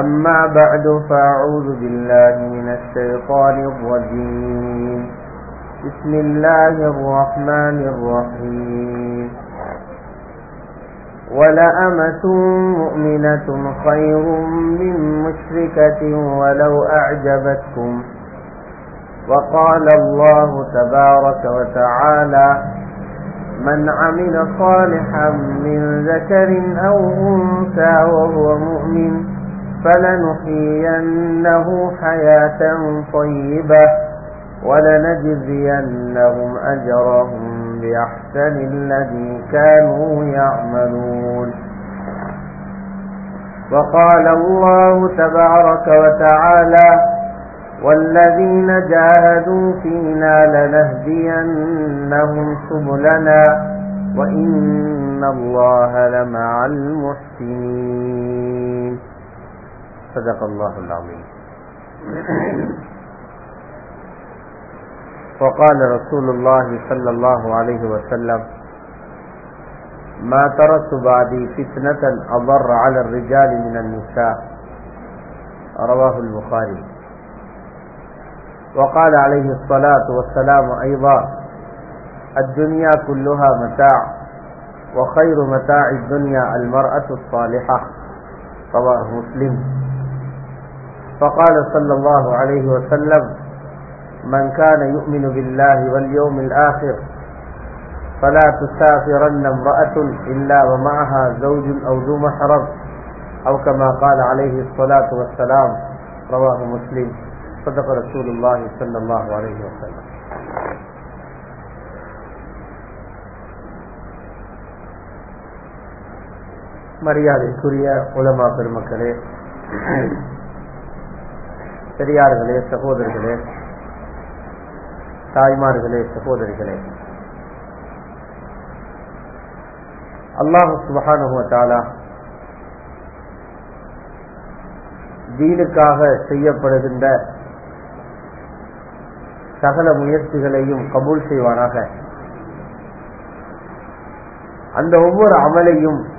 أما بعد فأعوذ بالله من الشيطان الرجيم. بسم الله الرحمن الرحيم. ولأمة مؤمنة خير من مشركة ولو أعجبتكم. وقال الله تبارك وتعالى من عمل صالحا من ذكر أو أنثى وهو مؤمن فلنحيينه حياة طيبة ولنجزينهم أجرهم بأحسن الذي كانوا يعملون. وقال الله تبارك وتعالى والذين جاهدوا فينا لنهدينهم سبلنا وإن الله لمع المحسنين. صدق الله العظيم. وقال رسول الله صلى الله عليه وسلم ما تركت بعدي فتنة أضر على الرجال من النساء. رواه البخاري. وقال عليه الصلاة والسلام أيضا الدنيا كلها متاع وخير متاع الدنيا المرأة الصالحة. رواه مسلم. فقال صلى الله عليه وسلم من كان يؤمن بالله واليوم الآخر فلا تسافرن امرأة إلا ومعها زوج أو ذو محرم أو كما قال عليه الصلاة والسلام رواه مسلم صدق رسول الله صلى الله عليه وسلم மரியாதைக்குரிய உலமா பெருமக்களே பெரியார்களே சகோதரர்களே தாய்மார்களே சகோதரிகளே. அல்லாஹு சுபகானுவத்தாலா தீனுக்காக செய்யப்படுகின்ற சகல முயற்சிகளையும் கபூல் செய்வானாக. அந்த ஒவ்வொரு அமலையும்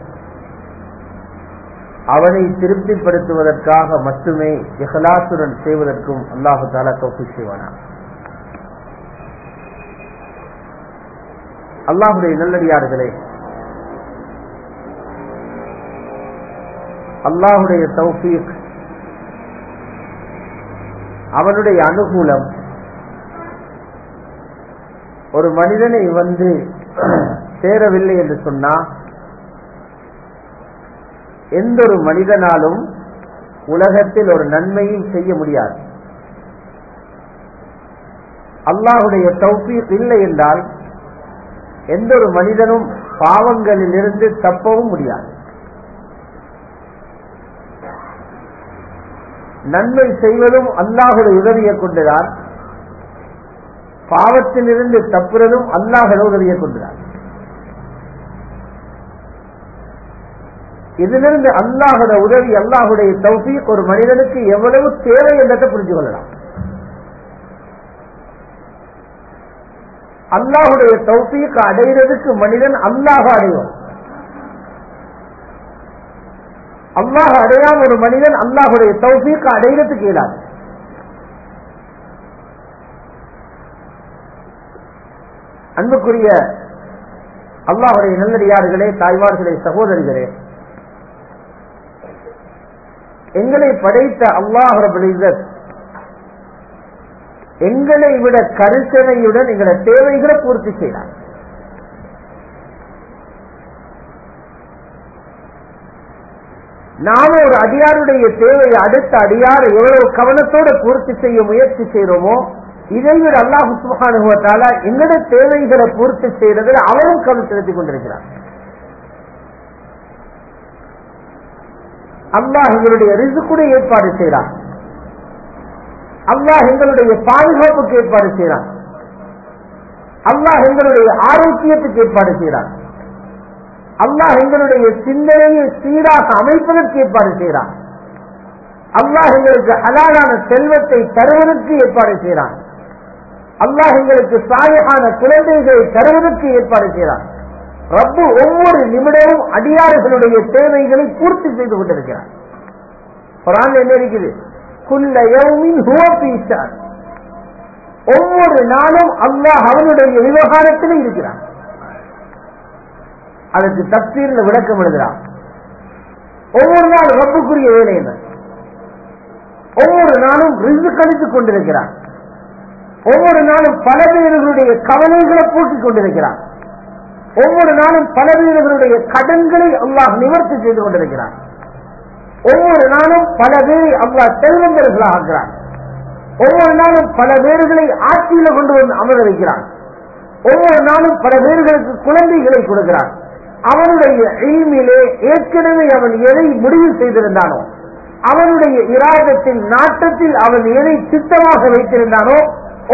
அவனை திருப்திப்படுத்துவதற்காக மட்டுமே இஹலாசுடன் செய்வதற்கும் அல்லாஹு தாலா தோப்பு செய்வானா? அல்லாஹுடைய நல்லடியார்களே அல்லாஹுடைய தௌஃபீக் அவனுடைய அனுகூலம் ஒரு மனிதனை வந்து சேரவில்லை என்று சொன்னா எந்த ஒரு மனிதனாலும் உலகத்தில் ஒரு நன்மையும் செய்ய முடியாது. அல்லாஹுடைய தௌஃபீக் இல்லை என்றால் எந்த ஒரு மனிதனும் பாவங்களில் இருந்து தப்பவும் முடியாது. நன்மை செய்வதும் அல்லாஹுடைய உதவியை கொண்டுதான் பாவத்திலிருந்து தப்புறதும் அல்லாஹுடைய உதவியை கொண்டுதான். இதிலிருந்து அல்லாஹுடைய உதவி அல்லாஹுடைய தௌஃபீக் ஒரு மனிதனுக்கு எவ்வளவு தேவை என்றதை புரிஞ்சு கொள்ளலாம். அல்லாஹுடைய தௌஃபீக் அடைகிறதுக்கு மனிதன் அல்லாஹ் அடைவான். அல்லாஹ் அடையாம ஒரு மனிதன் அல்லாஹுடைய தௌஃபீக் அடைகிறதுக்கு இயலாது அன்புக்குரிய அல்லாஹுடைய நல்லடியார்களே தாய்மார்களே சகோதரிகளே எங்களை படைத்த அல்லாஹ் எங்களை விட கருத்தனையுடன் எங்களோட தேவைகளை பூர்த்தி செய்தார். நாம ஒரு அடியாருடைய தேவையை அடுத்த அடியாரை எவ்வளவு கவனத்தோட பூர்த்தி செய்ய முயற்சி செய்யறோமோ இதை விட அல்லாஹ் சுபகானுவத்தால எங்களோட தேவைகளை பூர்த்தி செய்யறதில் அவரும் கவனம் செலுத்திக் கொண்டிருக்கிறார். அல்லாஹ் எங்களுடைய ரிசுக்குடைய ஏற்பாடு செய்கிறான். அல்லாஹ் எங்களுடைய பாதுகாப்புக்கு ஏற்பாடு செய்கிறான். அல்லாஹ் எங்களுடைய ஆரோக்கியத்துக்கு ஏற்பாடு செய்கிறான். அல்லாஹ் எங்களுடைய சிந்தனையை சீராக அமைப்பதற்கு ஏற்பாடு செய்கிறான். அல்லாஹ் எங்களுக்கு அலாலான செல்வத்தை தருவதற்கு ஏற்பாடு செய்கிறான். அல்லாஹ் எங்களுக்கு சாயகான குழந்தைகளை தருவதற்கு ஏற்பாடு செய்கிறான். ரப்பு ஒவ்வொரு நிமிடமும் அடியாறுகளுடைய தேவைகளை பூர்த்தி செய்து கொண்டிருக்கிறார். குரான் என்ன இருக்குது? ஒவ்வொரு நாளும் அல்லாஹ் அவனுடைய விவகாரத்தில் இருக்கிறான். அதற்கு தப்சீர்ல விளக்கம் எழுதுறான். ஒவ்வொரு நாள் ரப்புக்குரிய வேலை என்ன? ஒவ்வொரு நாளும் ரிசு கழித்துக் கொண்டிருக்கிறான். ஒவ்வொரு நாளும் பல பேர்களுடைய கவலைகளை பூட்டிக் கொண்டிருக்கிறான். ஒவ்வொரு நாளும் பல வீரர்களுடைய கடன்களை அல்லாஹ் நிவர்த்தி செய்து கொண்டிருக்கிறான். ஒவ்வொரு நாளும் பல பேரை அல்லாஹ் செல்வந்தர்களாக ஆகிறான் ஒவ்வொரு நாளும் பல பேர்களை ஆட்சியில கொண்டு வந்து அமர வைக்கிறான் ஒவ்வொரு நாளும் பல பேர்களுக்கு குழந்தைகளை கொடுக்கிறான். அவனுடைய இல்மிலே ஏற்கனவே அவன் எதை முடிவு செய்திருந்தானோ அவனுடைய இராஜத்தில் நாட்டத்தில் அவன் எதை திட்டமாக வைத்திருந்தானோ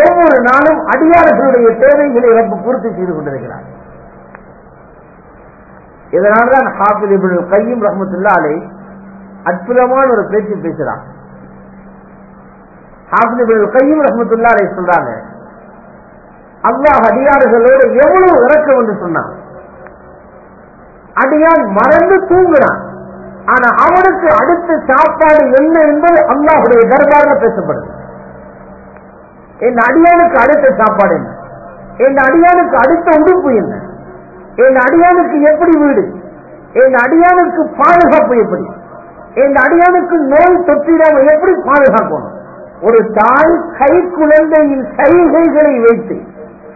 ஒவ்வொரு நாளும் அடியாளர்களுடைய தேவைகளை ரப்பு பூர்த்தி செய்து கொண்டிருக்கிறான். இதனால்தான் ஹாஃபில் இபின் கையும் ரஹமத்துல்லா அலை அற்புதமான ஒரு பேச்சு பேசுறான். ஹாஃபில் இப்னு கையும் ரஹமத்துல்லா அலை சொல்றாங்க. அல்லாஹ் அடியாறுகளோடு எவ்வளவு இறக்கம் என்று சொன்னான். அடியான் மறந்து தூங்குறான் ஆனா அவனுக்கு அடுத்த சாப்பாடு என்ன என்பது அல்லாஹுடைய தர்பார்ல பேசப்படுது. என் அடியானுக்கு அடுத்த சாப்பாடு என்ன? என் அடியானுக்கு அடுத்த உடுப்பு என்ன? என் அடியானுக்கு எப்படி வீடு? என் அடியானுக்கு பாதுகாப்பு எப்படி? என் அடியானுக்கு நோய் தொற்றிடாம எப்படி பாதுகாக்கணும்? ஒரு தாய் கை குழந்தையின் சைகைகளை வைத்து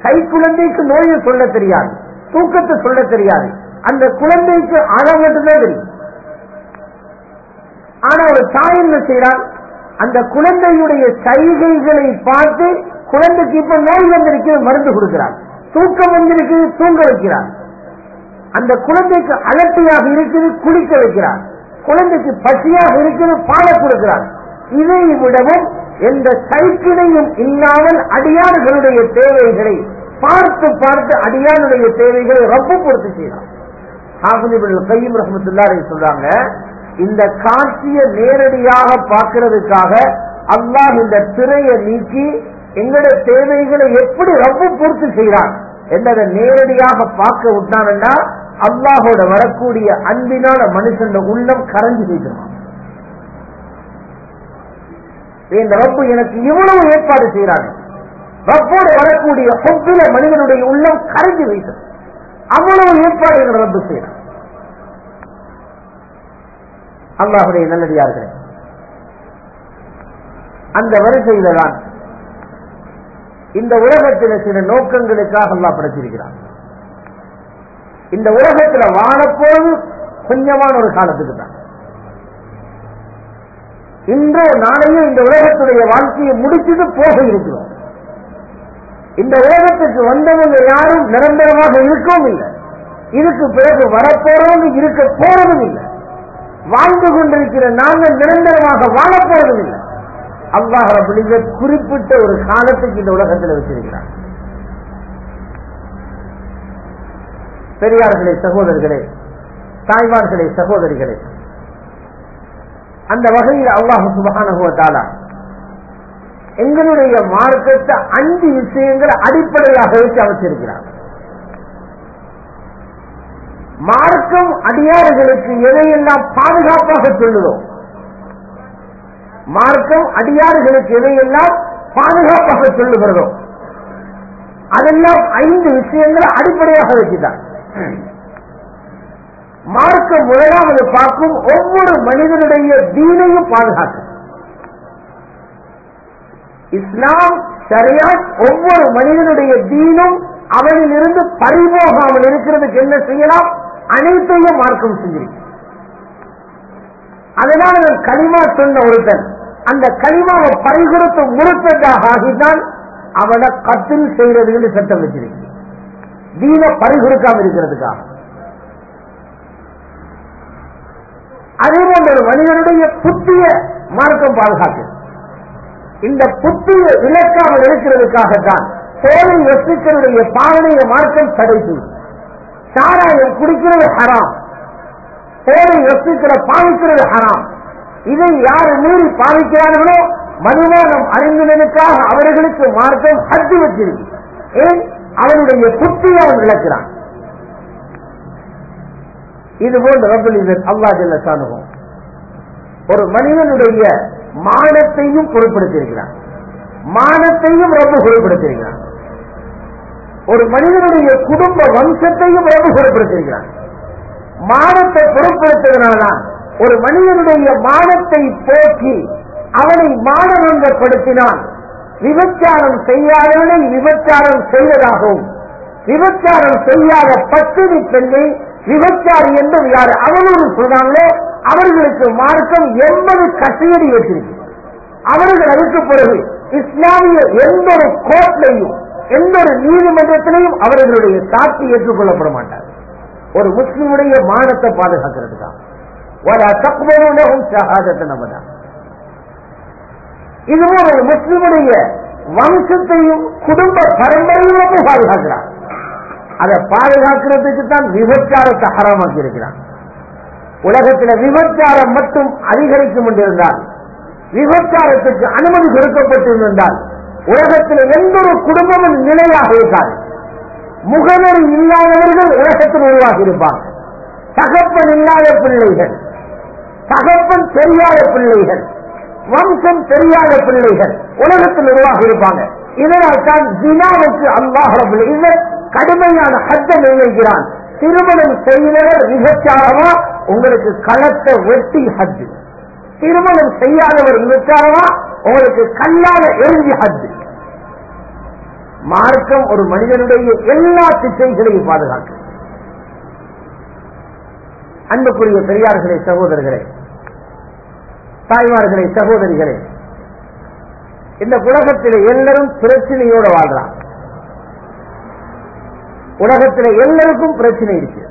கை குழந்தைக்கு நோயை சொல்ல தெரியாது தூக்கத்தை சொல்ல தெரியாது. அந்த குழந்தைக்கு அழ தெரியும். ஆனா ஒரு தாய் என்ன செய்யறான் அந்த குழந்தையுடைய சைகைகளை பார்த்து குழந்தைக்கு இப்ப நோய் வந்திருக்கு மருந்து கொடுக்கிறார் தூக்கம் வந்திருக்கு தூங்க வைக்கிறார் அந்த குழந்தைக்கு அலட்டியாக இருக்குது குளிக்க வைக்கிறார். குழந்தைக்கு பசியாக இருக்கிறது பால கொடுக்கிறார். இதை விடவும் எந்த சைக்கிளையும் இல்லாமல் அடியார்களுடைய தேவைகளை பார்த்து பார்த்து அடியானுடைய தேவைகளை ரொம்ப பொறுத்து செய்யலாம் ஹாஃபிலிபின் கையும் ரஹமத்துல்லாரை சொல்றாங்க இந்த காட்சியை நேரடியாக பார்க்கறதுக்காக அல்லாஹ் இந்த திரையை நீக்கி எங்களுடைய தேவைகளை எப்படி ரொம்ப பூர்த்தி செய்கிறான் என்னதை நேரடியாக பார்க்க விட்டான்னா அல்லாஹோட வரக்கூடிய அன்பினால மனுஷன் உள்ளம் கரைஞ்சு போயிடுவான் இந்த ரப்பு எனக்கு இவ்வளவு ஏற்பாடு செய்யறாங்க ரப்போடு வரக்கூடிய சொப்பில மனிதனுடைய உள்ளம் கரைஞ்சு வைத்தது அவ்வளவு ஏற்பாடு எங்கள் ரப்பு செய்யறான் அல்லாஹுடைய நல்லடியார்களே அந்த வரிசையில தான் இந்த உலகத்தில் சில நோக்கங்களுக்காக அல்லா படைச்சிருக்கிறான் இந்த உலகத்துல வாழப்போது கொஞ்சமான ஒரு காலத்துக்கு தான். இன்றோ நாளையும் இந்த உலகத்துடைய வாழ்க்கையை முடிச்சுட்டு போக இருக்கிறோம். இந்த உலகத்துக்கு வந்தவங்க யாரும் நிரந்தரமாக இருக்கவும் இல்லை. இதுக்கு பிறகு வரப்போறவங்க இருக்க போறதும் இல்லை. வாழ்ந்து கொண்டிருக்கிற நாங்கள் நிரந்தரமாக வாழப்போறதும் இல்லை. அல்லாஹ் குறிப்பிட்ட ஒரு காலத்துக்கு இந்த உலகத்தில் வச்சிருக்கிறார் பெரியார்களே சகோதரர்களே தாய்மார்களே சகோதரிகளே அந்த வகையில் அல்லாஹு சுபகானுவத்தாலா எங்களுடைய மார்க்கத்தை அஞ்சு விஷயங்களை அடிப்படையாக வைத்து அமைச்சிருக்கிறார். மார்க்கம் அடியாறுகளுக்கு எதையெல்லாம் பாதுகாப்பாக சொல்லுதோ மார்க்கம் அடியாறுகளுக்கு எதையெல்லாம் பாதுகாப்பாக சொல்லுகிறதோ அதெல்லாம் ஐந்து விஷயங்களை அடிப்படையாக வச்சுட்டார் மார்க்கம் முதலாவது பார்க்கும் ஒவ்வொரு மனிதனுடைய தீனையும் பாதுகாக்கும். இஸ்லாம் சரியா ஒவ்வொரு மனிதனுடைய தீனும் அவனிலிருந்து பறிபோகாமல் இருக்கிறதுக்கு என்ன செய்யலாம்? அனைத்தையும் மார்க்கம் செஞ்சிருக்கு அதனால் நான் களிமா சொன்ன ஒருத்தன் அந்த களிமாவை பறிகுறுத்து முறுத்ததாக ஆகிதான் அவனை கத்தில் செய்யறதுன்னு சட்டம் வச்சிருக்கு. தீன பறிகொடுக்காம இருக்கிறதுக்காக. அதே போன்ற ஒரு மனிதனுடைய புத்திய மார்க்கம் பாதுகாக்கு இந்த புத்தியை இழக்காமல் இருக்கிறதுக்காகத்தான் தோலை வசிக்கனுடைய பாவனைய மார்க்கம் தடை செய்யும். சாராயம் குடிக்கிறது ஹராம். தோலை வசிக்கிற பாவிக்கிறது ஹராம். இதை யார் மீறி பாவிக்கிறார்களோ மதுபானம் அறிந்தனுக்காக அவர்களுக்கு மார்க்கம் ஹத்து வச்சிருக்கு. ஏன்? அவனுடைய புத்தியை அவன் இழக்கிறான். இது போன்ற ரப்பல் இஸ்ஸத் அல்லாஹ் ஜல்ல ஒரு மனிதனுடைய மானத்தையும் பொருட்படுத்தியிருக்கிறான். மானத்தையும் ரொம்ப பொருட்படுத்தியிருக்கிறான். ஒரு மனிதனுடைய குடும்ப வம்சத்தையும் ரொம்ப பொருட்படுத்தியிருக்கிறான். மானத்தை பொருட்படுத்துவதனால்தான் ஒரு மனிதனுடைய மானத்தை போக்கி அவனை மானவங்கப்படுத்தினான் விபச்சாரம் செய்யாதவனை விபச்சாரம் செய்வதாகவும் விபச்சாரம் செய்யாத பத்தினி பெண்ணை விபச்சாரி என்று யார் அவனோடு சொல்றாங்களோ அவர்களுக்கு மார்க்கம் எண்பது கசையடி வச்சிருக்கு அவர்கள் அதுக்கு பிறகு இஸ்லாமிய எந்த ஒரு கோர்ட்லையும் எந்த ஒரு நீதிமன்றத்திலையும் அவர்களுடைய சாட்சி ஏற்றுக்கொள்ளப்பட மாட்டார். ஒரு முஸ்லிமுடைய மானத்தை பாதுகாக்கிறதுக்காக. ஒரு அசக்பரும் சகாதத்தை நம்ம தான் இதுபோல் ஒரு முஸ்லிமுடைய வம்சத்தையும் குடும்ப பரம்பரையும் பாதுகாக்கிறார். அதை பாதுகாக்கிறதுக்கு தான் விபச்சாரத்தை ஹராமாக்கி இருக்கிறான் உலகத்தில் விபச்சாரம் மட்டும் அதிகரிக்கும் என்றிருந்தால் விபச்சாரத்துக்கு அனுமதி கொடுக்கப்பட்டிருந்தால் உலகத்தில் எந்த ஒரு குடும்பமும் நிலையாக இருக்காது. முகவரி இல்லாதவர்கள் உலகத்தில் உருவாகி இருப்பாங்க. தகப்பன் இல்லாத பிள்ளைகள் தகப்பன் தெரியாத பிள்ளைகள் வம்சம் தெரியாத பிள்ளைகள் உலகத்தில் உருவாக இருப்பாங்க. இதனால் தான் ஜினாவுக்கு அல்லாஹ் கடுமையான ஹத்த நிர்ணயிக்கிறான். திருமணம் செய்தவர் விபச்சாரமா உங்களுக்கு களத்தை வெட்டி ஹத்து திருமணம் செய்யாதவர் விபச்சாரமா உங்களுக்கு கல்லாத எரிஞ்சி ஹஜ். மார்க்கம் ஒரு மனிதனுடைய எல்லா திசைகளையும் பாதுகாக்கும். அன்புக்குரிய பெரியார்களே சகோதரர்களே தாய்மார்களே சகோதரிகளே இந்த உலகத்தில் எல்லாரும் பிரச்சனையோட வாழ்றாங்க. உலகத்தில் எல்லாருக்கும் பிரச்சனை இருக்கு.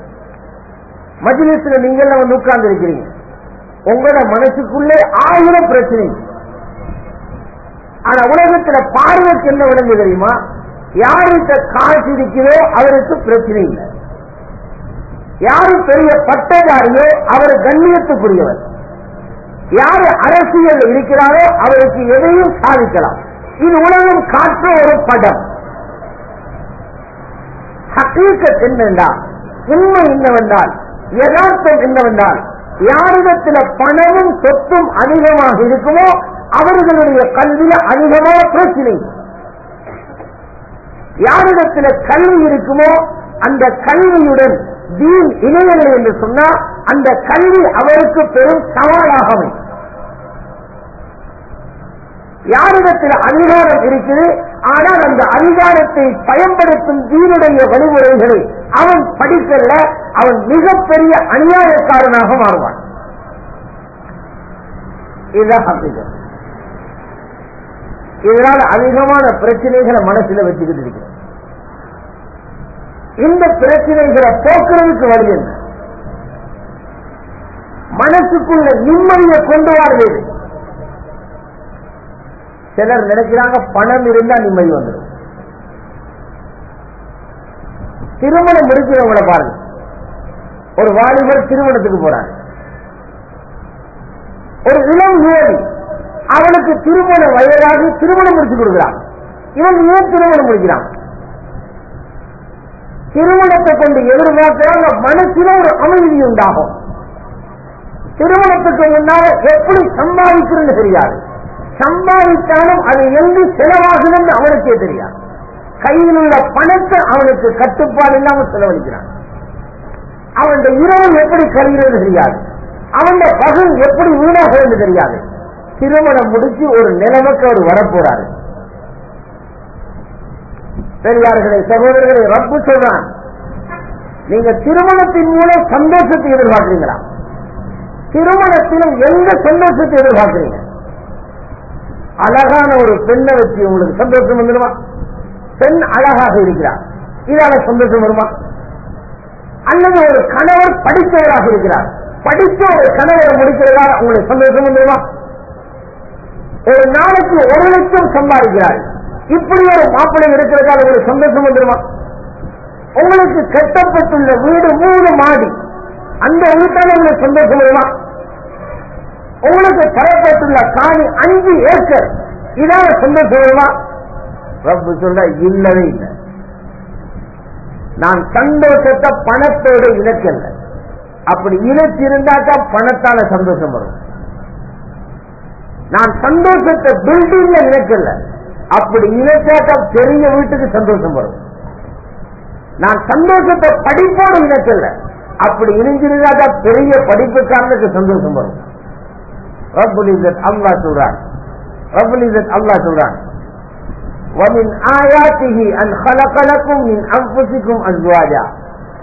மஜிலிஸ்ல நீங்கள் வந்து உட்கார்ந்து இருக்கிறீங்க உங்களோட மனசுக்குள்ளே ஆயிரம் பிரச்சனை ஆனா உலகத்துல பார்வைக்கு என்ன விளங்கு தெரியுமா? யாருக்கு காசு இருக்கிறோ அவருக்கு பிரச்சனை இல்லை. யாரு பெரிய பட்டதாரியோ அவர் கண்ணியத்துக்குரியவர். யாரு அரசியல் இருக்கிறாரோ அவருக்கு எதையும் சாதிக்கலாம். இது உலகம் காற்ற ஒரு படம். ஹக்கீக்கத் என்னென்றால் உண்மை என்னவென்றால் யதார்த்தம் என்னவென்றால் யாரிடத்தில் பணமும் சொத்தும் அதிகமாக இருக்குமோ அவர்களுடைய கல்வியில அதிகமான பிரச்சனை. யாரிடத்தில் கல்வி இருக்குமோ அந்த கல்வியுடன் தீன் இணையவில்லை என்று சொன்னால் அந்த கல்வி அவருக்கு பெரும் சவாலாக அமையும். யாரிடத்தில் அதிகாரம் இருக்குது ஆனால் அந்த அதிகாரத்தை பயன்படுத்தும் தீனுடைய வழிமுறைகளை அவன் படிக்கல அவன் மிகப்பெரிய அநியாயக்காரனாக மாறுவான் இதுதான் ஹக்கீகத். அதிகமான பிரச்சனைகளை மனசுல வச்சுக்கிட்டு இருக்கிறோம். இந்த பிரச்சனைகளை போக்குறதுக்கு வழி என்ன? மனசுக்குள்ள நிம்மதியை கொண்டு வரது சிலர் நினைக்கிறாங்க பணம் இருந்தா நிம்மதி வந்துடும். திருமணம் முடிக்கிறவங்கள பாருங்க. ஒரு வாலிபர் திருமணத்துக்கு போறாங்க ஒரு இளம் யுவதி அவனுக்கு திருமண வயதாகி திருமணம் முடிச்சு கொடுக்கிறான். இவன் ஏன் திருமணம் முடிக்கிறான்? திருமணத்தை கொண்டு எதிர்பார்க்கிறாங்க மனசில ஒரு அமைதி உண்டாகும். திருமணத்துக்கு முன்னால எப்படி சம்பாதிக்கிறது தெரியாது. சம்பாதித்தாலும் அது எங்கு செலவாகும் என்று அவனுக்கே தெரியாது. கையில் உள்ள பணத்தை அவனுக்கு கட்டுப்பாடு இல்லாமல் செலவழிக்கிறான். அவனுடைய இரவு எப்படி கழிகிறது தெரியாது. அவனுடைய பகல் எப்படி வீணாகிறது தெரியாது. திருமணம் முடிச்சு ஒரு நிலைமைக்கு அவர் வரப்போறாரு. பெரியார்களே சகோதரர்களை ரப்பு சொல்றான் நீங்க திருமணத்தின் மூலம் சந்தோஷத்தை எதிர்பார்க்கிறீங்களா? திருமணத்திலும் எந்த சந்தோஷத்தை எதிர்பார்க்கிறீங்க? அழகான ஒரு பெண்ணை வச்சு உங்களுக்கு சந்தோஷம் வந்துடுமா? பெண் அழகாக இருக்கிறார். இதால சந்தோஷம் வருமா? அல்லது ஒரு கணவர் படித்தவராக இருக்கிறார். படித்த ஒரு கணவரை முடிக்கிறதா உங்களுக்கு சந்தோஷம் வந்துடுமா? ஒரு நாளைக்கு ஒரு லட்சம் சம்பாதிக்கிறார். இப்படி ஒரு மாப்பிள்ளை இருக்கிறதால் உங்களுக்கு சந்தோஷம் வந்துடுமா? உங்களுக்கு கட்டப்பட்டுள்ள வீடு மூணு மாடி. அந்த வீட்டால உங்களுக்கு சந்தோஷம் வருமா? உங்களுக்கு தரப்பட்டுள்ள காணி அஞ்சு ஏக்கர். இதால சந்தோஷம் சொல்லுமா ரப்பு சொல்ல இல்லவே இல்லை. நான் சந்தோஷத்தை பணத்தோடு இணைக்கல. அப்படி இணைச்சிருந்தாக்கா பணத்தால சந்தோஷம் வரும். நான் சந்தோஷத்தை பில்டிங்ல இணைக்கல. அப்படி இணைச்சாக்கா பெரிய வீட்டுக்கு சந்தோஷம் வரும். நான் சந்தோஷத்தை படிப்போடு இணைக்கல. அப்படி இணைஞ்சிருந்தாக்கா பெரிய படிப்புக்காரனுக்கு சந்தோஷம் வரும். ரப்புல் இzzat அல்லாஹ் சொல்றான் ரப்புல் இzzat அல்லாஹ் சொல்றான் ومن آياته أن خلق لكم من أنفسكم أزواجا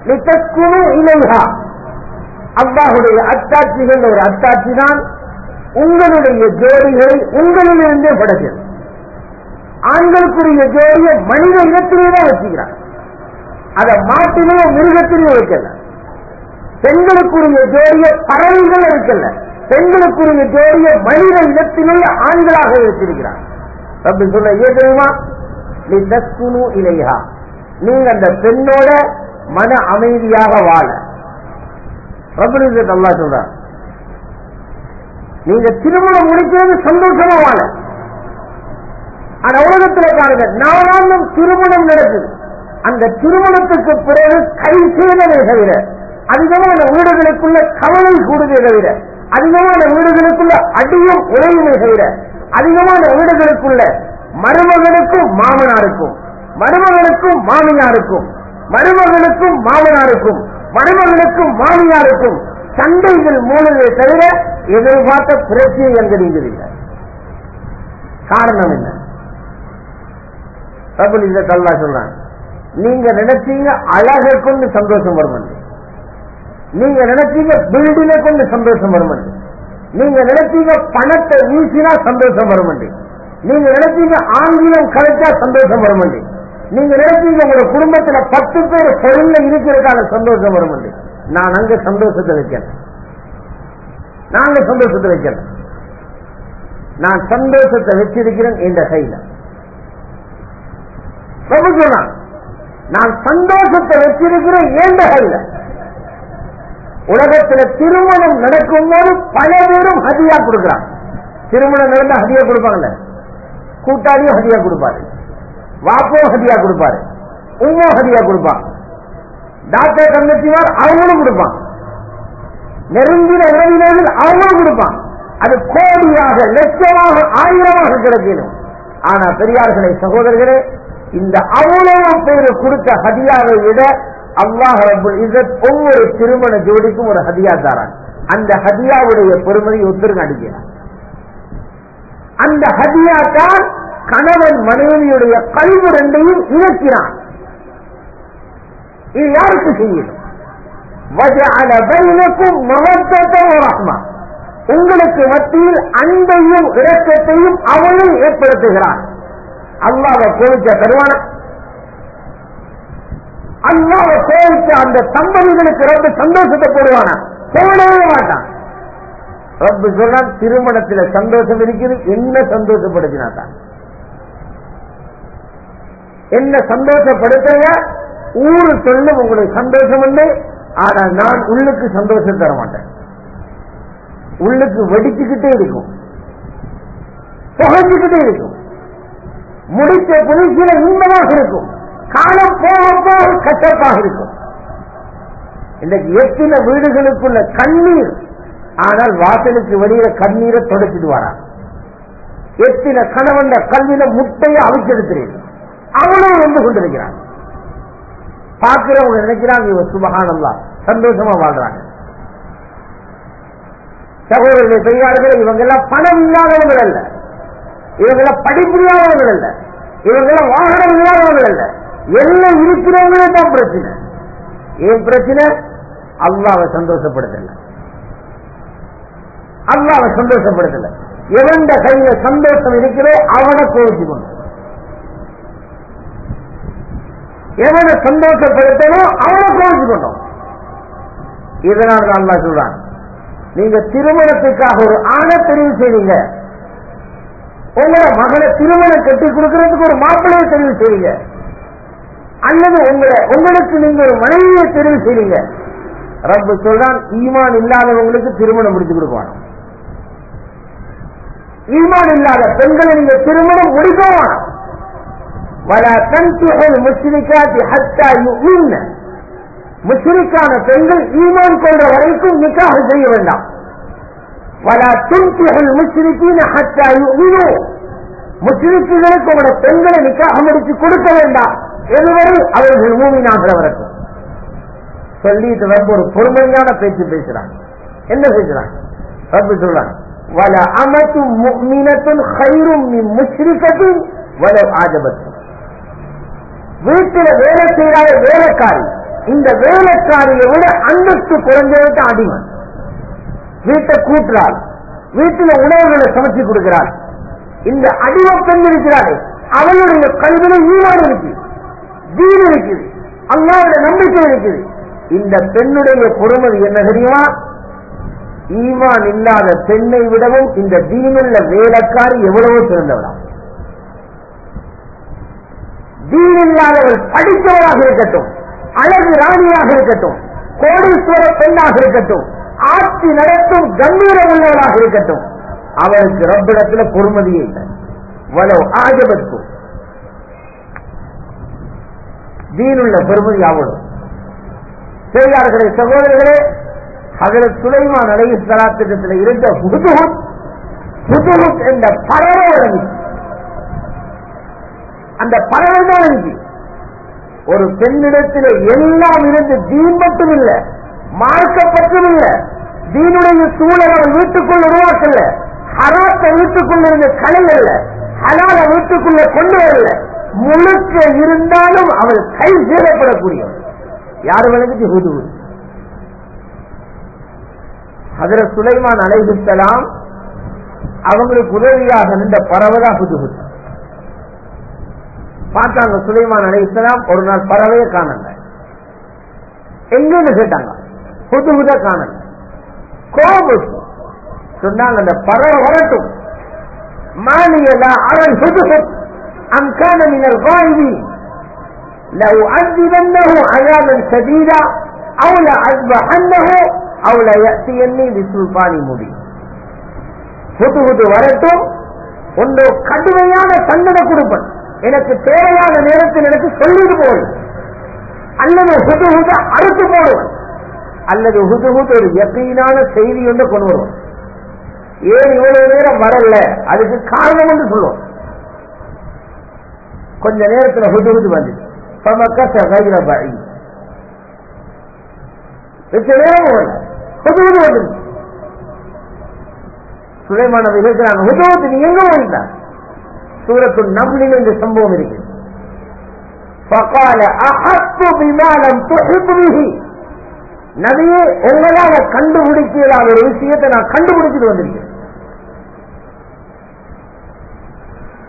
لتسكنوا إليها அல்லாஹுடைய அத்தாட்சிகள் ஒரு அத்தாட்சி தான் உங்களுடைய ஜோடிகளை உங்களிலிருந்தே படைக்கிறது ஆண்களுக்குரிய ஜோடியை மனித இனத்திலே தான் வச்சுக்கிறார் அதை மாட்டிலேயோ மிருகத்திலேயோ வைக்கல பெண்களுக்குரிய ஜோடியை பறவைகள் இருக்கல பெண்களுக்குரிய ஜோடியை மனித இடத்திலே ஆண்களாக வைத்திருக்கிறார் அப்படி சொல்ல ஏன் தெரியுமா? நீ தஸ்குனு இலையா நீங்க அந்த பெண்ணோட மன அமைதியாக வாழ. நல்லா சொல்ற நீங்க திருமணம் முடிக்கிறது சந்தோஷமா வாழ. ஆனா உலகத்தில் பாருங்க நாளாண்டும் திருமணம் நடக்குது. அந்த திருமணத்துக்கு பிறகு கை சேதனை தவிர அதிகமான வீடுகளுக்குள்ள கவலை கூடுதே தவிர அதிகமான வீடுகளுக்குள்ள அடியும் உழையுமே தவிர அதிகமான வீடுகளுக்குள்ள மருமகனுக்கும் மாமனாருக்கும் மருமகனுக்கும் மாமியாருக்கும் மருமகனுக்கும் மாமனாருக்கும் மருமகனுக்கும் மாமியாருக்கும் சண்டைகள் மூலமே தவிர எதிர்பார்த்த பிரச்சனை என்கிறீங்க காரணம் என்ன? ரபுல் இந்த தல்லா சொல்றாங்க நீங்க நினைச்சீங்க அழகை கொண்டு சந்தோஷம் வரும் நீங்க நினைச்சீங்க பில்டிங்கை கொண்டு சந்தோஷம் வரும் நீங்க நினைச்சீங்க பணத்தை வீசினா சந்தோஷம் வரும் நீங்க நினைச்சீங்க ஆங்கிலம் கலைச்சா சந்தோஷம் வரும் நீங்க நினைச்சீங்க உங்க குடும்பத்துல பத்து பேர் பொருள்ல இருக்கிறதுக்கான சந்தோஷம் வரும் நான் அங்க சந்தோஷத்தை வைக்கிறேன் நாங்க சந்தோஷத்தை வைக்கிறேன் நான் சந்தோஷத்தை வச்சிருக்கிறேன் என்ற கையில. பிரபு நான் சந்தோஷத்தை வச்சிருக்கிறேன் ஏண்ட கையில. உலகத்துல திருமணம் நடக்கும் போது பல பேரும் ஹதியா கொடுக்கிறாங்க திருமணம் நடந்தா ஹதியா கொடுப்பாங்கல்ல? கூட்டாளியும் ஹதியா கொடுப்பாரு. வாப்போ ஹதியா கொடுப்பாரு. உம்மோ ஹதியா கொடுப்பாங்க டாக்டர் தங்கச்சிமார் அவங்களும் கொடுப்பான். நெருங்கின உறவினர்கள் அவங்களும் கொடுப்பான். அது கோடியாக லட்சமாக ஆயிரமாக கிடைக்கணும். ஆனா பெரியார்களே சகோதரர்களே இந்த அவ்வளவு பேர் கொடுத்த ஹதியாவை விட அல்லாஹ் ரபுல் இசத் ஒவ்வொரு திருமண ஜோடிக்கும் ஒரு ஹதியா தாரான். அந்த ஹதியாவுடைய பெருமதி ஒத்துருங்க அடிக்கிறார் அந்த ஹதியா தான் கணவன் மனைவியுடைய கழிவு ரெண்டையும் இணைக்கிறான். இது யாருக்கு செய்யணும் வஜஅல உங்களுக்கு மத்தியில் அன்பையும் இரக்கத்தையும் அவனும் ஏற்படுத்துகிறான். அல்லாத கோவிச்ச தருவான அல்லாவை கோவிச்ச அந்த தம்பதிகளுக்கு ரொம்ப சந்தோஷத்தை போடுவானா? போடவே மாட்டான். ரப்பு சொன்னா திருமணத்தில் சந்தோஷம் இருக்குது என்ன சந்தோஷப்படுத்தினா தான் என்ன சந்தோஷப்படுத்துங்க ஊரு சொல்லும் உங்களுக்கு சந்தோஷம் இல்லை ஆனா நான் உள்ளுக்கு சந்தோஷம் தர மாட்டேன். உள்ளுக்கு வெடிச்சுக்கிட்டே இருக்கும். புகைச்சுக்கிட்டே இருக்கும். முடித்த புதுசில இன்பமாக இருக்கும். காலம் போக போக இருக்கும். இன்றைக்கு எத்தனை வீடுகளுக்குள்ள கண்ணீர் ஆனால் வாசலுக்கு வெளியில கண்ணீரை தொடச்சிடுவாரா எத்தனை கணவன் கல்வியில முட்டையை அவிச்செடுக்கிறேன். அவனும் வந்து கொண்டிருக்கிறான். பார்க்கிறவங்க நினைக்கிறாங்க இவன் சுபகானம்லாம் சந்தோஷமா வாழ்றாங்க. சகோதரர்கள் பெரியார்கள் இவங்க எல்லாம் பணம் இல்லாதவர்கள் அல்ல. இவங்கள படிப்பு இல்லாதவர்கள் அல்ல. எல்லாம் வாகனம் இல்லாதவர்கள் அல்ல. எல்லாம் இருக்கிறவங்களே தான் பிரச்சனை. ஏன் பிரச்சனை? அல்லாவை சந்தோஷப்படுத்தல. அல்லாவை சந்தோஷப்படுத்தல. எவண்ட கையில சந்தோஷம் இருக்கிறோ அவனை கோவிச்சு கொண்டு. எவனை சந்தோஷப்படுத்தணும் அவனை கோவிச்சு கொண்டோம் இதனால் தான் சொல்றான் நீங்க திருமணத்துக்காக ஒரு ஆணை தெரிவு செய்வீங்க உங்களோட மகளை திருமணம் கட்டி கொடுக்கறதுக்கு ஒரு மாப்பிள்ளையை தெரிவு செய்வீங்க அல்லது உங்களை உங்களுக்கு நீங்க ஒரு மனைவியை தெரிவு செய்வீங்க ரப்பு சொல்றான் ஈமான் இல்லாதவங்களுக்கு திருமணம் முடித்து கொடுப்பான். ஈமான் இல்லாத பெண்களை நீங்க திருமணம் முடிக்கவான் வல தன்சுகள் முஸ்லிக்காத்தி ஹத்தா முஸ்லிக்கான பெண்கள் ஈமான் கொண்ட வரைக்கும் நிக்காக செய்ய வேண்டாம். வல துன்பிகள் முஸ்லிக்கின் ஹத்தா முஸ்லிக்குகளுக்கு உங்களோட பெண்களை நிக்காக முடித்து கொடுக்க வேண்டாம். எதுவரை அவர்கள் மூமினாகிற வரைக்கும் சொல்லிட்டு ரொம்ப ஒரு பொறுமையான பேச்சு பேசுறாங்க. என்ன பேசுறாங்க? ரப்பு சொல்றாங்க வல அமத்தும் முக்மினத்தும் ஹைரும் முஸ்ரிகத்தும் வல ஆஜபத்தும். வீட்டுல வேலை செய்யாத வேலைக்காரி இந்த வேலைக்காரியை விட அந்தஸ்து குறைஞ்சவர்கிட்ட அடிமை வீட்டை கூட்டுறாள் வீட்டுல உணவுகளை சமைச்சு கொடுக்கிறாள் இந்த அடிமை பெண் இருக்கிறாள் அவளுடைய கல்வியில ஈடுபாடு இருக்கு. தீன் இருக்குது அல்லாவோட நம்பிக்கை இருக்குது இந்த பெண்ணுடைய பொறுமதி என்ன தெரியுமா? ஈமான் இல்லாத பெண்ணை விடவும் இந்த தீனுள்ள வேலைக்காரி எவ்வளவோ சிறந்தவளா. தீன் இல்லாதவள் படித்தவராக இருக்கட்டும் அழகு ராணியாக இருக்கட்டும் கோடீஸ்வர பெண்ணாக இருக்கட்டும் ஆட்சி நடத்தும் கம்பீரம் உள்ளவராக இருக்கட்டும் அவருக்கு ரப்பிடத்தில் பொறுமதியே இல்லை. வலவு ஆஜபத்தும். தீனுள்ள பெருமதி அவ்வளவு பெரியார்களே சகோதரர்களே அதில் சுலைமான் அழகி சலாத்திட்டத்தில் இருந்த புதுகுத் புதுகுத் என்ற பறவை இறங்கி அந்த பறவை தான் இறங்கி ஒரு பெண்ணிடத்தில் எல்லாம் இருந்து தீன் மட்டும் இல்லை மார்க்கப்பட்டும் இல்லை தீனுடைய சூழல் அவன் வீட்டுக்குள் உருவாக்கல ஹராத்த வீட்டுக்குள்ள கலை அல்ல ஹலால வீட்டுக்குள்ள கொண்டு வரல. முழுக்க இருந்தாலும் அவள் கை சேரப்படக்கூடியவள் யார் விளங்குச்சு ஹுது அதில் சுலைமான் அலைகுத்தலாம் அவங்களுக்கு உதவியாக நின்ற பறவைதான் புதுகுத் பார்த்தாங்க சுலைமான் அலைகுத்தலாம் ஒரு நாள் பறவையை காணல எங்கன்னு கேட்டாங்க? புதுகுத காணல கோபம். சொன்னாங்க அந்த பறவை வரட்டும். மானியலா அவன் புதுகுத் அம் கான மினல் காய்வி لو أذبنه عذابا شديدا أو لأذبحنه أو ليأتيني بسلطان مبين புது புது வரட்டும் ஒன்று கடுமையான தண்டனை கொடுப்பன் எனக்கு தேவையான நேரத்தில் எனக்கு சொல்லிட்டு போடு அல்லது ஹுது ஹுத அறுத்து போடுவன் அல்லது ஹுது ஹுது ஒரு யக்கீனான செய்தி ஒன்று கொண்டு வருவான் ஏன் இவ்வளவு நேரம் வரல அதுக்கு காரணம் என்று சொல்லுவோம் கொஞ்ச நேரத்தில் ஹுதுகுது வந்து. சுலைமான இருக்கிறான் ஹுதுகுது நீ எங்க சூரத்து நம்பில் இந்த சம்பவம் இருக்கு. நதியை எங்களால் கண்டுபிடிக்கலாம் ஒரு விஷயத்தை நான் கண்டுபிடிச்சிட்டு வந்திருக்கேன்.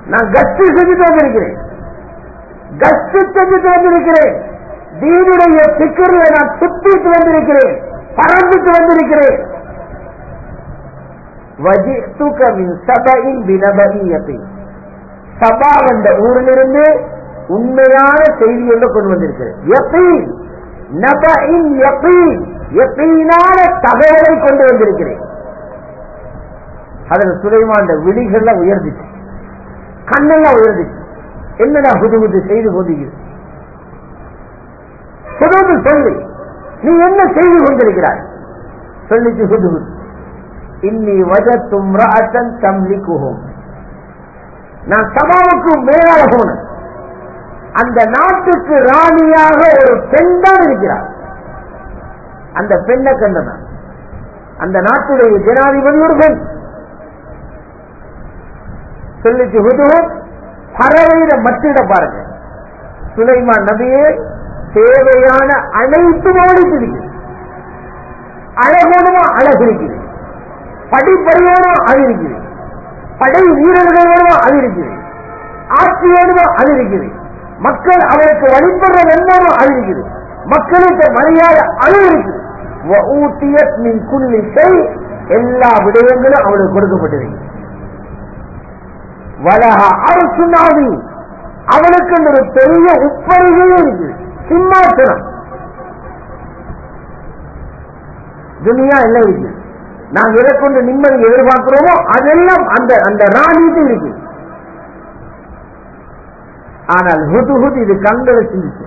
நான் கட்சி செஞ்சுட்டு வந்திருக்கிறேன். கஸ்து செஞ்சுட்டு வந்திருக்கிறேன் தீனுடைய சிக்கர்ல நான் சுத்திட்டு வந்திருக்கிறேன். பறந்துட்டு வந்திருக்கிறேன். வஜித்துக சபா என்ற ஊரிலிருந்து உண்மையான செய்தி ஒன்று கொண்டு வந்திருக்கிறேன் யகீன் தகவலை கொண்டு வந்திருக்கிறேன். அதில் சுலைமாண்ட விழிகள்லாம் உயர்ந்துச்சு. கண்ணெல்லாம் உயர்ந்துச்சு. என்னடா புதுமுது செய்து கொண்டிருக்கிறது புது சொல்லி நீ என்ன செய்து கொண்டிருக்கிறாய்? சொல்லிச்சு புது புது. இன்னி வஜத்தும் தம்பி குஹோம் நான் சபாவுக்கு மேலாக போனேன். அந்த நாட்டுக்கு ராணியாக ஒரு பெண் தான் இருக்கிறார் அந்த பெண்ணை கண்டன அந்த நாட்டுடைய ஜனாதிபதி ஒரு பெண். சொல்லிச்சு ஹுதுவும் பறவையில மட்டிட பாருங்க. சுலைமான் நபியே தேவையான அனைத்துமோடு ஓடிச்சிருக்கு அழகோடுமா அழகு இருக்குது படிப்பறியோடுமா அது இருக்குது படை வீரர்களோடுமா அது இருக்குது ஆட்சியோடுமா அது இருக்குது மக்கள் அவருக்கு வழிபடுற என்னமோ அது இருக்குது மக்களுக்கு மரியாதை அது இருக்குது மின் குல்லி எல்லா விடயங்களும் அவளுக்கு கொடுக்கப்பட்டிருக்கு வலஹ அரசுனாவி அவளுக்கு ஒரு பெரிய உப்பரிகையும் இருக்கு. சிம்மாசனம் துணியா என்ன இருக்கு? நாங்க எதை கொண்டு நிம்மதி எதிர்பார்க்கிறோமோ அதெல்லாம் அந்த அந்த ராணிட்டு இருக்கு. ஆனால் ஹுது ஹுது இது கண்களை சிந்திச்சு.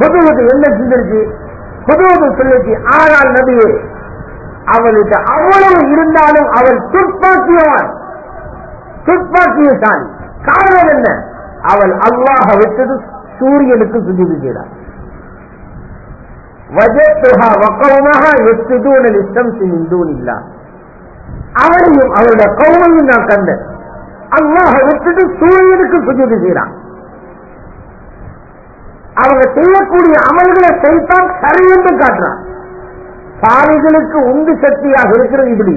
ஹுது ஹுது என்ன சிந்திருச்சு ஹுது ஹுது சொல்லிச்சு ஆனால் நபியே அவளுக்கு அவ்வளவு இருந்தாலும் அவள் துப்பாக்கியவான் துப்பாக்கியசாலி காரணம் என்ன? அவள் அல்லாஹ விட்டது சூரியனுக்கு சுஜிது செய்தார் வஜத்துஹா வக்கவுமஹா அவரையும் அவருடைய கௌமையும் நான் கண்டேன். அல்லாஹ விட்டுட்டு சூரியனுக்கு சுஜிது செய்யறான் அவங்க செய்யக்கூடிய அமல்களை செய்தான் சரி என்று காட்டுறான். சாலைகளுக்கு உந்து சக்தியாக இருக்கிறது இப்படி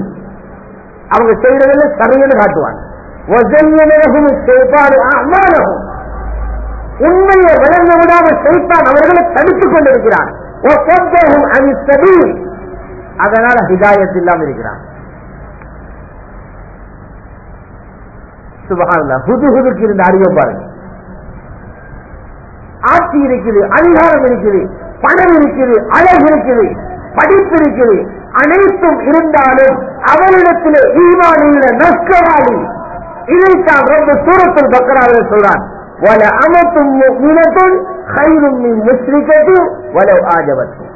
அவங்க செய்யறதில் சரியன்னு காட்டுவாங்க. உண்மையை விளங்க விடாம செய்தான் அவர்களை தடுத்துக் கொண்டிருக்கிறார் அணி அதனால ஹிதாயத் இல்லாமல் இருக்கிறான். சுபகான புது புதுக்கு இருந்த அறிவை பாருங்க. ஆட்சி இருக்குது அதிகாரம் இருக்குது பணம் இருக்குது அழகு இருக்குது படிப்பு இருக்குது. அனைத்தும் இருந்தாலும் அவரிடத்தில் ஈமானியுள்ள நஷ்டவாளி இதைத்தான் ரொம்ப சூரத்தில் பக்கராக சொல்றான் வல அமத்தும் முனத்தும் கைரும் நீ முஸ்லிக்கத்து வல ஆஜவத்தும்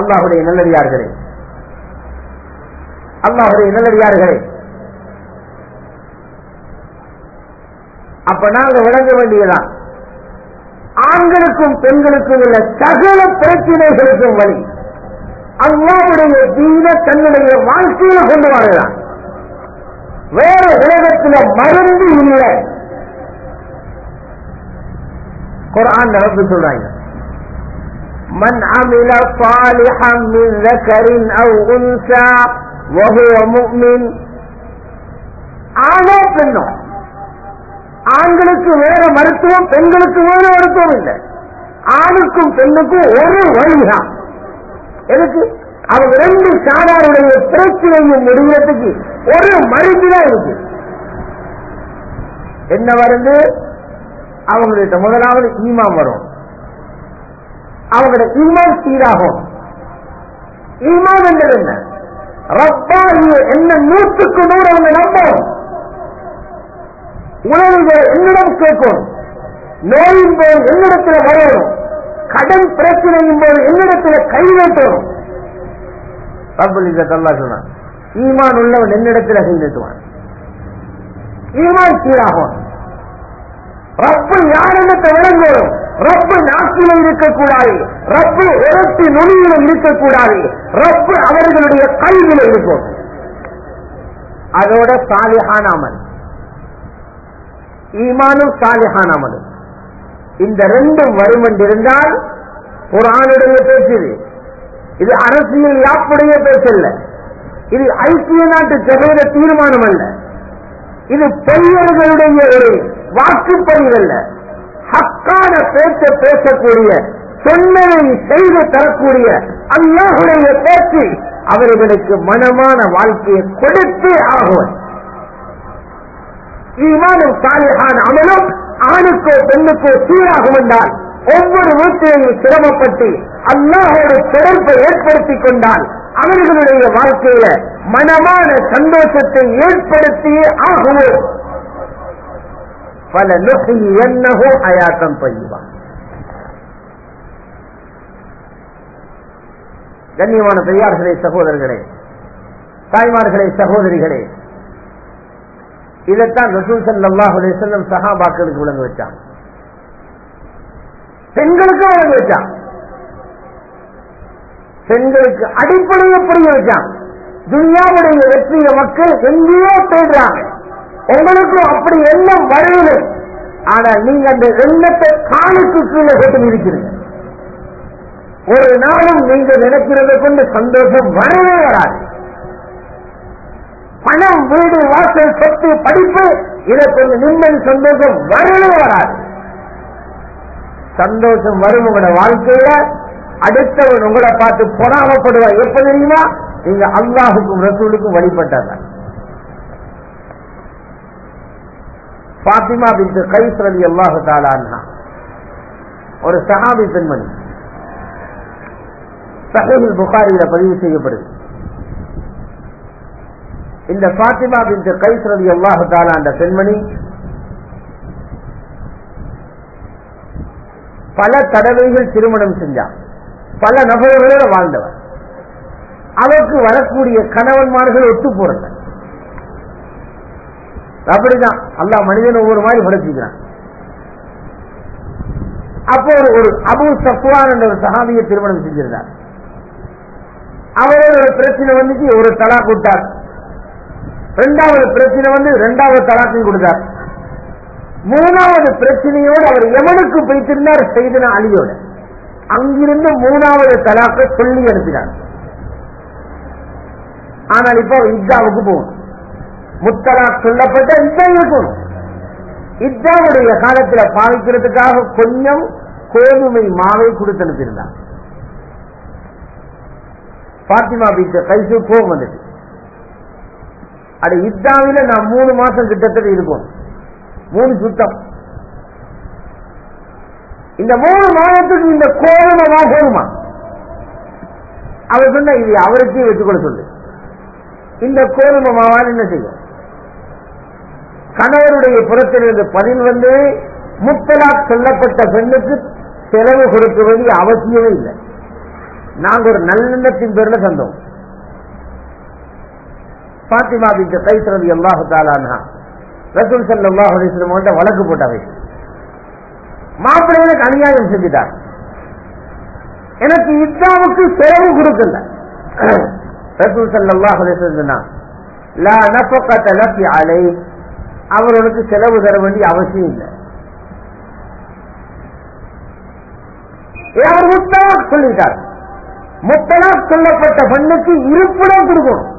அல்லாஹுடைய நல்லடியார்களே அல்லாஹுடைய நல்லடியார்களே அப்ப நாங்க விளங்க வேண்டியதான் ஆண்களுக்கும் பெண்களுக்கும் உள்ள சகல பிரச்சனைகளுக்கும் வழி. அல்லாவுடைய தீன தன்னுடைய வாழ்க்கையில கொண்டு வருகிறான் வேற உலகத்தில் மருந்து இல்லை குரான் நடந்து சொல்றாங்க من عمل صالحا من ذكر او انثى وهو مؤمن ஆணோ பெண்ணோ ஆண்களுக்கு வேற மருத்துவம் பெண்களுக்கு வேற மருத்துவம் இல்லை ஆணுக்கும் பெண்ணுக்கும் ஒரு வழிதான் எதுக்கு? அவங்க ரெண்டு சாராருடைய பிரச்சனையும் முடிகிறதுக்கு ஒரு மருந்து தான் இருக்கு. என்ன மருந்து? அவங்கள்ட்ட முதலாவது ஈமாம் வரும். அவங்களோட ஈமாம் சீராகும். ஈமான் என்றது என்ன? ரப்பா என்ன நூற்றுக்கு நூறு அவங்க நம்பும். உணவு என்னிடம் கேட்கும். நோயின் போய் என்னிடத்தில் வரையணும் கடன் பிரச்சனையும் போது என்னிடத்தில் கை வைக்கணும் ரப்பல் இதல்லா சொன்னான் ஈமான் உள்ளவன் என்னிடத்தில் கை நீட்டுவான். ஈமான் சீராகும். ரப்பு யாரிடத்தை விளங்குவோம்? ரப்பு நாட்டிலும் இருக்கக்கூடாது. ரப்பு உரத்து நுனியிலும் இருக்கக்கூடாது. ரப்பு அவர்களுடைய கல்வியில இருக்கும். அதோட சாலிஹான் அமல். ஈமானும் சாலிஹான் அமலும். இந்த ரெண்டும் வறுமன் இருந்தால் குரானுடைய பேச்சு இது அரசியல் யாப்புடைய பேச்சல்ல இது ஐக்கிய நாட்டு சபையில தீர்மானம் அல்ல இது பெரியவர்களுடைய ஒரு வாக்குப்பதிவு அல்ல. ஹக்கான பேச்ச பேசக்கூடிய சொன்னதை செய்து தரக்கூடிய அல்லாஹுடைய பேச்சு அவர்களுக்கு மனமான வாழ்க்கையை கொடுத்து ஆகும். ஈமானும் சாலிஹான் அமலும் ஆணுக்கோ பெண்ணுக்கோ சீராகும் என்றால் ஒவ்வொரு வீட்டிலையும் சிரமப்பட்டு அல்லாஹோட தொடர்பை ஏற்படுத்திக் கொண்டால் அவர்களுடைய வாழ்க்கையில மனமான சந்தோஷத்தை ஏற்படுத்தியே ஆகுவோம். பல நொசி என்னவோ அயாத்தம் பயிவான் கண்ணியமான பெரியார்களே சகோதரர்களே தாய்மார்களே சகோதரிகளே இதைத்தான் ரசூல் சல்லாஹ் அலிசல்லம் சஹாபாக்களுக்கு விளங்க வச்சான் பெண்களுக்கும் விளங்க வச்சான் பெண்களுக்கு அடிப்படையை புரிய வச்சான் துனியாவுடைய வெற்றிய மக்கள் எங்கேயோ தேடுறாங்க. உங்களுக்கும் அப்படி எண்ணம் வருவது ஆனா நீங்க அந்த எண்ணத்தை காலுக்கு கீழே போட்டு இருக்கிறீங்க ஒரு நாளும் நீங்க நினைக்கிறத கொண்டு சந்தோஷம் வரவே வராது. பணம் வீடு வாசல் சொத்து படிப்பு இதற்கு கொண்டு நிம்மதி சந்தோஷம் வரவே வராது. சந்தோஷம் வரும் உங்களோட வாழ்க்கையில அடுத்தவன் உங்களை பார்த்து பொறாமப்படுவார் எப்ப தெரியுமா? நீங்க அல்லாஹுக்கும் ரசூலுக்கும் வழிபட்டாங்க. பாத்திமா பின் கைஸ் ரலி அல்லாஹு தாலான்னா ஒரு சஹாபி பெண்மணி. சஹீல் புகாரியில பதிவு செய்யப்படுது. இந்த பாத்திமா பின் கைஸ் ரலி அல்லாஹு அந்த பெண்மணி. பல தடவைகள் திருமணம் செஞ்சான் பல நபர்களோட வாழ்ந்தவர் அவருக்கு வரக்கூடிய கணவன்மார்கள் ஒத்து போறது. அப்படிதான். அல்லா மனிதன் ஒவ்வொரு மாதிரி படைச்சுக்கிறான். அப்போ ஒரு அபு சப்வான் என்ற ஒரு சகாபிய திருமணம் செஞ்சிருந்தார். அவரோட ஒரு பிரச்சனை வந்துச்சு ஒரு தலா கூட்டார் ரெண்டாவது பிரச்சனை வந்து ரெண்டாவது தலாக்கையும் கொடுத்தார். மூணாவது பிரச்சனையோடு அவர் எவனுக்கு போய்த்திருந்தார் செய்தன அலியோட. அங்கிருந்து மூணாவது தலாக்கை சொல்லி அனுப்பினார். ஆனால் இப்போ இத்தாவுக்கு போகணும். முத்தலா சொல்லப்பட்ட இத்தா போகணும். இத்தாவுடைய காலத்தில் பாவிக்கிறதுக்காக கொஞ்சம் கோதுமை மாவை கொடுத்து அனுப்பியிருந்தார். பாத்திமா பீச்ச கைசு கோபம் வந்துட்டு அட இத்தாவில நான் மூணு மாசம் கிட்டத்தட்ட இருக்கும். மூணு சுத்தம். இந்த மூணு மாதத்துக்கு இந்த கோதுமை போதுமா அவர் சொன்ன இது அவருக்கே வச்சுக்கொள்ள சொல்லு. இந்த கோதுமை மாவால் என்ன செய்யும்? கணவருடைய புறத்திலிருந்து பதில் வந்து முத்தலாக் சொல்லப்பட்ட பெண்ணுக்கு செலவு கொடுக்க வேண்டிய அவசியமே இல்லை. நாங்கள் ஒரு நல்லெண்ணத்தின் பேரில் தந்தோம். பாத்திமா பின் கைசரதி அல்லாஹு தாலானா ரசூல் சல்லாஹ் அலிஸ்லம் வழக்கு போட்டாவை மாப்பிள்ளைகளுக்கு அநியாயம் செஞ்சுட்டார். எனக்கு இஸ்லாமுக்கு செலவு கொடுக்கல. ரசூல் சல்லாஹ் அலிஸ்லம் லா நஃபகத லஃபி அலை. அவர்களுக்கு செலவு தர வேண்டிய அவசியம் இல்லை. அவர் முத்தலாக் சொல்லிட்டார்? முத்தலாக் சொல்லப்பட்ட பெண்ணுக்கு இருப்பிடம் கொடுக்கணும்.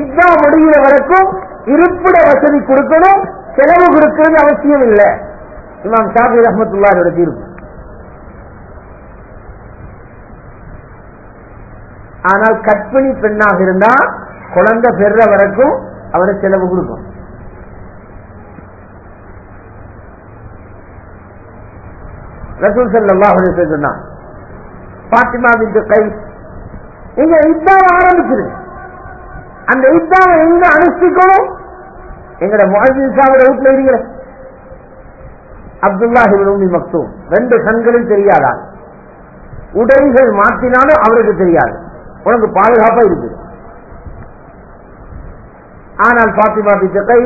இத்தா முடிகிற வரைக்கும் இருப்பிட வசதி கொடுக்கணும் செலவு கொடுக்கிறது அவசியம் இல்லை. இமாம் ஷாபி ரஹமத்துல்லாரோட தீர்ப்பு. ஆனால் கற்பிணி பெண்ணாக இருந்தா குழந்தை பெற வரைக்கும் அவரை செலவு கொடுக்கும். ரசூல் சல்லாஹ் சொன்னான் பாத்திமா பின் கை நீங்க இத்தாவை ஆரம்பிச்சிருங்க. அந்த இத்தாவை எங்க அனுஷ்டிக்கணும்? எங்கட முஹின் சாவோட வீட்டுல இருங்கள அப்துல்லாஹி உம்மி மக்தூம். ரெண்டு கண்களும் தெரியாதா? உடைகள் மாற்றினாலும் அவருக்கு தெரியாது. உனக்கு பாதுகாப்பா இருக்கு ஆனால் பாத்திமா பிச்சை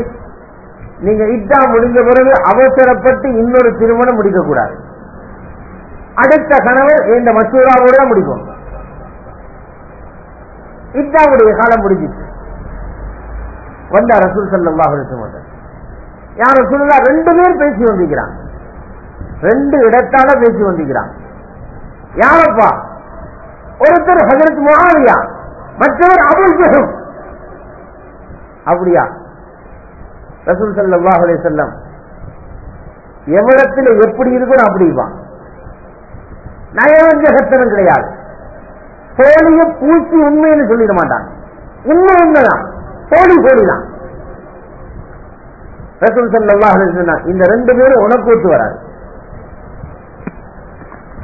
நீங்க இத்தா முடிஞ்ச பிறகு அவசரப்பட்டு இன்னொரு திருமணம் முடிக்க கூடாது அடுத்த கணவர் இந்த மசூராவோட முடிக்கும். இத்தாவுடைய காலம் முடிஞ்சிச்சு. வந்த ரசூல் சல்லாஹ் யார் ரசூல்லா ரெண்டு பேர் பேசி வந்திருக்கிறான். ரெண்டு இடத்தால பேசி வந்திருக்கிறான். யாரப்பா? ஒருத்தர் ஹஜரத் முகாவியா மற்றவர் அபுல் ஜஹம் அப்படியா? ரசூல் சல்லாஹ் அலி செல்லம் எவ்வளத்துல எப்படி இருக்கணும் நயவஞ்ச நயவஞ்சகத்தனம் கிடையாது. போலிய பூச்சி உண்மைன்னு சொல்லிட மாட்டாங்க. உண்மை உண்மைதான். போலி போலிதான் ரசூல் சல்லா இந்த ரெண்டு பேரும் உனக்கு ஒத்து வராது.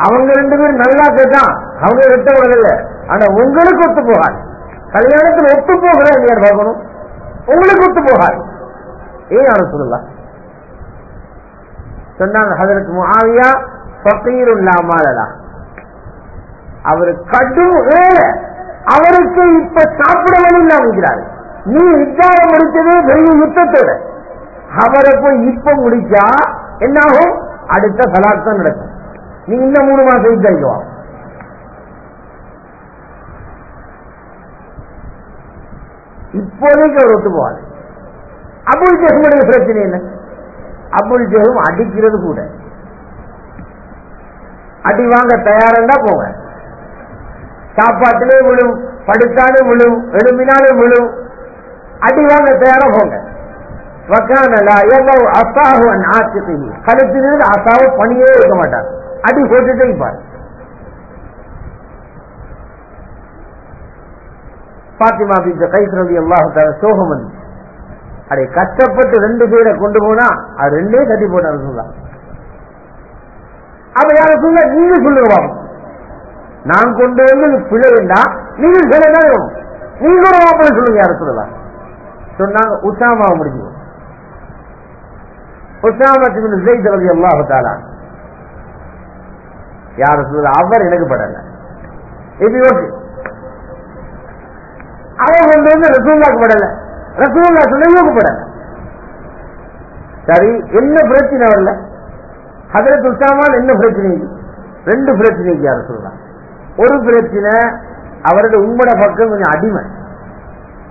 அவங்க ரெண்டு பேரும் நல்லா கேட்டான் அவங்க வெட்ட இல்ல. ஆனா உங்களுக்கு ஒத்து போகாது. கல்யாணத்தில் ஒத்து போகிற யார் பார்க்கணும்? உங்களுக்கு ஒத்து போகாது. ஏன் யாரும் சொல்லலாம் சொன்னாங்க ஹதரத் முஆவியா ஃபகீருல்லா அவர் கடும் அவருக்கு இப்ப சாப்பிட வழி இல்லாம நீ விசாரம் முடிச்சது பெரிய யுத்தத்தோட அவரை போய் இப்ப முடிச்சா என்னாகும்? அடுத்த தலாக் நடக்கும். நீ இன்னும் மூணு மாசம் யுத்தம் இப்போதைக்கு அவர் ஒத்து போவார் அபுல் ஜெகமுடைய பிரச்சனை என்ன? அபுல் ஜெகம் அடிக்கிறது கூட. அடி வாங்க தயாரண்டா போங்க. சாப்பாட்டிலே விழும் படுத்தாலும் விழும் எழும்பினாலும் விழும் அடி வாங்க தயாரா போங்க கழுத்திலிருந்து அசாவை பணியே இருக்க மாட்டார். அடி போட்டுட்டே இருப்பார். பாத்திமா பித்த கைஸ்ரவி அல்லாஹால சோகம் வந்து. அதை கஷ்டப்பட்டு ரெண்டு பேரை கொண்டு போனா அது ரெண்டே கட்டி போட்டார் சொல்லலாம் அப்ப யார சொல்ல நீங்க சொல்லுங்க நான் கொண்டு வந்து பிழை நீங்க சொல்ல நீங்க ஒரு நீங்களும் சொல்லுங்க யார சொல்லலாம் சொன்னாங்க உசாமாவை முடிஞ்சு உசாமத்தின் ஜெயித் ரவி அல்லாஹாலா யார சொல்ல அவர் எனக்கு படல. இது ஓகே. அவர் கொண்டு வந்து ரசூல்லாக்கு படல. ரசூல்லா சொல்ல படல. சரி என்ன பிரச்சனை வரல? ஹதரத் உசாமான் என்ன பிரச்சனை? ரெண்டு பிரச்சனைக்கு யார சொல்லலாம் ஒரு பிரச்சனை அவரது உங்களோட பக்கம் கொஞ்சம் அடிமை.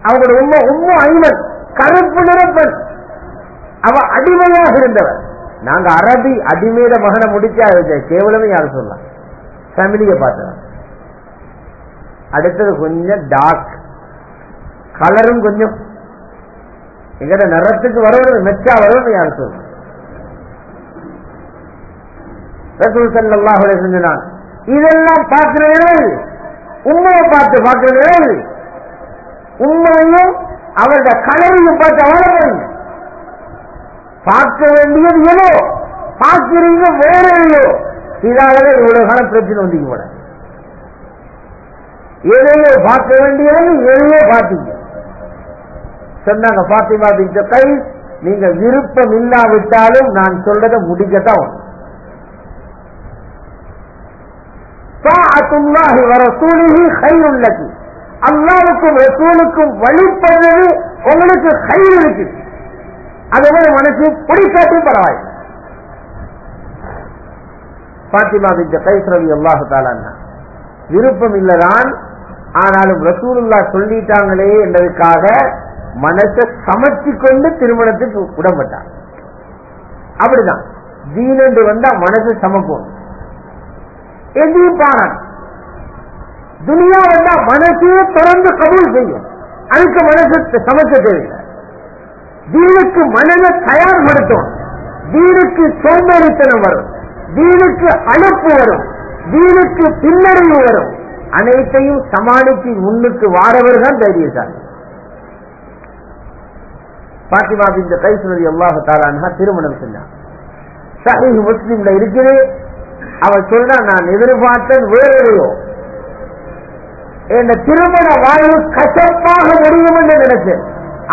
அவங்களோட உண்மை உண்மை அடிமை கருப்பு நிறப்பன். அவ அடிமையாக இருந்தவர் நாங்க அரபி அடிமையில மகனை முடிச்சா கேவலமே யாரும் சொல்லலாம் ஃபேமிலியை பார்த்தவன். அடுத்தது கொஞ்சம் டார்க் கலரும் கொஞ்சம் எங்கட நிறத்துக்கு வரவர் மெச்சா வரணும் யாரும் சொல்லலாம் ரசூல் சல்லாஹ் சொன்னான் இதெல்லாம் பார்க்கிற நிழல் உண்மையை பார்த்து பார்க்கிற நிழல் உண்மையும் அவருடைய கலரையும் பார்த்து அவரவங்க பார்க்க வேண்டியது ஏதோ பார்க்கிறீங்க வேற எதையோ இதாகவே இவ்வளவு காலம் பிரச்சனை வந்துக்கு கூட எதையோ பார்க்க வேண்டியது எதையோ பார்த்தீங்க. சொன்னாங்க பார்த்து பார்த்தீங்க கை நீங்க விருப்பம் இல்லாவிட்டாலும் நான் சொல்றதை முடிக்கத்தான் அல்லாவுக்கும் ரசூலுக்கும் வழிபடுறது உங்களுக்கு கயிறு இருக்கு. அதுவே மனசு பிடிக்காட்டும் பரவாயில்லை. பாத்திமா பின் கைஸ்ரவி அல்லாஹு தாலான்னா விருப்பம் இல்லதான் ஆனாலும் ரசூலுல்லா சொல்லிட்டாங்களே என்பதற்காக மனசை சமைச்சு கொண்டு திருமணத்துக்கு உடம்பட்டார் அப்படிதான். தீனண்டு வந்தா மனசு சமைக்கும் எதையும் பாராட்டு துனியா வந்தா மனசையே தொடர்ந்து கபூல் செய்யும். அதுக்கு மனசு சமைக்க தேவையில்லை தீனுக்கு மனதை தயார்படுத்தும். தீனுக்கு சோம்பேறித்தனம் வரும். தீனுக்கு அழுப்பு வரும். தீனுக்கு பின்னடைவு வரும். அனைத்தையும் சமாளித்து முன்னுக்கு வாரவர் தான் தைரியசாலி. பாத்திமா இந்த கைசுனதி அல்லாஹு தாலான்ஹா திருமணம் செஞ்சான். சஹி முஸ்லீம்ல இருக்குது அவன் சொன்னா நான் எதிர்பார்த்தேன் வேறையோ என் திருமண வாழ்வு கசப்பாக முடியும் என்று நினைச்சேன்.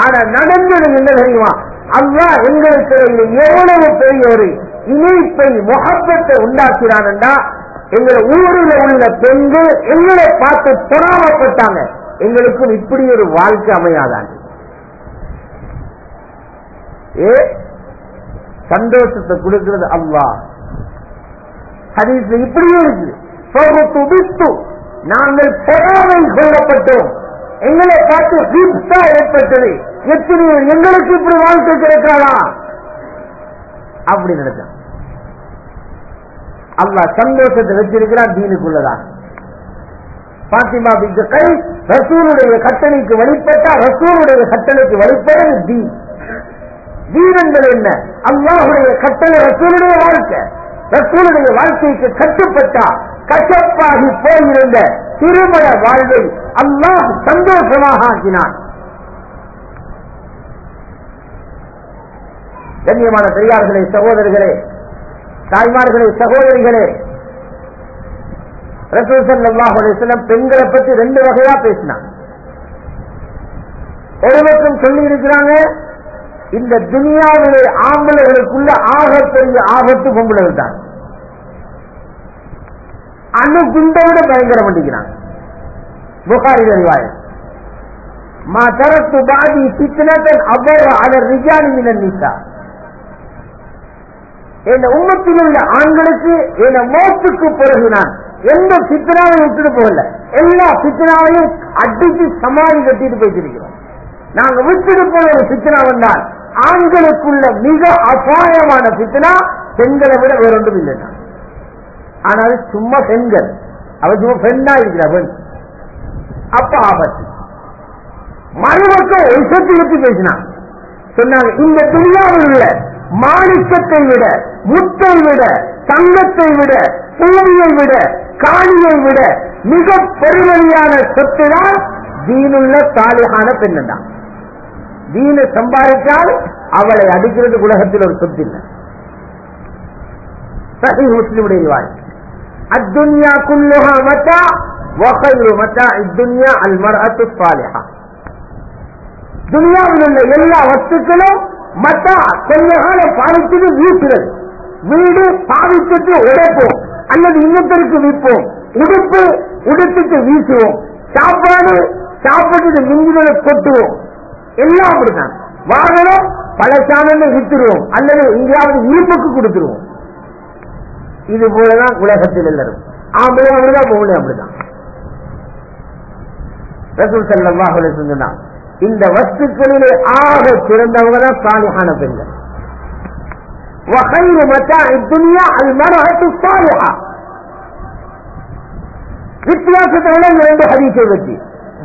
ஆனா நடந்தது என்ன தெரியுமா? அல்லா எங்களுக்கு எவ்வளவு பெரிய ஒரு இணைப்பை முகப்பத்தை உண்டாக்கிறான்டா எங்களை ஊரில் உள்ள பெண்கள் எங்களை பார்த்து பொறாமப்பட்டாங்க. எங்களுக்கும் இப்படி ஒரு வாழ்க்கை அமையாதான் ஏ? சந்தோஷத்தை கொடுக்கிறது அல்லா ஹரீஸ் இப்படியே இருக்கு. நாங்கள் பொறாமை சொல்லப்பட்டோம் எங்களை பார்த்து சீப்ஸா ஏற்பட்டது. எத்தனை எங்களுக்கு இப்படி வாழ்க்கை கிடைக்காதா அப்படி நினைச்சான் அல்லா சந்தோஷத்தை வச்சிருக்கிறான் தீனுக்குள்ளதான் பாத்திமா பிக்கு கை ரசூருடைய கட்டளைக்கு வழிபட்டா ரசூருடைய கட்டளைக்கு வழிபடுறது தீன். தீனங்கள் என்ன? அல்லாஹுடைய கட்டளை ரசூருடைய வாழ்க்கை. ரசூருடைய வாழ்க்கைக்கு கட்டுப்பட்டா கசப்பாகி போயிருந்த திருமண வாழ்வை அல்லாஹ் சந்தோஷமாக ஆக்கினான். கண்ணியமான பெரியார்களே சகோதரர்களே தாய்மார்களே சகோதரிகளே ரசூல் சல்லாஹ் பெண்களை பற்றி ரெண்டு வகையா பேசினான். ஒரு பக்கம் சொல்லி இருக்கிறாங்க இந்த துனியாவிலே ஆம்பளைகளுக்குள்ள ஆகப்பெரிய ஆபத்து பொம்பளைகள் தான். அணு குண்டை விட பயங்கரம் பண்ணிக்கிறாங்க. புகாரி அறிவாயம் மா தரத்து பாதி பித்தனத்தன் அவ்வளவு அலர் ரிஜானி மினன் நீட்டா என் உம்மத்தில் உள்ள ஆண்களுக்கு என் மோத்துக்கு பிறகு நான் எந்த சித்தனாவையும் விட்டுட்டு போகல. எல்லா சித்தனாவையும் அடிச்சு சமாதி கட்டிட்டு போயிட்டிருக்கிறோம். நாங்க விட்டுட்டு போன ஒரு சித்தனா வந்தால் ஆண்களுக்குள்ள மிக அபாயமான சித்தனா பெண்களை விட வேறொன்றும் இல்லைன்னா ஆனால் சும்மா பெண்கள். அவன் சும்மா பெண்ணா இருக்கிற பெண். அப்ப ஆபத்து. மறுபக்கம் விஷத்தை பற்றி பேசினான் சொன்னாங்க இந்த துணியாவில் உள்ள மாணிக்கத்தை விட முத்தை விட தங்கத்தை விட பூமியை விட காணியை விட மிக பெருமதியான சொத்து தான் தீனுள்ள தாலிகான பெண்ணு தான் தீனை சம்பாதித்தால் அவளை அடிக்கிறது உலகத்தில் ஒரு சொத்து இல்லை. சஹி முஸ்லிமுடைய ரிவாய் அத்துன்யா குல்லுஹா மத்தா வகைரு மத்தா இத்துன்யா அல்மர் அத்து சாலிஹா துன்யாவில் உள்ள எல்லா வஸ்துக்களும் மத்தா கொஞ்ச காலம் பாவித்தது வீசுறது வீடு பாவித்துட்டு உடைப்போம். அல்லது இன்னொருத்தருக்கு விற்போம். உடுப்பு உடுத்துட்டு வீசுவோம். சாப்பாடு சாப்பிட்டு மிஞ்சினதை கொட்டுவோம். எல்லாம் அப்படிதான் வாகனம் பழசானன்னு வித்துருவோம். அல்லது எங்கேயாவது இருப்புக்கு கொடுத்துருவோம். இது போலதான் உலகத்தில் எல்லாரும் ஆம்பளை அப்படிதான் பொம்பளை அப்படிதான் ரசூல் ஸல்லல்லாஹு அலைஹி வஸல்லம் சொன்னாங்க இந்த வஸ்துக்களிலே ஆக சிறந்தவங்க தான் சாலிஹான பெண்கள் وخير متاع الدنيا المرأة الصالحة வித்தியாசத்தை விட இந்த ரெண்டு ஹதீஸை வச்சு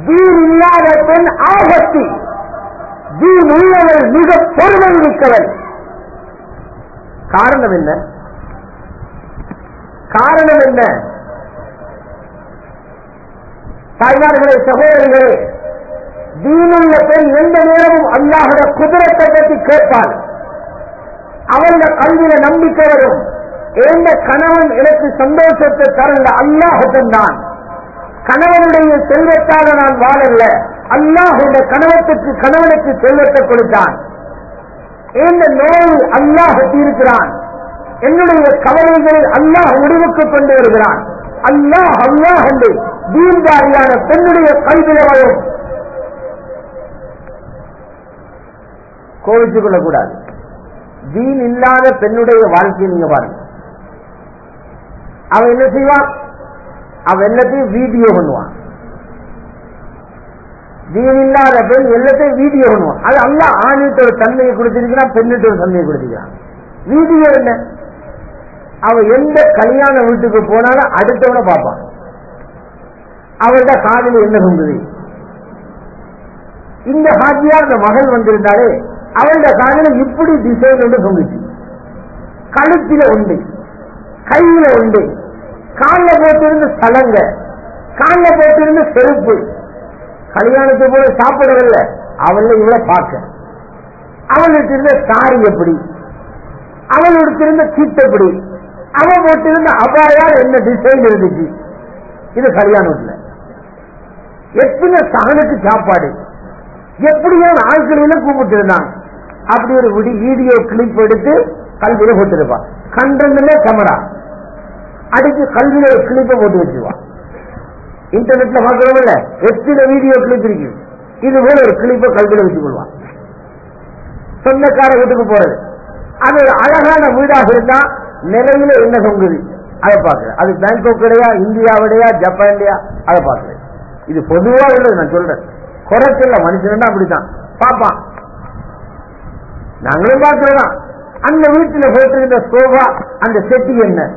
தீன் இல்லாத பெண் ஆபத்து தீன் உள்ளவள் மிக பொறுமை மிக்கவள் காரணம் என்ன காரணம் என்ன? தாய்மார்களே சகோதரர்களே தீனுள்ள பெண் எந்த நேரமும் அல்லாஹோட குதிரத்தை பற்றி கேட்பாள். அவளோட கல்வியில நம்பிக்கை வரும். எந்த கணவன் எனக்கு சந்தோஷத்தை தரல அல்லாஹன் தான் கணவனுடைய செல்வத்தாக நான் வாழல அல்லாஹுடைய கணவத்துக்கு கணவனுக்கு செல்வத்தை கொடுத்தான். இந்த நோய் அல்லாஹ் தீர்க்கிறான். என்னுடைய கவலைகளில் அல்லாஹ் முடிவுக்கு கொண்டு வருகிறான். அல்லாஹ் அல்லாஹ் என்று தீன்தாரியான பெண்ணுடைய கல்வியில வரும் கோவிச்சுக் கொள்ளக்கூடாது. தீன் இல்லாத பெண்ணுடைய வாழ்க்கையை நீங்க பாருங்க. அவன் என்ன செய்வான்? அவன் எல்லாத்தையும் வீடியோ பண்ணுவான். தீன் இல்லாத பெண் எல்லாத்தையும் வீடியோ பண்ணுவான். அது அல்ல ஆணிட்ட ஒரு தன்மையை கொடுத்திருக்கிறான் பெண்ணிட்ட ஒரு தன்மையை கொடுத்திருக்கிறான். வீடியோ என்ன? அவன் எந்த கல்யாண வீட்டுக்கு போனாலும் அடுத்தவனை பார்ப்பான். அவருடைய காதல் என்ன சொல்றது இந்த ஹாஜியா அந்த மகள் வந்திருந்தாலே அவளோட காதல இப்படி டிசைன் ஒன்று சொங்குச்சு கழுத்தில உண்டு கையில உண்டு காலில் போட்டிருந்த சலங்க காலில் போட்டிருந்த செருப்பு. கல்யாணத்தை போல சாப்பிடவில்லை அவள் இவளை பார்க்க. அவளுக்கு இருந்த சாரி எப்படி? அவள் எடுத்திருந்த சீட்டை எப்படி? அவன் போட்டிருந்த அபாயால் என்ன டிசைன் இருந்துச்சு? இது சரியான கல்யாணத்துல எத்தனை சகனுக்கு சாப்பாடு? எப்படியோ ஆட்களில கூப்பிட்டு இருந்தாங்க அப்படி ஒரு வீடியோ கிளிப் எடுத்து கல்வியில போட்டிருப்பான் கண்டதுல கேமரா அடிச்சு கல்வியில ஒரு கிளிப்பை போட்டு வச்சுருவான் இன்டர்நெட்ல பாக்குறோம்ல எத்தனை வீடியோ கிளிப் இருக்கு? இது போல ஒரு கிளிப்பை கல்வியில வச்சு கொள்வான் சொந்தக்கார வீட்டுக்கு போறது. அது ஒரு அழகான வீடாக இருந்தா நிலையில என்ன தொங்குது அதை பார்க்கிறேன். அது பேங்காக்கடையா இந்தியாவுடையா ஜப்பான்லையா அதை பார்க்கிறேன். இது பொதுவா உள்ளது நான் சொல்றேன். குறைச்சல மனுஷன் அப்படித்தான். பாப்பான் நாங்களும் பார்க்கிறோம். அந்த வீட்டுல போட்டிருந்த சோபா அந்த செட்டி என்ன?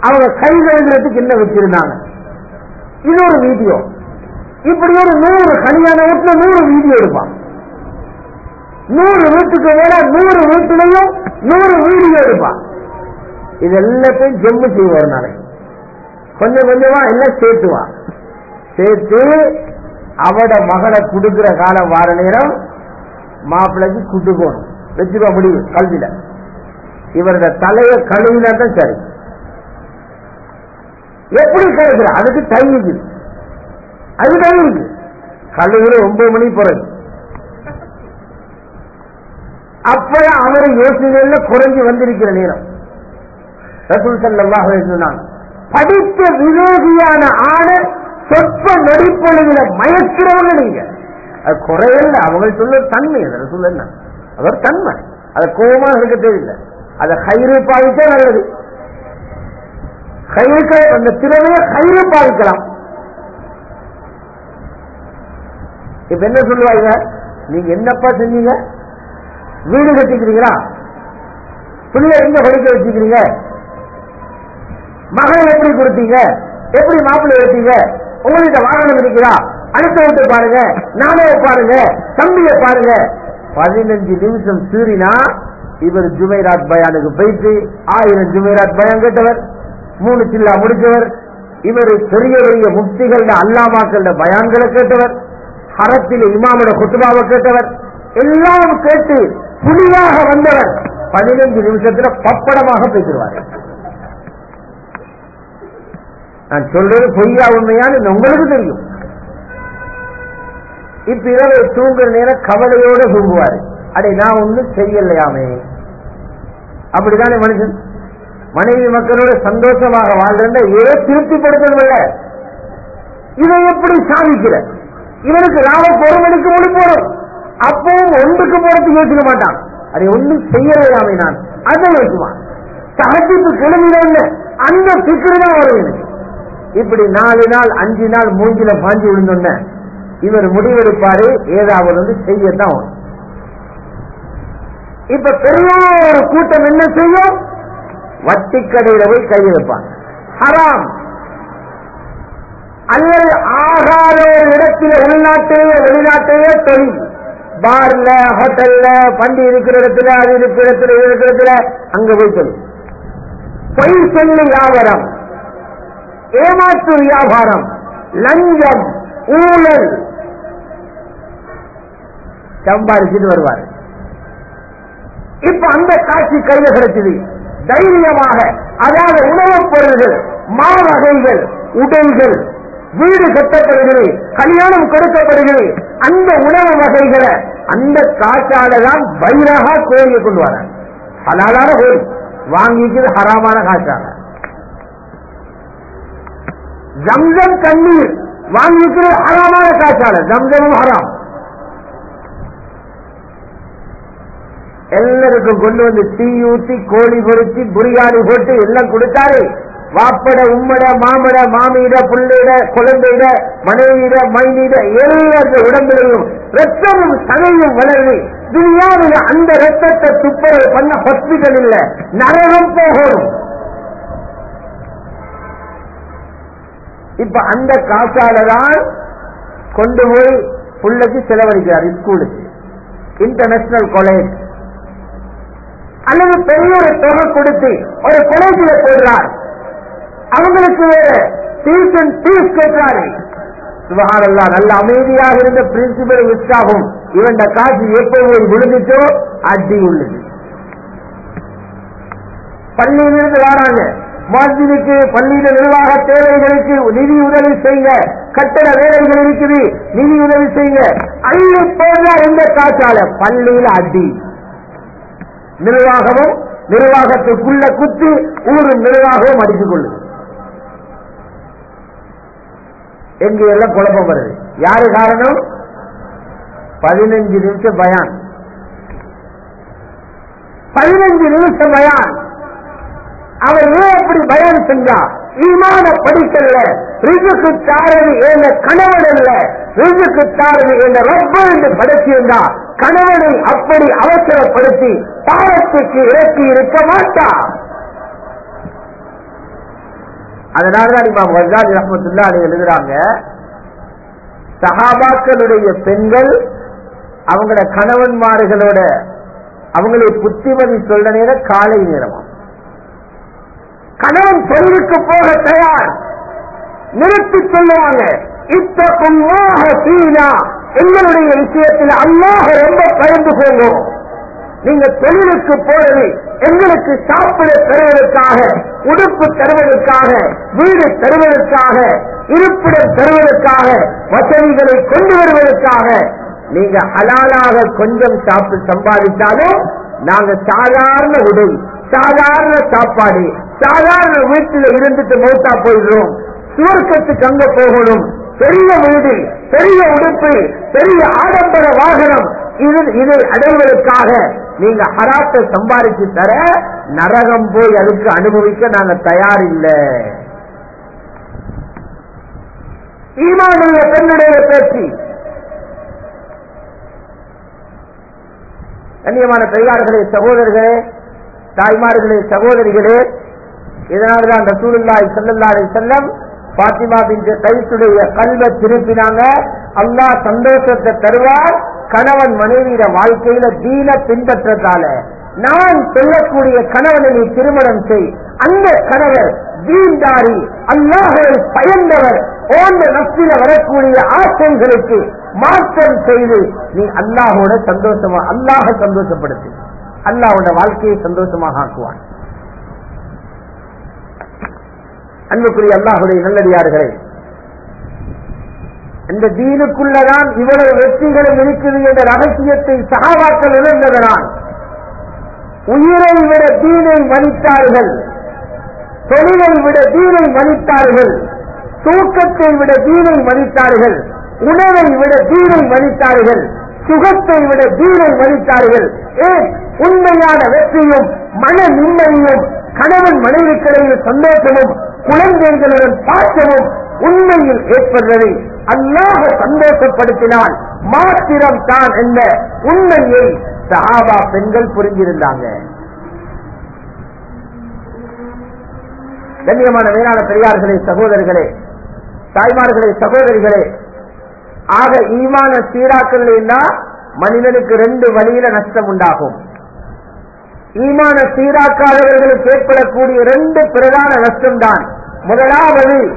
அவங்க கை கழுதுறதுக்கு என்ன வச்சிருந்தாங்க? இது ஒரு வீடியோ. இப்படி ஒரு நூறு கல்யாண வீட்டுல நூறு வீடியோ எடுப்பான். நூறு வீட்டுக்கு மேல நூறு வீட்டுலையும் நூறு வீடியோ எடுப்பான். இது எல்லாத்தையும் ஜெம்மு செய்வார் நாளை. கொஞ்சம் கொஞ்சமா எல்லாம் சேர்த்துவான் சேர்த்து அவட மகளை கொடுக்கிற காலம் வார நேரம் மாப்பிள்ளைக்கு கூட்டு போகணும். வச்சுக்கோ முடியும் கல்வியில. இவரத தலையை கழுவினா தான் சரி. எப்படி கழுகுற அதுக்கு டைம் அது டைம் இருக்கு. கழுவுற ஒன்பது மணி பிறகு. அப்ப அவரை யோசனைகள்ல குறைஞ்சு வந்திருக்கிற நேரம். ரசூல் சல்லாஹ் சொன்னாங்க. படித்த விவேகியான ஆணை சொற்ப நொடிப்பொழுதுல மயக்கிறவங்க நீங்க. அது குறையல்ல அவங்க சொல்ல தன்மை. அதை சொல்ல என்ன? அது தன்மை. அதை கோபமாக இருக்க தேவையில்லை. அதை கயிறு பாவித்தா நல்லது. கயிறுக்க அந்த திறமையை கயிறு பாதிக்கலாம் இப்ப என்ன சொல்லுவாங்க? நீங்க என்னப்பா செஞ்சீங்க? வீடு கட்டிக்கிறீங்களா? பிள்ளைய எங்க படிக்க வச்சுக்கிறீங்க? மகளை எப்படி கொடுத்தீங்க? எப்படி மாப்பிள்ளை வச்சீங்க உங்கள்கிட்ட வாகனம் இருக்கிறா அடுத்த பாருங்க. நானே பாருங்க. தம்பியை பாருங்க. பதினஞ்சு நிமிஷம் சீறினா இவர் ஜுமைராத் பயானுக்கு போயிட்டு ஆயிரம் ஜுமைராத் பயான் கேட்டவர். மூணு சில்லா முடிச்சவர். இவர் பெரிய பெரிய முக்திகள அல்லாமாக்கள பயான்களை கேட்டவர். ஹரத்தில் இமாமோட குத்துபாவை கேட்டவர். எல்லாம் கேட்டு புலியாக வந்தவர். பதினஞ்சு நிமிஷத்துல பப்படமாக பேசிடுவார்கள் நான் சொல்றது பொய்யா உண்மையான்னு உங்களுக்கு தெரியும். இப்ப இரவு தூங்குற நேரம் கவலையோட தூங்குவாரு. அடே நான் ஒண்ணும் செய்யலையாமே. அப்படித்தானே மனுஷன். மனைவி மக்களோட சந்தோஷமாக வாழ்ந்த ஏதோ திருப்திப்படுத்தணும்ல. இதை எப்படி சாதிக்கிற? இவனுக்கு ராம ஒரு மணிக்கு முடி போறோம். அப்பவும் ஒன்றுக்கு போறதுக்கு யோசிக்க மாட்டான். அதை ஒன்றும் செய்யலையாமே நான். அதை யோசிக்குவான் சகஜிப்பு கிளம்பின அந்த சிக்கரு தான் இப்படி நாலு நாள் அஞ்சு நாள் மூஞ்சில பாஞ்சு விழுந்தோன்ன இவர் முடிவெடுப்பாரு ஏதாவது வந்து செய்யத்தான் இப்ப பெரிய ஒரு கூட்டம் என்ன செய்யும்? வட்டிக்கடையில போய் கை வைப்பாங்க. ஹராம். அல்லது ஆகாத ஒரு இடத்தில உள்நாட்டிலேயே வெளிநாட்டிலேயே தொழில். பார்ல ஹோட்டல்ல பண்டி இருக்கிற இடத்துல அது இருக்கிற இடத்துல இருக்கிற இடத்துல அங்க போய் தொழில். பொய் சொல்லி வியாபாரம். ஏமாற்று வியாபாரம் லஞ்சம் ஊழல். சம்பாதிச்சுட்டு வருவார். இப்ப அந்த காட்சி கையில கிடைச்சது தைரியமாக அதாவது உணவுப் பொருள்கள் மாவகைகள் உடைகள் வீடு கட்டப்படுகிறது கல்யாணம் கொடுக்கப்படுகிறது அந்த உணவு வகைகளை அந்த காற்றால தான் பைரகா கோயிலுக்கு கொண்டு வர ஹலாலான கோயில். வாங்கிக்கிறது ஹராமான காற்றாக ஜம்சம் தண்ணீர் வாங்கிக்கிறது ஹராமான காசால. ஜம்சமும் ஹராம். எல்லாருக்கும் கொண்டு வந்து தீ ஊத்தி கோழி பொறிச்சு புரியாணி போட்டு எல்லாம் கொடுத்தாரு. வாப்பட உம்மட மாமட மாமியிட புள்ளையிட குழந்தையிட மனைவியிட மைனிட எல்லாருடைய உடம்பிலையும் ரத்தமும் சதையும் வளர்ந்து துனியாவில் அந்த ரத்தத்தை துப்புரவு பண்ண ஹாஸ்பிட்டல் இல்ல. நரகம் போகணும். இப்ப அந்த காசால தான் கொண்டு போய் புள்ளைக்கு செலவழிக்கிறார் ஸ்கூலுக்கு இன்டர்நேஷனல் காலேஜ் அல்லது பெரிய ஒரு தொகை கொடுத்து ஒரு காலேஜில் போடுறார் அவங்களுக்கு டியூஷன் ஃபீஸ் கேட்கிறாரு. நல்ல அமைதியாக இருந்த பிரின்சிபல் உற்சாகம் இவன் காசு எப்போது போய் விழுந்துச்சோ அடி உள்ளது. பள்ளியிலிருந்து வராங்க. மஸ்ஜிதுக்கு பள்ளியில நிர்வாக தேவைகளுக்கு நிதி உதவி செய்ய கட்டட வேலைகள் இருக்குது நிதி உதவி செய்ய. அள்ளி போக எந்த காற்றால பள்ளியில அடி. நிர்வாகமும் நிர்வாகத்துக்குள்ள குத்து ஊர் நிர்வாகமும் அடித்துக் கொள்ளுது எங்க எல்லாம் குழப்பம் வருது. யாரு காரணம்? பதினஞ்சு நிமிஷம் பயான். பதினஞ்சு நிமிஷம் பயான். அவர் ஏன் அப்படி பயான் செஞ்சா? ஈமான படிக்கல்ல ரிசுக்கு தாரது என்ற கணவன் அல்ல ரிசுக்கு தாரது என்ற ரப்ப என்று படைச்சிருந்தா கணவனை அப்படி அவசரப்படுத்தி பாவத்துக்கு இறக்கி இருக்க மாட்டா. அதனாலதான் இமாம் வஜாஜ் ரஹமத்துல்லா எழுதுறாங்க சஹாபாக்களுடைய பெண்கள் அவங்களோட கணவன்மார்களோட அவங்களை புத்திமதி சொல்ற நேரம் காலை நேரம்? கணவன் பொருளுக்கு போக தயார். நிறுத்தி சொல்லுவாங்க இத்தக்கும் சீனா. எங்களுடைய விஷயத்தில் அல்லாஹ் ரொம்ப பயந்து போகும். நீங்க தொழிலுக்கு போறது எங்களுக்கு சாப்பிட தருவதற்காக உடுப்பு தருவதற்காக வீடு தருவதற்காக இருப்பிடம் தருவதற்காக வசதிகளை கொண்டு வருவதற்காக நீங்க ஹலாலாக கொஞ்சம் சாப்பிட்டு சம்பாதித்தாலும் நாங்க சாதாரண உடை சாதாரண சாப்பாடு சாதாரண வீட்டில் இருந்துட்டு மூத்தா போயிடும். சுவர்க்கத்துக்கு அங்க போகணும். பெரிய வீடு பெரிய உடுப்பு பெரிய ஆடம்பர வாகனம். இது இதை அடைவதற்காக நீங்க ஹராத்தை சம்பாதிச்சு தர நரகம் போய் அதுக்கு அனுபவிக்க நாங்க தயார் இல்லை ஈமானுடைய பெண்ணுடைய பேச்சு. கண்ணியமான பெரியார்களே சகோதரர்களே தாய்மார்களே சகோதரிகளே இதனால்தான் ரசூலுல்லாய் ஸல்லல்லாஹு செல்லம் பாத்திமா பின் கைத்துடைய கல்வ திருப்பினாங்க. அல்லாஹ் சந்தோஷத்தை தருவார். கணவன் மனைவியிட வாழ்க்கையில தீன பின்பற்றதால நான் சொல்லக்கூடிய கணவனை நீ திருமணம் செய். அந்த கணவர் தீன்தாரி அல்லாஹரை பயந்தவர் போன்ற நப்சில வரக்கூடிய ஆசைகளுக்கு மாற்றம் செய்து நீ அல்லாஹோட சந்தோஷமா அல்லாஹ சந்தோஷப்படுத்து. அல்லாஹோட வாழ்க்கையை சந்தோஷமாக ஆக்குவான். அன்புக்குரிய அல்லாஹுடைய நல்லடியார்களே இந்த தீனுக்குள்ளதான் இவ்வளவு வெற்றிகளும் இருக்குது என்ற ரகசியத்தை சகாவாக்கள் இழந்ததனால் உயிரை விட தீனை மதித்தார்கள் தொழிலை விட தீனை மதித்தார்கள் தூக்கத்தை விட தீனை மதித்தார்கள் உணவை விட தீனை மதித்தார்கள் சுகத்தை விட தீனை மதித்தார்கள் ஏன்? உண்மையான வெற்றியும் மன நிம்மதியும் கணவன் மனைவிக்கிடையில் சந்தோஷமும் குழந்தைகளுடன் பாசமும் உண்மையில் ஏற்படுவதை அல்லாஹ சந்தோஷப்படுத்தினால் மாத்திரம் தான் என்ற உண்மையை சஹாபா பெண்கள் புரிஞ்சிருந்தாங்க கண்ணியமான மேலான பெரியார்களே சகோதரர்களே தாய்மார்களே சகோதரிகளே ஆக ஈமான சீராக்கல் மனிதனுக்கு ரெண்டு வழியில நஷ்டம் உண்டாகும். ஈமான சீராக்காதவர்களுக்கு ஏற்படக்கூடிய ரெண்டு பிரதான நஷ்டம்தான். முதலாவது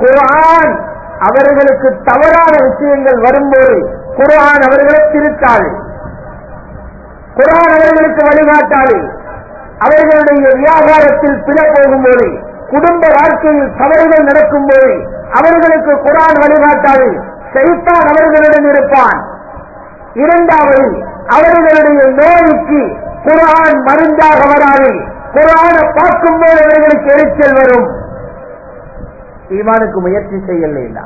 குரான் அவர்களுக்கு தவறான விஷயங்கள் வரும்போது குரான் அவர்களை திருத்தாது. குரான் அவர்களுக்கு வழிகாட்டாது. அவர்களுடைய வியாபாரத்தில் பிற போகும்போது குடும்ப வாழ்க்கையில் தவறுகள் நடக்கும்போது அவர்களுக்கு குரான் வழிகாட்டாது. சைத்தான் அவர்களிடம் இருப்பான். இரண்டாவது அவர்களுடைய நோய்க்கு குரான் மருந்தாக வராது குரானை பார்க்கும் போது அவர்களுக்கு எரிச்சல் வரும் ஈமானுக்கு முயற்சி செய்யல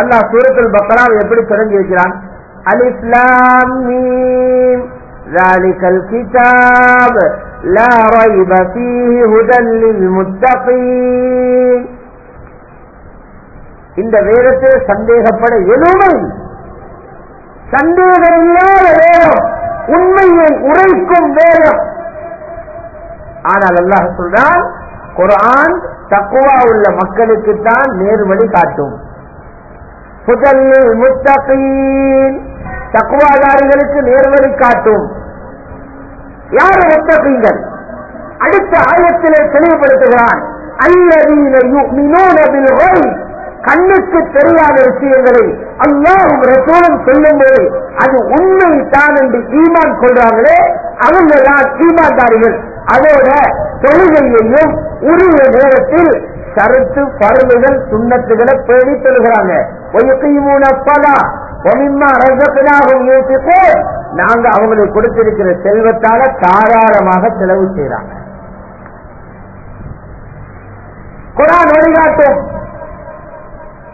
அல்லாஹ் சூரத்துல் பக்கராவை எப்படி தொடங்கி வைக்கிறான் அலிஸ்லாம் ذلك الكتاب لا ريب فيه هدى للمتقين இந்த வேதத்தில் சந்தேகப்பட எதுவுமே சந்தேகம் இல்லாத வேதம் உண்மையை உரைக்கும் வேதம் ஆனால் அல்லாஹ் சொல்றான் குரான் தக்குவா உள்ள மக்களுக்கு தான் நேர்வழி காட்டும். புதல்லில் முத்தகீன் தக்குவாதாரிகளுக்கு நேர்வழி காட்டும். யார் முத்தகீங்கள் அடுத்த ஆயத்திலே தெளிவுபடுத்துகிறான். அல்லதீன கண்ணுக்கு தெரியாத விஷயங்களை அல்லாஹும் சொல்லும் போது அது உண்மை தான் என்று ஈமான் கொள்றாங்களே அவங்க தான் ஈமான்தாரிகள். அதோட தொழுகையையும் உரிய நேரத்தில் சருத்து பருவுகள் சுண்ணத்துகளை பேணி தொழுகிறாங்க. நாங்க அவங்களுக்கு கொடுத்திருக்கிற செல்வத்தால தாராளமாக செலவு செய்யறாங்க குரான் வழிகாட்டும்.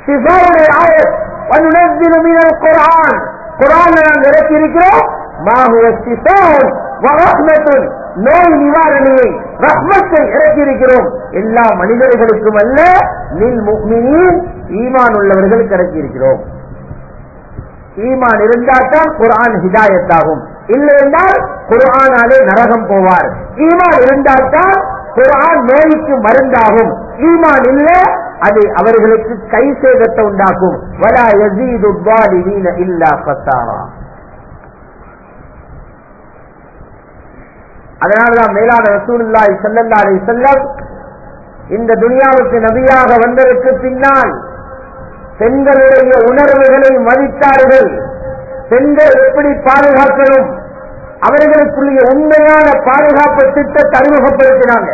சிசாவுடைய ஆயத் வனுனஸ்ஸிலு மினல் குர்ஆன் குர்ஆன்ல நாம் இறக்கி இருக்கிறோம் மாஹுவ சிசான் வரஹ்மத்துன் நோய் நிவாரணியை ரஹ்மத்தை இறக்கியிருக்கிறோம் எல்லா மனிதர்களுக்கும் அல்ல நில் முக்மினின் ஈமான் உள்ளவர்களுக்கு இறக்கியிருக்கிறோம் ஈமான் இருந்தால்தான் குரான் ஹிதாயத்தாகும் இல்லை என்றால் குரானாலே நரகம் போவார். ஈமான் இருந்தால்தான் குரான் நோய்க்கு மருந்தாகும். ஈமான் இல்லை அது அவர்களுக்கு கை சேதத்தை உண்டாக்கும். வலா யசீது இல்லா பத்தாரா அதனாலதான் மேலான ரசூலுல்லாய் செல்லல்லாரை செல்லம் இந்த துனியாவுக்கு நபியாக வந்ததற்கு பின்னால் பெண்களுடைய உணர்வுகளை மதித்தார்கள். பெண்கள் எப்படி பாதுகாக்கணும்? அவர்களுக்குரிய உண்மையான பாதுகாப்பு திட்டத்தை அறிமுகப்படுத்தினாங்க.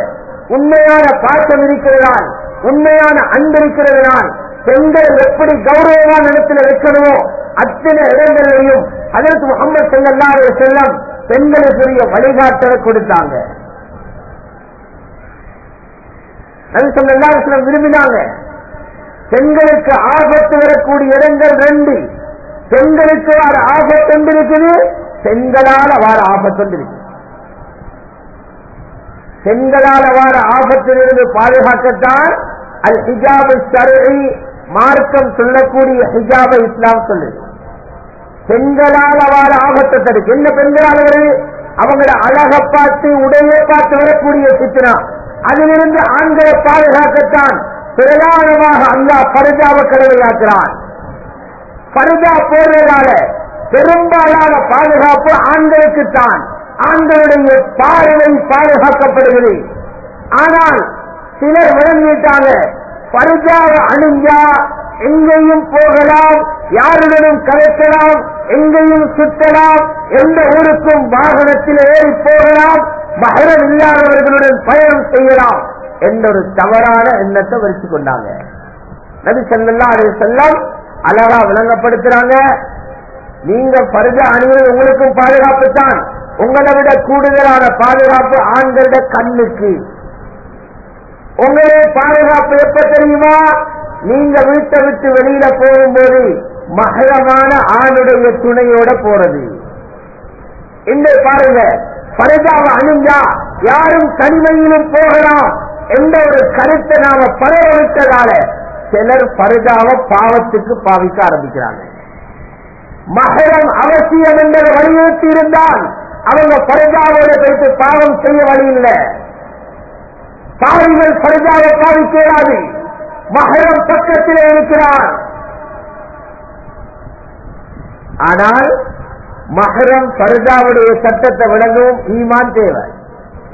உண்மையான பாசம் இருக்கிறதான் உண்மையான அன்பு இருக்கிறதுனால் பெண்கள் எப்படி கௌரவமான இடத்துல வைக்கணுமோ அத்தனை இடங்களிலையும் அதற்கு முகமது செல்லல்லாத செல்லம் பெண்களுக்குரிய வழிகாட்டலை கொடுத்தாங்க. விரும்பினாங்க. பெண்களுக்கு ஆபத்து வரக்கூடிய இடங்கள் ரெண்டு. பெண்களுக்கு வார ஆபத்து இருக்குது பெண்களால் வார ஆபத்து இருக்குது பெண்களால் வார ஆபத்திலிருந்து பாதுகாக்கத்தான் அல் ஹிஜாபு சருகி மார்க்கம் சொல்லக்கூடிய ஹிஜாபை இஸ்லாம் சொல்லுது. பெண்களால் அவ்வாறு ஆபத்தை தடுக்கு என்ன பெண்களால் வருது? அவங்கள அழக பார்த்து உடையை பார்த்து வரக்கூடிய சித்தனா. அதிலிருந்து ஆண்களை பாதுகாக்கத்தான் பிரதானமாக அந்த பரிதாப கடவுளாக்குறான் பரிதா போடுறதால பெரும்பாலான பாதுகாப்பு ஆண்களுக்குத்தான். ஆண்களுடைய பார்வை பாதுகாக்கப்படுகிறது. ஆனால் சிலர் விளங்கிட்டாங்க பரிதாவை அணிஞ்சா எங்கேயும் போகலாம். யாருடனும் கலைக்கலாம் எங்கேயும் சுற்றலாம். எந்த ஊருக்கும் வாகனத்தில் ஏறி போகலாம். மகரம் இல்லாதவர்களுடன் பயணம் செய்யலாம். என்ற ஒரு தவறான எண்ணத்தை வரிச்சு கொண்டாங்க. நபி செல்லா அதை செல்லம் அழகா விளங்கப்படுத்துறாங்க. நீங்க பருத அணிவது உங்களுக்கும் பாதுகாப்பு தான். உங்களை விட கூடுதலான பாதுகாப்பு ஆண்களோட கண்ணுக்கு. உங்களே பாதுகாப்பு எப்ப தெரியுமா? நீங்க வீட்டை விட்டு வெளியில போகும்போது மகளமான ஆணுடைய துணையோட போறது. இந்த பாருங்க பரிதாவை அணிஞ்சா யாரும் தனிமையிலும் போகலாம் என்ற ஒரு கருத்தை நாம பரவவிட்டதால சிலர் பரிதாவை பாவத்துக்கு பாவிக்க ஆரம்பிக்கிறாங்க. மகரம் அவசியம் என்ற வலியுறுத்தி இருந்தால் அவங்க பரிதாவோட போயிட்டு பாவம் செய்ய வழி இல்லை பாவிகள் பரிதாவை பாவிக்கிறாது மகரம் பக்கத்திலே இருக்கிறார். ஆனால் மகரம் பரிதாவுடைய சட்டத்தை விளங்கும் ஈமான் தேவை.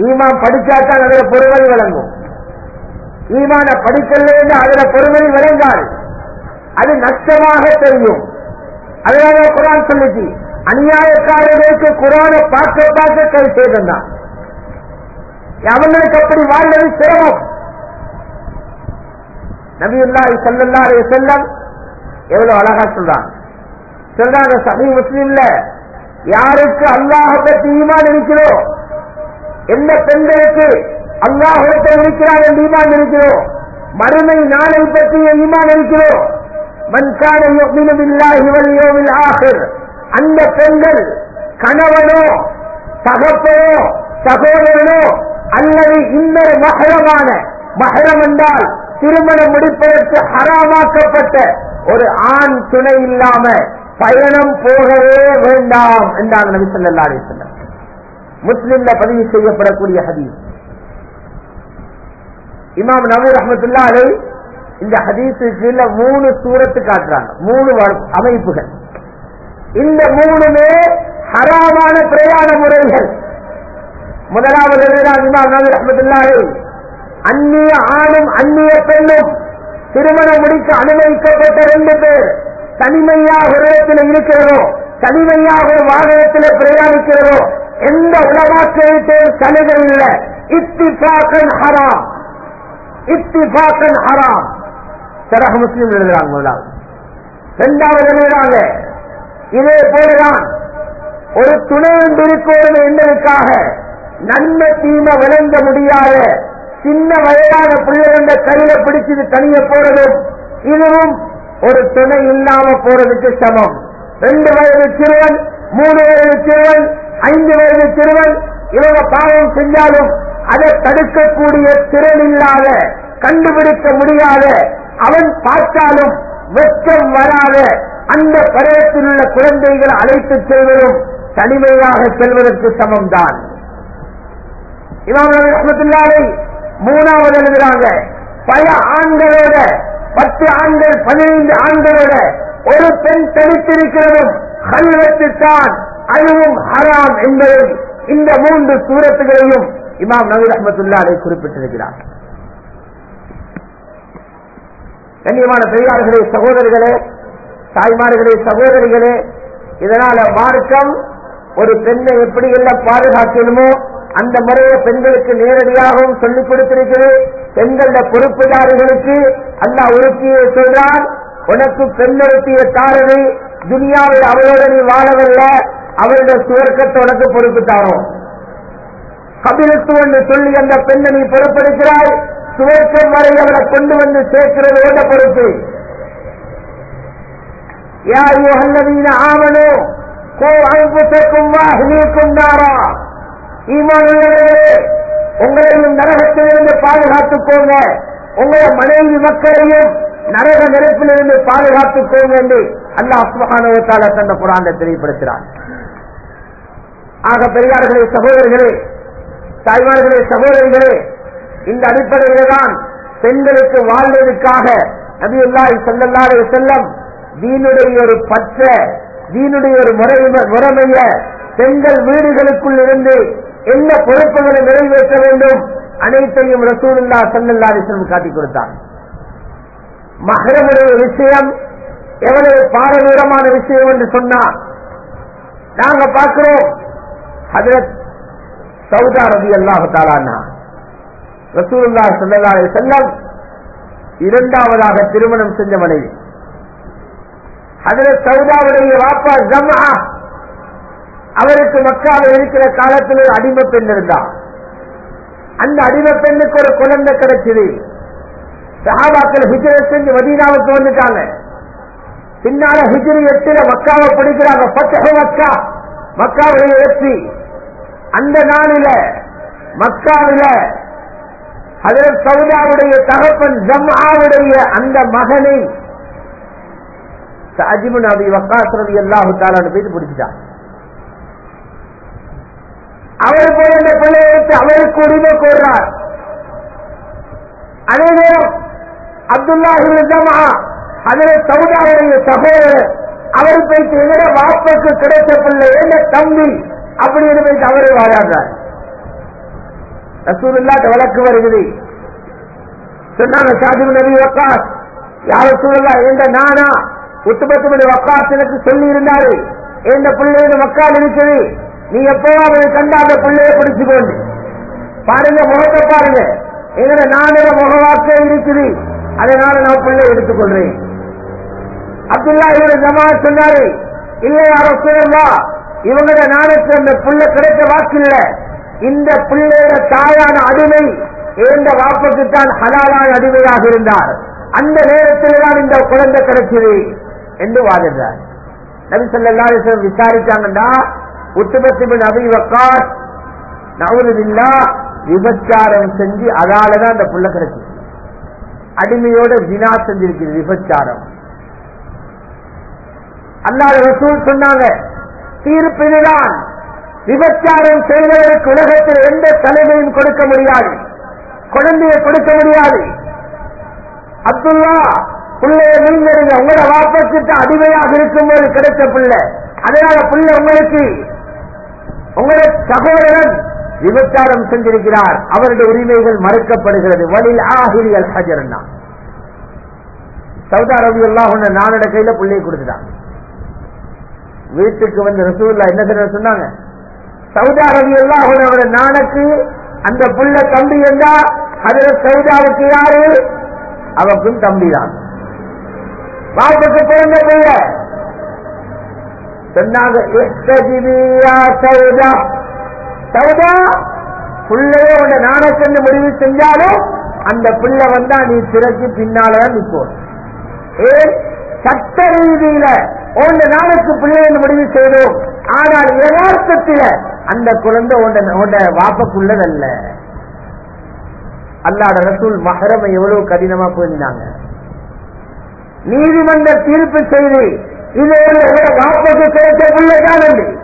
ஈமான் படிச்சாத்தான் அதுல பொறுமை விளங்கும். ஈமான படிக்கல அதுல பொறுமை விளங்காது. அது நஷ்டமாக தெரியும். அதனால குரான் சொல்லிச்சு அநியாயக்காரர்களுக்கு குரான பார்க்க பார்க்க கை செய்தான் அவங்களுக்கு அப்படி வாழ்வது சிரமம். நபியுல்லாஹி ஸல்லல்லாஹு செல்லம் எவ்வளவு அழகா சொல்றான் சொல்றாங்க சஹீஹ் முஸ்லீம்ல யாருக்கு அல்லாஹ பற்றி ஈமான் இருக்கிறோ எந்த பெண்களுக்கு அல்லாஹத்தை இருக்கிறார் என்று ஈமான் இருக்கிறோ மறுமை நாளை பற்றிய ஈமான் இருக்கிறோம் மன்கான யுமினு பில்லாஹி வல் யௌமில் ஆஹிர். அந்த பெண்கள் கணவனோ சகப்பனோ சகோதரனோ அல்லது இன்னொரு மகரமான மகரம் என்றால் திருமணம் முடிப்பதற்கு ஹராமாக்கப்பட்ட ஒரு ஆண் துணை இல்லாம பயணம் போகவே வேண்டாம் என்றாங்க நபி சொல்லா அலிசல்லம் முஸ்லிம்ல பதிவு செய்யப்படக்கூடிய ஹதீஸ். இமாம் நபூர் அஹமத்துல்லா அலை இந்த ஹதீஸுக்கு மூணு சூரத்து காட்டுறாங்க. மூணு அமைப்புகள். இந்த மூணுமே ஹராமான பிரயாண முறைகள். முதலாவது எழுதுகிறார் அந்நிய ஆணும் அந்நிய பெண்ணும் திருமணம் முடிக்க அனுமதிக்கப்பட்ட ரெண்டு பேர் தனிமையாக ஒரு இடத்துல இருக்கிறதோ தனிமையாக ஒரு வாகனத்தில் பிரயாணிக்கிறதோ எந்த உலகாக்கிரத்தை சலுகை இல்லை. இத்திபாக்கன் ஹராம். இத்திபாக்கன் ஹராம். சரக முஸ்லீம் எழுதுறாங்க முதலாவது. இரண்டாவது எழுதுறாங்க இதே போலதான் ஒரு துணை இருக்கோடு என்பதற்காக நன்மை தீமை விளங்க முடியாத சின்ன வயதான பிள்ளைகள கையில பிடிச்சது தனிய போறதும் இதுவும் ஒரு துணை இல்லாம போறதுக்கு சமம். ரெண்டு வயது சிறுவன் மூணு வயது சிறுவன் ஐந்து வயது சிறுவன் இவங்க பாவம் செஞ்சாலும் அதை தடுக்கக்கூடிய திறன் இல்லாத கண்டுபிடிக்க முடியாத அவன் பார்த்தாலும் வெட்கம் வராத அந்த பருவத்தில் உள்ள குழந்தைகள் அழைத்து செல்வதும் தனிமையாக செல்வதற்கு சமம்தான். இமாம் ரஹமத்துல்லாவை மூணாவது எழுதுகிறாங்க பல ஆண்களோட பத்து ஆண்கள் பதினைந்து ஆண்களோட ஒரு பெண் தெளித்திருக்கிறதும் கல்வெட்டு தான் அதுவும் ஹராம் என்பதும் இந்த மூன்று சூரத்துகளையும் இமாம் நவீர் அஹமத்துல்லாவை குறிப்பிட்டிருக்கிறார். கண்ணியமான பெரியார்களே சகோதரர்களே தாய்மார்களே சகோதரிகளே இதனால மார்க்கம் ஒரு பெண்ணை எப்படி எல்லாம் பாதுகாக்கணுமோ அந்த முறையை பெண்களுக்கு நேரடியாகவும் சொல்லிக் கொடுத்திருக்கிறது பெண்கள பொறுப்புதாரிகளுக்கு அல்லா உறுப்பியை சொல்றான். உனக்கு பெண்ணொருத்திய தாரது துனியாவில் அவளோட நீ வாழவில்ல. அவருடைய சுவர்க்கத்தை உனக்கு பொறுப்பு தாரோம். கபிலத்து என்று சொல்லி அந்த பெண்ணை நீ பொறுப்பெடுக்கிறாய் சுவர்க்கம் வரை அவளை கொண்டு வந்து சேர்க்கிறது பொறுப்பு. يا யாரு الذين ஆவனோ கோ அன்புக்கும் வாஹினிக்கும் نارا. ஈமானுள்ளவர்களே உங்களையும் நரகத்திலிருந்து பாதுகாத்துக்கோங்க. உங்களை மனைவி மக்களையும் நரக நெருப்பிலிருந்து பாதுகாத்துக்கோங்க என்று அல்லாஹ் சுபகானுவத்தால தந்த குரான் தெரியப்படுத்துகிறார். ஆக பெரியார்களே சகோதரர்களே தாய்மார்களே சகோதரிகளே இந்த அடிப்படையில்தான் பெண்களுக்கு வாழ்வதற்காக நபியுல்லாஹி ஸல்லல்லாஹு அலைஹி தீனுடைய ஒரு பற்ற தீனுடைய ஒரு முறை முறைமைய பெண்கள் வீடுகளுக்குள் இருந்து என்ன பொறுப்புகளை நிறைவேற்ற வேண்டும். அனைத்தையும் ரசூலுல்லா ஸல்லல்லாஹு அலைஹி காட்டிக் கொடுத்தார். மகரமுடைய விஷயம் எவ்வளவு பாரதூரமான விஷயம் என்று சொன்னா நாங்க பார்க்கிறோம். ஹதரத் சவுதா ரவி அல்லாஹாலானா ரசூலுல்லா ஸல்லல்லாஹு செல்லம் இரண்டாவதாக திருமணம் செஞ்ச மனைவி. அதில் சவுதாவுடைய வாப்பா ஜமா அவருக்கு மக்காவில் இருக்கிற காலத்தில் ஒரு அடிமை பெண் இருந்தார் அந்த அடிமை பெண்ணுக்கு ஒரு குழந்தை கிடைச்சது. சஹாபாக்கள் ஹிஜ்ரத் செஞ்சு மதீனாவுக்கு வந்துட்டாங்க. பின்னால ஹிஜ்ரி எட்டுல மக்காவை பிடிக்கிறாங்க. பத்தக மக்கா. மக்காவுடைய வெற்றி. அந்த நாளில மக்காவில அதில் சவுதாவுடைய தகப்பன் ஜம்மாவுடைய அந்த மகனை அஜிமுன் அபி ரவி அல்லாஹு தாலான்னு போயிட்டு பிடிச்சிட்டான். அவர் போய் அந்த பிள்ளையை எடுத்து அவருக்கு உரிமை கோர்றார் அதே நேரம் அப்துல்லாஹிமா அதில் சவுதாவுடைய சகோதரர் அவர் போயிட்டு எங்கட வாப்பக்கு கிடைத்த பிள்ளை என்ன தம்பி அப்படின்னு போயிட்டு அவரை வாழாடுறார் ரசூல்லாட்ட வழக்கு வருகிறது. சொன்னாங்க சாதிபு நபி வக்காஸ் யார சூழலா எந்த நானா உத்துபத்துமணி வக்காசனுக்கு சொல்லி இருந்தாரு எந்த பிள்ளையோட மக்கால் இருக்குது நீ எப்பவோ அவரை கண்டா அந்த பிள்ளைய பிடிச்சுக்கொண்டு. பாருங்க முகத்தை பாருங்க. எங்கட நானே முகவாக்க இருக்குது அதனால நான் பிள்ளை எடுத்துக்கொள்றேன். அப்துல்லா இவர ஜமா சொன்னாரு இல்லை யாரோ சொல்லா இவங்களோட நானுக்கு அந்த புள்ள கிடைக்க வாக்கு இந்த பிள்ளையோட தாயான அடிமை இருந்த வாப்புக்கு ஹலாலான அடிமையாக இருந்தார். அந்த நேரத்தில் தான் இந்த குழந்தை கிடைச்சது என்று வாதிடுறார் நபி சொல்லா விசாரிச்சாங்கன்னா உத்துபத்தி நபி வக்காஸ் நவருதில்லா விபச்சாரம் செஞ்சு அதாலதான் அந்த புள்ள கிடைச்சது. அடிமையோட வினா செஞ்சிருக்கிறது விபச்சாரம். அல்லாத ரசூல் சொன்னாங்க தீர்ப்பினுதான் விபச்சாரம் செய்வதற்கு உலகத்தில் எந்த தலைமையும் கொடுக்க முடியாது. குழந்தையை கொடுக்க முடியாது. அப்துல்லா பிள்ளைய நீங்க உங்களோட வாப்பத்துக்கு அடிமையாக இருக்கும்போது கிடைத்த பிள்ளை. அதனால பிள்ளை உங்களுக்கு உங்களோட சகோதரன் விபச்சாரம் செஞ்சிருக்கிறார். அவருடைய உரிமைகள் மறுக்கப்படுகிறது. வழியில் ஆகிரியல் ஹஜர்னா சவுதா ரவி எல்லாம் ஒண்ணு நானோட கையில பிள்ளையை கொடுத்துட்டாங்க வீட்டுக்கு வந்து ரசூல்லா என்ன சொன்னாங்க? சவுதா ரவி எல்லாம் அவரை நானுக்கு அந்த புள்ள தம்பி என்றா அதுல சவுதாவுக்கு யாரு? அவருக்கும் தம்பி தான் வாய்ப்புக்கு பிறந்த பிள்ளை சொன்னாங்க சௌதா. சவுதா பிள்ளைய உன்னை நாணக்கண்டு முடிவு செஞ்சாலும் அந்த பிள்ளை வந்தா நீ திறக்கு பின்னாலதான் நிற்போம் ஏன் சட்ட ரீதியில உன் நாளுக்கு பிள்ளைன்னு முடிவு செய்தோம். ஆனால் யதார்த்தத்தில அந்த குழந்தை உன்ட வாப்பக்குள்ளதல்ல அல்லாட ரசூல் மகரமை எவ்வளவு கடினமா புரிஞ்சாங்க நீதிமன்ற தீர்ப்பு செய்து இது வாப்பக்கு கிடைத்த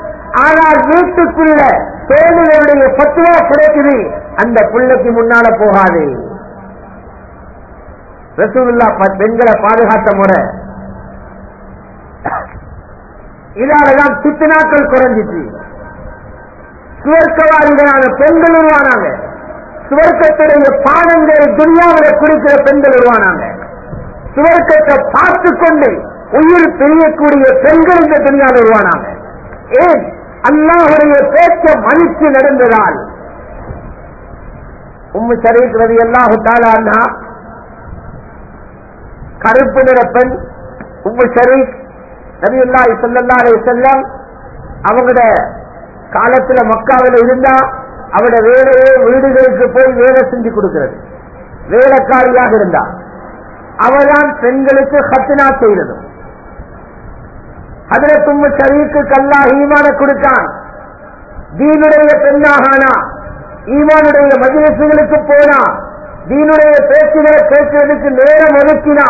ஆனால் வீட்டுக்குள்ள தோழர்களுடைய பத்துவா கிடைக்குது. அந்த பிள்ளைக்கு முன்னால போகாது. ரசூலுல்லா பெண்களை பாதுகாத்த முறை. இதாலதான் சித்தனாக்கள் குறைஞ்சிச்சு. சுவர்க்கவாதிகளான பெண்கள் உருவானாங்க. சுவர்க்கத்துடைய பாடங்களை துரியாவில குறிக்கிற பெண்கள் உருவானாங்க. சுவர்க்கத்தை பார்த்து கொண்டு உயிர் பிரியக்கூடிய பெண்கள் இந்த துணியாவில் உருவானாங்க. ஏன்? அல்லாஹுடைய பேச்ச மதித்து நடந்ததால். உம்மு சரிக்கிறது ரவி அல்லாஹு கருப்பு நிற பெண் உம்மு ஷரீக் நபி அல்லாஹி செல்லம் அவங்களோட காலத்துல மக்காவில் இருந்தா அவட வேலையே வீடுகளுக்கு போய் வேலை செஞ்சு கொடுக்கிறது. வேலைக்காரியாக இருந்தா. அவதான் பெண்களுக்கு ஹத்தினா செய்தது. அதுல தும்மு ஷரீக்கு கல்லா ஈமான கொடுத்தான். தீனுடைய பெண்ணாகானா ஈமானுடைய மஜிலிசுகளுக்கு போனா தீனுடைய பேச்சுகளை கேட்கிறதுக்கு நேரம் ஒதுக்கினா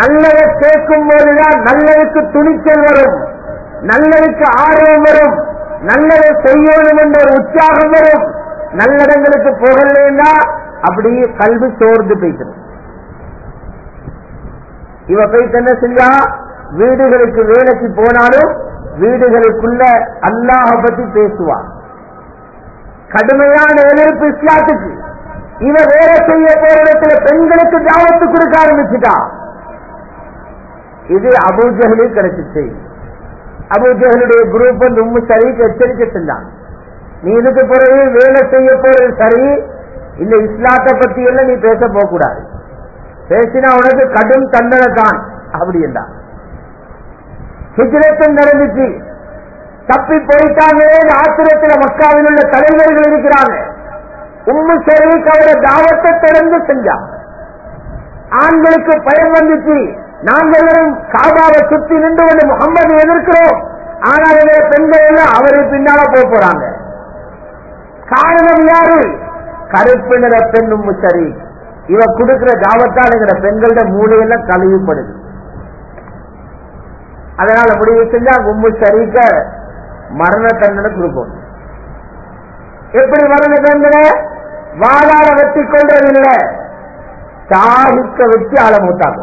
நல்லதை கேட்கும் போதுதான் நல்லதுக்கு துணிச்சல் வரும் நல்லதுக்கு ஆர்வம் வரும் நல்லதை செய்யணும் என்ற ஒரு உற்சாகம் வரும். நல்லடங்களுக்கு போகலைன்னா அப்படியே கல்வி சோர்ந்து போய்த்தரும் இவ போய் என்ன செஞ்சா வீடுகளுக்கு வேலைக்கு போனாலும் வீடுகளுக்குள்ள அல்லாஹ பத்தி பேசுவான் கடுமையான எதிர்ப்பு இஸ்லாத்துக்கு. இவ வேலை செய்ய போற இடத்துல பெண்களுக்கு தாவத்து கொடுக்க ஆரம்பிச்சுட்டா. இது அபூஜகலுக்கு கிடைச்சிச்சு. அபூஜகலுடைய குரூப் வந்து உண்மை சரிக்கு எச்சரிக்கை செஞ்சான் நீ இதுக்கு பிறகு வேலை செய்ய போறது சரி இந்த இஸ்லாத்தை பத்தி எல்லாம் நீ பேச போக கூடாது பேசினா உனக்கு கடும் தண்டனை தான். அப்படி என்றான். ஹிஜ்ரத்தும் நடந்துச்சு. தப்பி போயிட்டாங்களே ஆத்திரத்தில் மக்காவில் உள்ள தலைவர்கள் இருக்கிறாங்க. உம்மு சேவைக்கு அவரை தாவத்தை தொடர்ந்து செஞ்சான். ஆண்களுக்கு பயம் வந்துச்சு. நாங்களும் காபாவை சுத்தி நின்று கொண்டு முகம்மது எதிர்க்கிறோம். ஆனால் இந்த பெண்கள் எல்லாம் அவரு பின்னால போக போறாங்க. காரணம் யாரு? கருப்பு நிற பெண் உம்மு இவ கொடுக்கிற தாவத்தால் எங்கிற பெண்களோட மூளையெல்லாம் கழுவிப்படுது அதனால முடிவு செஞ்சா உம்மு சரிக்க மரண தண்டனை கொடுப்போம். எப்படி மரண தண்டனை வாழால வெட்டி கொள்றதில்லை. தாகிக்க வச்சு ஆள மூத்தாங்க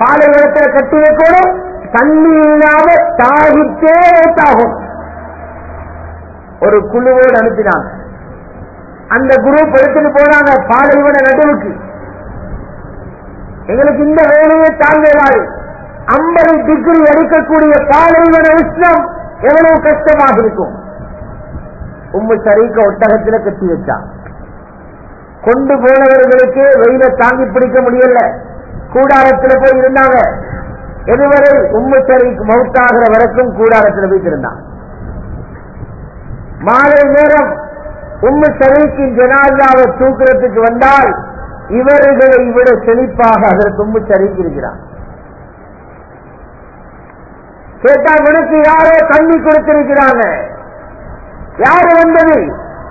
பாலைவனத்துல கட்டி வைக்கணும். தண்ணி இல்லாம தாகித்தே மூத்தாகும். ஒரு குழுவோடு அனுப்பினாங்க அந்த குரூப் எடுத்துட்டு போனாங்க பாலைவன நடுவுக்கு. எங்களுக்கு இந்த வேலையை தாங்கிறாரு ஐம்பது டிகிரி அடிக்கக்கூடிய பாலைவன உஷ்ணம் எவ்வளவு கஷ்டமாக இருக்கும். உம்மு சரிக்க ஒட்டகத்தில் கட்டி வச்சான் கொண்டு போனவர்களுக்கு வெயில தாங்கி பிடிக்க முடியல. கூடாரத்தில் போய் இருந்தாங்க. எதுவரை உம்மு சரிக்கு மவுத்தாகிற வரைக்கும் கூடாரத்தில் வைத்திருந்தான் மாலை நேரம் உம்மு சரிக்கின் ஜனாதாவை தூக்கிறதுக்கு வந்தால் இவர்களை விட செழிப்பாக அதற்கு உம்மு சரிக்கு இருக்கிறான் கேட்டா உனக்கு யாரோ தண்ணி கொடுத்திருக்கிறாங்க. யாரு வந்தது?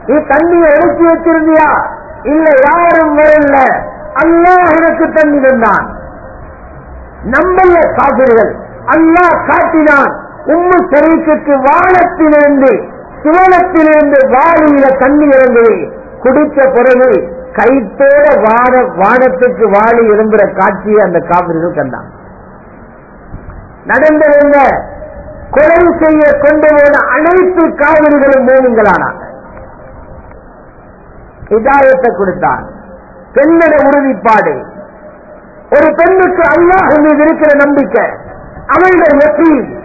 நீ தண்ணியை எடுத்து வச்சிருந்தியா? இல்ல யாரும் வரல. அல்லா எனக்கு தண்ணி தந்தான். நம்மள காப்பீர்கள் அல்லாஹ் காட்டினான். உம்மு சரீக்கு வானத்திலிருந்து சேலத்திலிருந்து வாளியில தண்ணி இறங்குது குடித்த பிறகு கைத்தோட வான வானத்துக்கு வாடி இறங்குற காட்சியை அந்த காவிரிகள் கண்டான். நடந்திருந்த கொலை செய்ய கொண்டு போன அனைத்து காவிரிகளும் மூணுங்களானாங்க இதாயத்தை கொடுத்தான். பெண்ணட உறுதிப்பாடு. ஒரு பெண்ணுக்கு அல்லாஹ் மீது இருக்கிற நம்பிக்கை. அவளுடைய வெற்றி.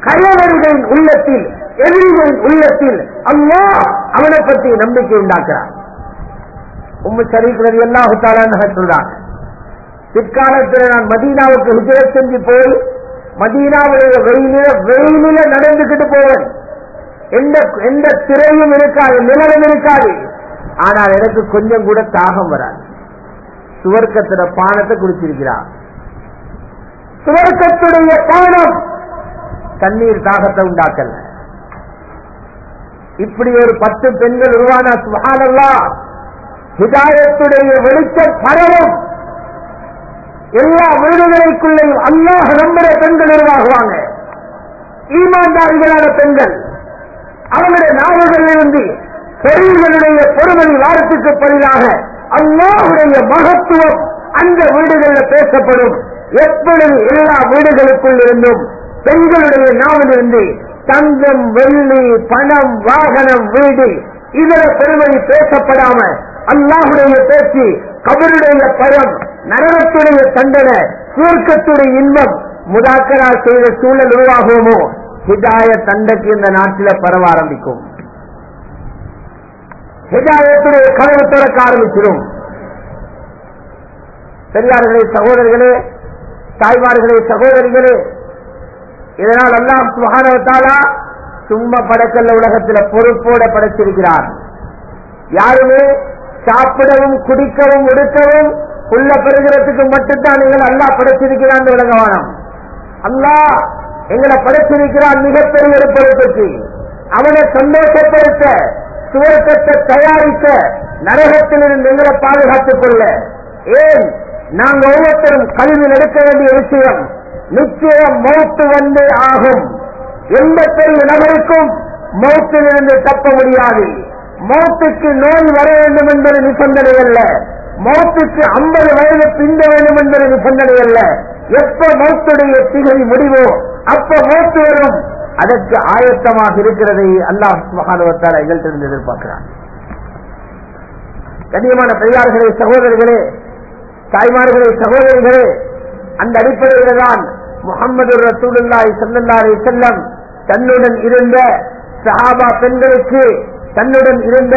கயவர்களின் உள்ளத்தில் எதிரிகளின் உள்ளத்தில் அல்லா அவனை பற்றி நம்பிக்கை உண்டாக்குறான். உம்மு சரிக்கிறது எல்லாம் சொல்றாங்க பிற்காலத்தில் நான் மதீனாவுக்கு ஹிஜரத் செஞ்சு போய் மதீனாவுடைய வெயிலில வெயிலில நடந்துகிட்டு போவேன். எந்த எந்த திரையும் இருக்காது நிழலும் இருக்காது. ஆனால் எனக்கு கொஞ்சம் கூட தாகம் வராது. சுவர்க்கத்தின பானத்தை குடிச்சிருக்கிறார் சுவர்க்கத்துடைய பானம் தண்ணீர் தாகத்தை உண்டாக்கல. இப்படி ஒரு பத்து பெண்கள் உருவான சுகானல்லா ஹிதாயத்துடைய வெளிச்சம் பரவும் எல்லா வீடுகளுக்குள்ளேயும் அல்லாஹ் நம்புற பெண்கள் உருவாகுவாங்க. ஈமான்தாரிகளான பெண்கள். அவருடைய நாவுகளிலிருந்து பெரியவர்களுடைய பொறுமை வாரத்துக்கு பதிலாக அல்லாஹுடைய மகத்துவம் அந்த வீடுகளில் பேசப்படும். எப்பொழுது எல்லா வீடுகளுக்குள் இருந்தும் பெண்களுடைய நாவிலிருந்து தங்கம் வெள்ளி பணம் வாகனம் வீடு இதர பெருமை பேசப்படாம அல்லாஹுடைய பேச்சு கபருடைய பரம் நரகத்துடைய தண்டனை சுருக்கத்துடைய இன்பம் முதாக்கரா செய்த சூழல் உருவாகுமோ? ஹிதாய தண்டைக்கு இந்த நாட்டில் பரவ ஆரம்பிக்கும். ஹிதாயத்துடைய கதவு திறக்க ஆரம்பிச்சிடும் பெரியார்களே சகோதரர்களே தாய்மார்களே சகோதரிகளே இதனால் அல்லாஹ் சுகானவத்தாலா சும்மா படைக்கல்ல உலகத்தில் பொறுப்போட படைச்சிருக்கிறார் யாருமே சாப்பிடவும் குடிக்கவும் எடுக்கவும் உள்ள பெறுகிறதுக்கு மட்டும்தான் நீங்கள் அல்லா படைச்சிருக்கிறான் உலகவானம் அல்லா எங்களை படைச்சிருக்கிறான் மிகப்பெரிய ஒரு பொறுப்புக்கு. அவனை சந்தோஷப்படுத்த சுவர்க்கத்தை தயாரித்த நரகத்திலிருந்து எங்களை பாதுகாத்துக் கொள்ள. ஏன்? நாங்கள் ஒவ்வொருத்தரும் கல்வியில் எடுக்க வேண்டிய விஷயம் நிச்சயம் மௌத்து வந்தே ஆகும். எந்த பெரிய நபருக்கும் மௌத்திலிருந்து தப்ப முடியாது. மௌத்துக்கு நோய் வர வேண்டும் என்பது நிபந்தனை அல்ல. மௌத்துக்கு ஐம்பது வயது பிந்த வேண்டும் என்பது நிபந்தனை அல்ல. எப்ப மௌத்துடைய திகழ் முடிவோ அப்ப மௌத்து வரும். அதற்கு ஆயத்தமாக இருக்கிறதை அல்லாஹ் மகானுவத்தால் எங்கள்கிட்ட எதிர்பார்க்கிறான். கண்ணியமான பெரியார்களே சகோதரர்களே தாய்மார்களே சகோதரிகளே அந்த அடிப்படையில் தான் முகமது ரசூலுல்லாய் சல்லல்லாரை செல்லம் தன்னுடன் இருந்த சஹாபா பெண்களுக்கு தன்னுடன் இருந்த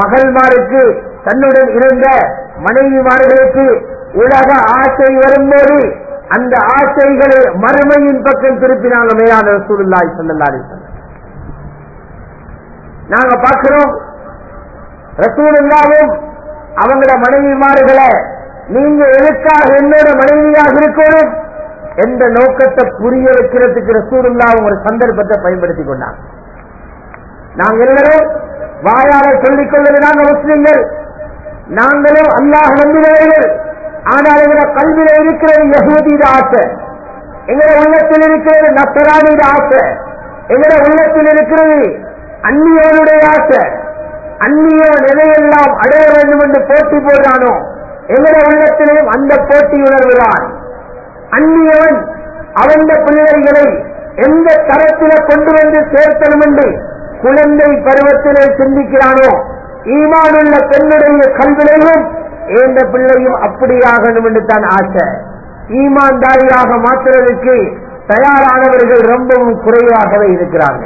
மகள்மாருக்கு தன்னுடன் இருந்த மனைவிமார்களுக்கு உலக ஆசை வரும்போது அந்த ஆசைகளை மறுமையின் பக்கம் திருப்பினாங்க மேலான ரசூலுல்லாய் சல்லல்லாரை நாங்க பார்க்கிறோம் ரசூலுல்லாவும் அவங்கள மனைவிமார்களை நீங்க எதுக்காக என்னோட மனைவியாக இருக்கணும் என்ற நோக்கத்தை புரிய வைக்கிறதுக்கு ரசூலுல்லாவும் ஒரு சந்தர்ப்பத்தை பயன்படுத்திக் கொண்டார். நாங்கள் எல்லாரும் வாயார சொல்லிக் கொள்வதுதான் முஸ்லிம்கள். நாங்களும் அல்லாஹ் நம்பினவர்கள். ஆனால் எங்களை கல்வியில இருக்கிறது யகூதீத ஆசை. எங்களை உள்ளத்தில் இருக்கிறது நசரானித ஆசை. எங்களை உள்ளத்தில் இருக்கிறது அந்நியோனுடைய ஆசை. அந்நியவன் எதையெல்லாம் அடைய வேண்டும் என்று போட்டி போடுறானோ? எங்களுடைய உள்ளத்திலும் அந்த போட்டி உணர்வுதான். அந்நியவன் அவந்த பிள்ளைகளை எந்த தரத்தில கொண்டு வந்து சேர்த்தணும் என்று குழந்தை பருவத்திலே சிந்திக்கிறானோ ஈமானுள்ள பெண்ணுடைய கல்விலையும் எந்த பிள்ளையும் அப்படியாகணும் என்று தான் ஆசை. ஈமான்தாரியாக மாற்றுவதற்கு தயாரானவர்கள் ரொம்பவும் குறைவாகவே இருக்கிறாங்க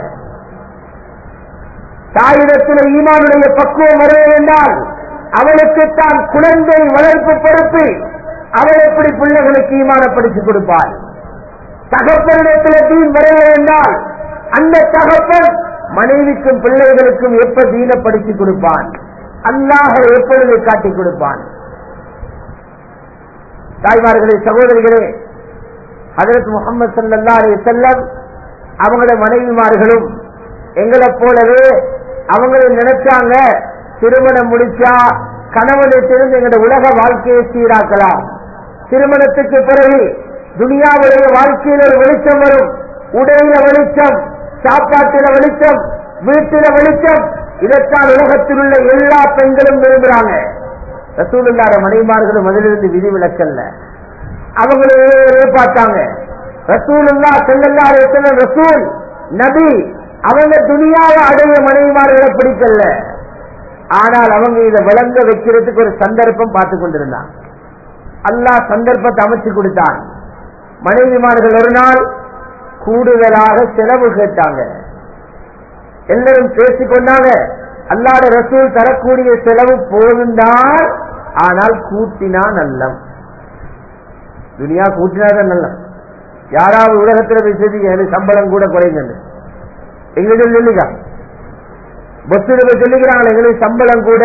தாயிடத்தில் ஈமானுடைய பக்குவம் வர என்றால் அவளுக்கு தான் குழந்தை வளர்ப்பு பொறுப்பு. அவள் எப்படி பிள்ளைகளுக்கு ஈமானப்படுத்தி கொடுப்பாள்? தகப்பனிடத்தில் தீன் வர என்றால் அந்த தகப்பன் மனைவிக்கும் பிள்ளைகளுக்கும் எப்ப தீனப்படுத்தி கொடுப்பான்? அல்லாஹ் எப்பொழுது காட்டிக் கொடுப்பான்? தாய்மார்களே சகோதரிகளே அதற்கு முகமது சல்லா அலி செல்லம் அவங்களோட மனைவிமார்களும் எங்களை போலவே அவங்களை நினைச்சாங்க. திருமணம் முடிச்சா கணவனிடத்திலிருந்து எங்களோட உலக வாழ்க்கையை சீராக்கலாம். திருமணத்துக்கு பிறகு துனியாவுடைய வாழ்க்கையில் ஒரு வெளிச்சம் வரும். உடையில வெளிச்சம் சாப்பாட்டில வெளிச்சம் வீட்டில வெளிச்சம். இதைத்தான் உலகத்தில் உள்ள எல்லா பெண்களும் விரும்புறாங்க. ரசூலுல்லாத மனைமார்களும் அதிலிருந்து விதிவிலக்கல்ல அவங்களே பார்த்தாங்க ரசூலுல்லா செல்லல்லா ரசூல் நபி அவங்க துணியாவை அடைய மனைவிமார்களை பிடிக்கல ஆனால் அவங்க இதை விளங்க வைக்கிறதுக்கு ஒரு சந்தர்ப்பம் பார்த்து கொண்டிருந்தான். அல்லா சந்தர்ப்பத்தை அமைச்சு கொடுத்தான். மனைவிமார்கள் ஒரு நாள் கூடுதலாக செலவு கேட்டாங்க. எல்லாரும் பேசிக்கொண்டாங்க அல்லாத ரசூல் தரக்கூடிய செலவு போதுந்தால் ஆனால் கூட்டினா நல்லம். துனியா கூட்டினாதான் நல்லம். யாராவது உலகத்தில் எனக்கு சம்பளம் கூட குறைந்தது எங்களுக்கு சொல்லிக்கா? பஸ்ஸில் சொல்லுகிறாங்க சொல்லிக்கிறாங்களே எங்களுக்கு சம்பளம் கூட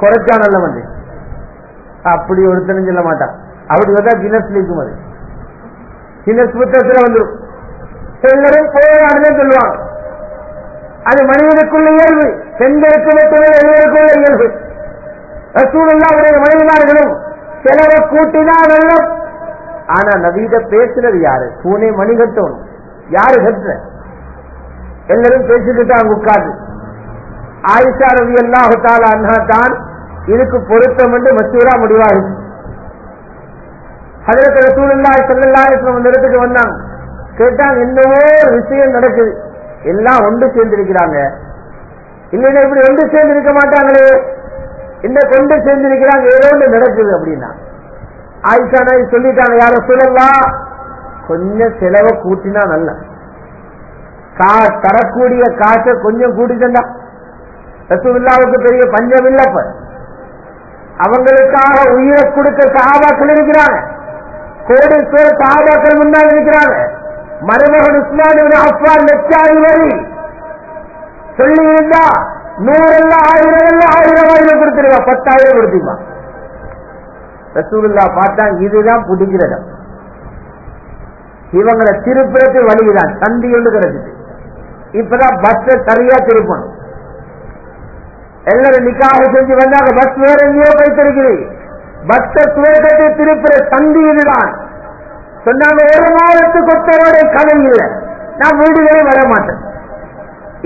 குறைச்சா நல்ல வந்து அப்படி ஒருத்தனும் சொல்ல மாட்டான். அப்படி வந்தா கினஸ் நிற்கும் அது. கினஸ் புத்தகத்தில் வந்துடும் எல்லாரும் போராடுன்னு சொல்லுவாங்க. அது மனிதனுக்குள்ள இயல்பு பெண்களுக்கு மட்டுமே எல்லோருக்குள்ள இயல்பு. ரசூலுல்லாவுடைய மனைவிமார்களும் செலவை கூட்டினா வெள்ளம். ஆனா நவீத பேசுறது யாரு? பூனை மணி கட்டணும் யாரு கட்டுற எல்லாரும் பேசிக்கிட்டாங்க உட்கார்ந்து. ஆயிஷா ரவி அல்லாஹால அண்ணா தான் இதுக்கு பொருத்தம் என்று மசூரா முடிவாகும் அதற்கு ரசூலுல்லா செல்லல்லாஹ் அந்த இடத்துக்கு வந்தாங்க கேட்டாங்க என்னவோ ஒரு விஷயம் நடக்குது. எல்லாம் ஒன்று சேர்ந்திருக்கிறாங்க. இல்லைன்னா இப்படி ஒன்று சேர்ந்திருக்க மாட்டாங்களே. இந்த கொண்டு சேர்ந்திருக்கிறாங்க ஏதோ ஒன்று நடக்குது அப்படின்னா. ஆயிஷா நாய் சொல்லிட்டாங்க யார சொல்லலாம் கொஞ்சம் செலவை கூட்டினா நல்ல. கா தரக்கூடிய காசை கொஞ்சம் கூட்டிட்டா ரசூல்லாவுக்கு பெரிய பஞ்சம் இல்லப்ப அவங்களுக்காக உயிரை கொடுக்க சாபாக்கள் இருக்கிறாங்க. கோடி பேர் சாபாக்கள் முன்னால் இருக்கிறாங்க. மருமகன் உஸ்மான் அப்பா லட்சாதி வரி சொல்லி இருந்தா நூறெல்லாம் ஆயிரம் எல்லாம் ஆயிரம் ஆயிரம் கொடுத்துருவா பத்தாயிரம் கொடுத்துருவா. ரசூல்லா பார்த்தா இதுதான் புடிக்கிறதம் இவங்களை திருப்புறது வழிதான் சந்தி ஒன்று கிடைச்சிட்டு. இப்பதான் பஸ் சரியா திருப்பணும். எல்லாரும் நிக்காக செஞ்சு வந்தாங்க. பஸ் வேற எங்கேயோ போய்த்திருக்குது பஸ் துவக்கத்தை திருப்புற சந்தி இதுதான். சொன்னாங்க ஒரு மாதத்துக்கு ஒத்தரோட கதை இல்லை. நான் வீடுகளே வர மாட்டேன்.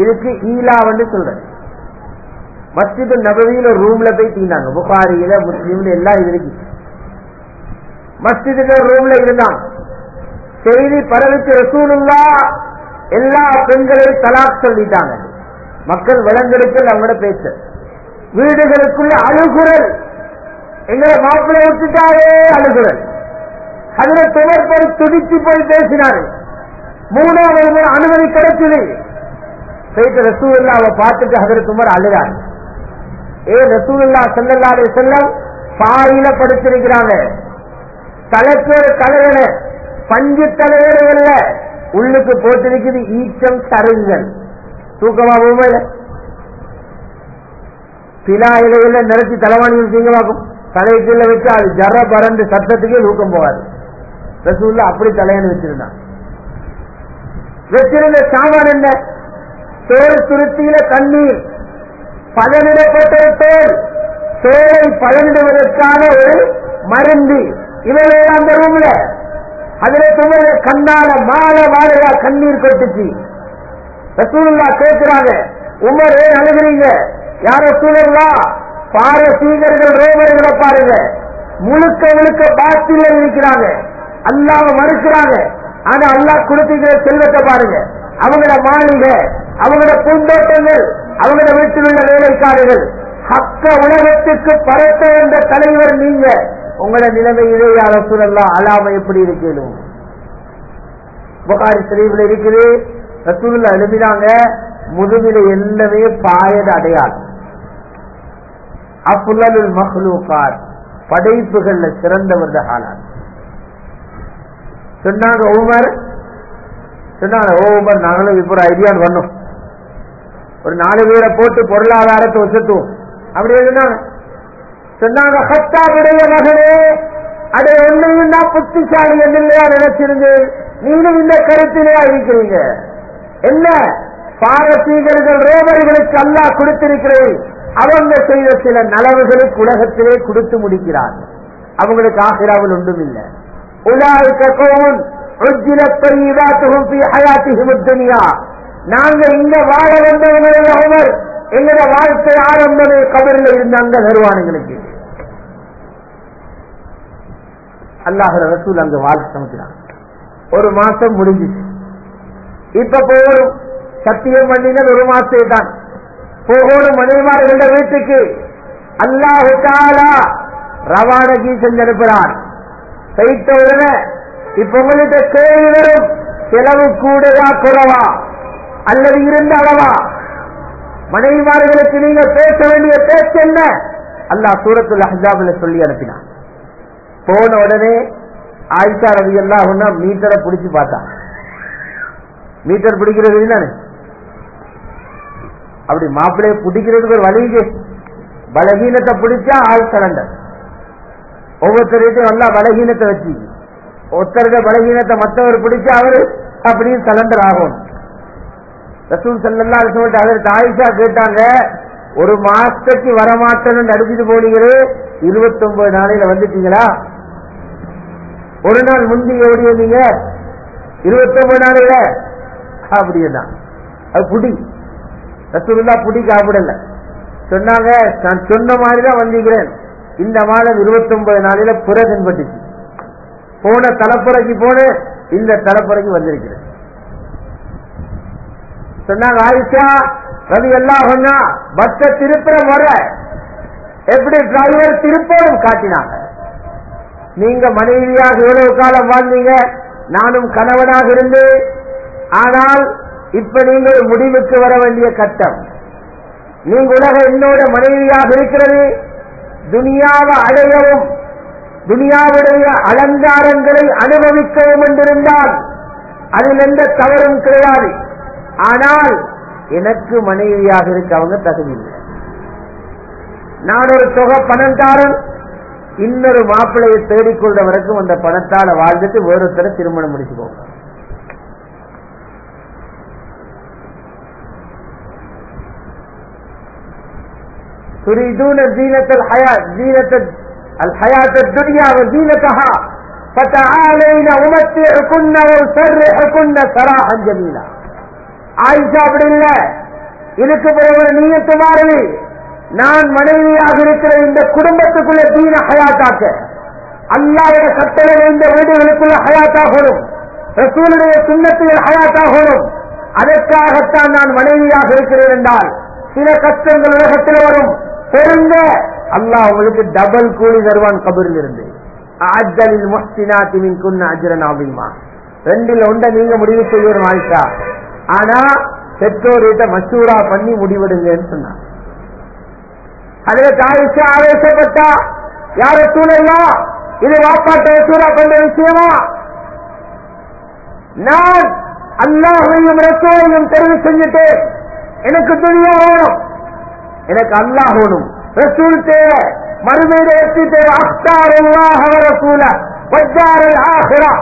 இதுக்கு ஈலா வந்து சொல்றேன் மஸ்ஜிது நபவியில ரூம்ல போய் தீண்டாங்க புகாரியில முஸ்லீம்ல எல்லாம் இது இருக்கு மஸ்ஜிதுல ரூம்ல இருந்தான் செய்தி பரவிச்சு ரசூலுல்லா எல்லா பெண்களையும் தலாக் சொல்லிட்டாங்க. மக்கள் விளங்கெடுக்கல் அவங்களோட பேச்சு. வீடுகளுக்குள்ள அழுகுரல். எங்களை மாப்பிள்ளை விட்டுட்டாரே அழுகுரல். அதுல துணர் போய் துடிச்சு போய் பேசினாரு. மூணாவது முறை அனுமதி கிடைச்சது. போயிட்டு ரசூல்லாவை பார்த்துட்டு அதற்கு உமர் அழுகிறார் ஏ ரசூல்லா செல்லல்லாலே செல்லம் பாயில படுத்திருக்கிறாங்க. தலைக்கோடு தலைவன பஞ்சு தலைவர்கள உள்ளுக்கு போட்டிருக்குது ஈச்சம் தருங்கள். தூக்கமா போகல பிலா இலையில நிறச்சி தலைவாணியில் தீங்கமாக்கும் தலையத்தில் வச்சு அது ஜர பறந்து சத்தத்துக்கே ஊக்கம் போகாது. ரசூல்ல அப்படி தலையணி வச்சிருந்தான். வச்சிருந்த சாமான் என்ன? தோல் துருத்தியில தண்ணீர். பதனிடப்பட்ட தோல். தோலை பதனிடுவதற்கான ஒரு மருந்து. இவைகள் அந்த ரூம்ல. அதுல துவர கண்ணால மாலை மாலையா கண்ணீர் கொட்டுச்சு. ரசூல்லா கேட்கிறாங்க உமர் ஏன் அழுகிறீங்க. யார சூழல்லா பாரசீகர்கள் ரோமர்களை பாருங்க. முழுக்க முழுக்க பாத்தில இருக்கிறாங்க. அல்லாவ மறுக்கிறாங்க. ஆனா அல்லாஹ் கொடுத்திருக்கிற செல்வத்தை பாருங்க. அவங்களோட மாளிகை அவங்களோட பூந்தோட்டங்கள் அவங்களோட வீட்டில் உள்ள வேலைக்காரர்கள். ஹக்க உலகத்துக்கு பரத்த என்ற தலைவர் நீங்க. உங்களோட நிலைமையிலே அரசுலாம் சூழல்லாம் அலாம எப்படி இருக்கணும் புகாரி தெளிவில் இருக்குது. ரசூல்ல எழுதினாங்க முதுகில எல்லாமே பாயத அடையாது அப்புல்லலுல் மஹ்லூகார் படைப்புகள்ல சிறந்தவர் ஆனார் சொன்னாங்க ஒவ்வொரு சொன்னாங்க ஓ நாங்களும் இப்போ ஒரு பண்ணோம் ஒரு நாலு பேரை போட்டு பொருளாதாரத்தை வச்சுட்டுவோம் அப்படியே சொன்னாங்க. சொன்னாங்க ஹத்தாவுடைய மகனே அதை ஒன்றையும் தான் புத்திசாலி இல்லையா நினைச்சிருந்தேன் நீங்களும் இந்த கருத்திலேயா இருக்கிறீங்க என்ன? பாரசீகர்கள் ரோமர்களுக்கு அல்லா கொடுத்திருக்கிறேன் அவங்க செய்த சில நலவுகளுக்கு உலகத்திலே கொடுத்து முடிக்கிறார். அவங்களுக்கு ஆசிராவில் ஒன்றும் இல்லை உலாய்கோன் நாங்க இங்க வாழ வந்தவங்களே அவர் எங்களோட வாழ்க்கை ஆரம்பமே கபரில் இருந்த அந்த வருவானுங்களுக்கு அல்லாஹ் ரசூல் அங்க வாழ்க்கை சமைக்கிறான். ஒரு மாசம் முடிஞ்சிச்சு. இப்ப போய் சத்தியம் பண்ணின ஒரு மாசத்தை தான் போகணும் மனைவிமார்கள வீட்டுக்கு அல்லாஹு தாலா ரவானகி செஞ்சு செய்த உடனே இப்ப உங்கள்கிட்ட கேள்வி வரும். செலவு கூடவா குறவா? அல்லது இருந்த அளவா? மனைவிமார்களுக்கு நீங்க பேச வேண்டிய பேச்சு என்ன? அல்லாஹ் சூரத்துல் அஹாபில் சொல்லி அனுப்பினான். போன உடனே ஆயிஷா ரவி எல்லாம் மீட்டரை பிடிச்சு பார்த்தான். மீட்டர் பிடிக்கிறது தானே அப்படி மாப்பிள்ளைய பிடிக்கிறதுக்கு ஒரு வழிங்க பலகீனத்தை பிடிச்சா ஆள் சலண்டர் ஒவ்வொருத்தருக்கும் நல்லா பலகீனத்தை வச்சு. ஒருத்தருடைய பலகீனத்தை மற்றவர் பிடிச்சா அவரு அப்படியும் சலண்டர் ஆகும் ரசூல் செல்லா சொல்லிட்டு அதற்கு ஆயிஷா கேட்டாங்க ஒரு மாசத்துக்கு வரமாட்டேன்னு அடிச்சுட்டு போனீங்களே இருபத்தி ஒன்பது நாளையில வந்துட்டீங்களா? ஒரு நாள் முந்தி எப்படி வந்தீங்க இருபத்தி ஒன்பது நாளையில? அப்படியேதான் அது புடி. ரசூலுல்லா புடி சாப்பிடல. சொன்னாங்க நான் சொன்ன மாதிரி தான் வந்திருக்கிறேன். இந்த மாதம் இருபத்தி ஒன்பது நாளில புற தென்பட்டுச்சு. போன தலைப்புறைக்கு போன இந்த தலைப்புறைக்கு வந்திருக்கிறேன். சொன்னாங்க ஆயிஷா ரவி எல்லாம் சொன்னா பஸ்ஸ திருப்புற முறை எப்படி டிரைவர் திருப்பவும் காட்டினாங்க. நீங்க மனைவியாக எவ்வளவு காலம் வாழ்ந்தீங்க? நானும் கணவனாக இருந்து ஆனால் இப்ப நீங்க ஒரு முடிவுக்கு வர வேண்டிய கட்டம். நீங்க உலக என்னோட மனைவியாக இருக்கிறது. துனியாவை அடையவும் துனியாவுடைய அலங்காரங்களை அனுபவிக்கவும் என்றிருந்தால் அதில் எந்த தவறும் கிடையாது. ஆனால் எனக்கு மனைவியாக இருக்க அவங்க தகுதி இல்லை. நான் ஒரு தொகை பணம்தாரன் இன்னொரு மாப்பிள்ளையை தேடிக்கொள்ற வரைக்கும் அந்த பணத்தால வாழ்ந்துட்டு வேறொருத்தர திருமணம் முடிச்சுக்கோங்க تريدون زينة الحياة زينة الحياة الدنيا وزينتها فتعالين أمتعكن وأسرحكن سراحا جميلا ஆயிஷா அப்படி இல்ல இதுக்கு பிறகு ஒரு நீயத்து மாறுது நான் மனைவியாக இருக்கிற இந்த குடும்பத்துக்குள்ள தீன ஹயாத்தாக்க அல்லாவுடைய கட்டளை இந்த வீடுகளுக்குள்ள ஹயாத்தாகணும் ரசூலுடைய சுண்ணத்துகள் ஹயாத்தாகணும் அதற்காகத்தான் நான் மனைவியாக இருக்கிறேன் என்றால் சில கஷ்டங்கள் உலகத்தில் வரும் பெருங்க. அல்லாஹ் உங்களுக்கு டபுள் கூலி தருவான் கபரில் இருந்து அஜலில் முஹ்சினாத்தி மின் குன்ன அஜரன் ஆபிமா ரெண்டில் ஒன்றை நீங்க முடிவு செய்யணும் ஆயிஷா ஆனா பெற்றோர்கிட்ட மசூரா பண்ணி முடிவெடுங்கன்னு சொன்னாங்க. அதுல ஆயிஷா ஆவேசப்பட்டா யார சூழலா இது வாப்பாட்ட மசூரா பண்ற விஷயமா? நான் அல்லாஹையும் ரசோலையும் தெரிவு செஞ்சுட்டு எனக்கு துணியா வேணும். எனக்கு அல்லாஹ் வேணும். ரசூல் தேவை. மறுமையில வெற்றி தேவை. அக்தார் அல்லாஹ் ரசூல. வஜ்ஜாரல் ஆஹிரா.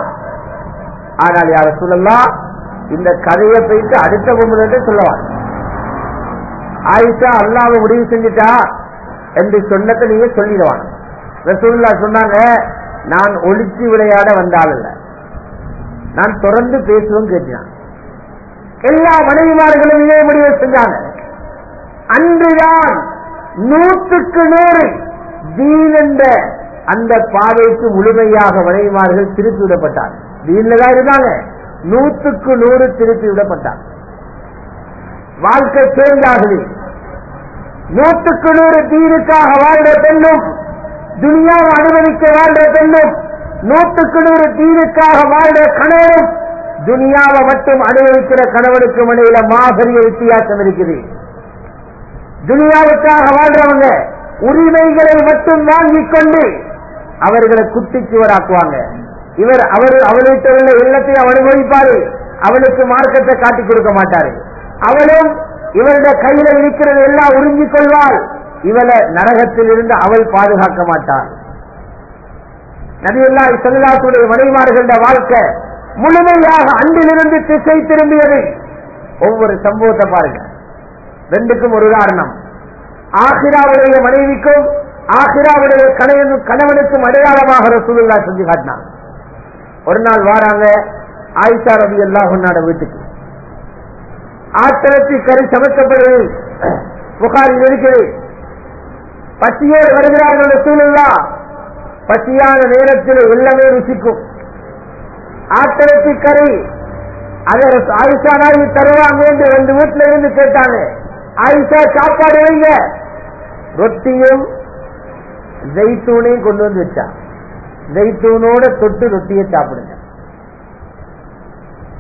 ஆனால் யார சொல்லலாம் இந்த கதையை போயிட்டு அடுத்த பொம்புதே சொல்லுவார் ஆயிஷா அல்லாஹ் முடிவு செஞ்சுட்டா என்று சொன்னதை நீங்க சொல்லிடுவான். ரசூல்லா சொன்னாங்க நான் ஒளிச்சு விளையாட வந்தாள் நான் தொடர்ந்து பேசுவோம் கேட்டான். எல்லா மனைவிமார்களும் இதே முடிவை செஞ்சாங்க. அன்றுதான் நூற்றுக்கு நூறு தீன் என்ற அந்த பாதைக்கு முழுமையாக மனைவிமார்கள் திருப்பி விடப்பட்டார். தீன்ல தான் இருந்தாங்க. நூற்றுக்கு நூறு திருப்பி விடப்பட்டார். வாழ்க்கை சேர்ந்தாகவே நூற்றுக்கு நூறு தீனுக்காக வாழ்ந்த பெண்ணும் துனியாவை அனுமதிக்க வாழ்ந்த பெண்ணும் நூற்றுக்கு நூறு தீனுக்காக வாழ்ந்த கணவனும் துனியாவை மட்டும் அனுபவிக்கிற கணவனுக்கும் இடையில மாபெரிய வித்தியாசம் இருக்குது. துனியாவுக்காக வாழ்றவங்க உரிமைகளை மட்டும் வாங்கிக் கொண்டு அவர்களை குட்டிச்சுவராக்குவாங்க இவர் அவர் அவர்கிட்ட உள்ள இல்லத்தை அனுபவிப்பாரு. அவளுக்கு மார்க்கத்தை காட்டி கொடுக்க மாட்டாரு. அவளும் இவருடைய கையில இருக்கிறது எல்லாம் உறிஞ்சிக் கொள்வாள். இவளை நரகத்தில் இருந்து அவள் பாதுகாக்க மாட்டாள். நபியுல்லா செல்லாத்துடைய மனைமார்களுடைய வாழ்க்கை முழுமையாக அன்றிலிருந்து திசை திரும்பியது. ஒவ்வொரு சம்பவத்தை பாருங்க. ரெண்டுக்கும் ஒரு உதாரணம் ஆசிராவுடைய மனைவிக்கும் ஆசிராவுடைய கணவனுக்கும் கணவனுக்கும் அடையாளமாக ரசூலுல்லா செஞ்சு காட்டினான். ஒரு நாள் வாராங்க ஆயிஷா ரவி அல்லாஹுன்னாட வீட்டுக்கு. ஆத்திரத்தி கரு சமைக்கப்படுது புகாரில் இருக்கிறது பசியோடு வருகிறார்கள் ரசூலுல்லா பசியான நேரத்தில் எல்லாமே ருசிக்கும். ஆத்திரத்தி கரை அதை ஆயிஷா நாய் தருவாங்க என்று ரெண்டு வீட்டில இருந்து கேட்டாங்க. ஆயிஷா சாப்பாடு வைங்க. ரொட்டியும் ஜெய்தூனையும் கொண்டு வந்து வச்சா. ஜெய்தூனோட தொட்டு ரொட்டியை சாப்பிடுங்க.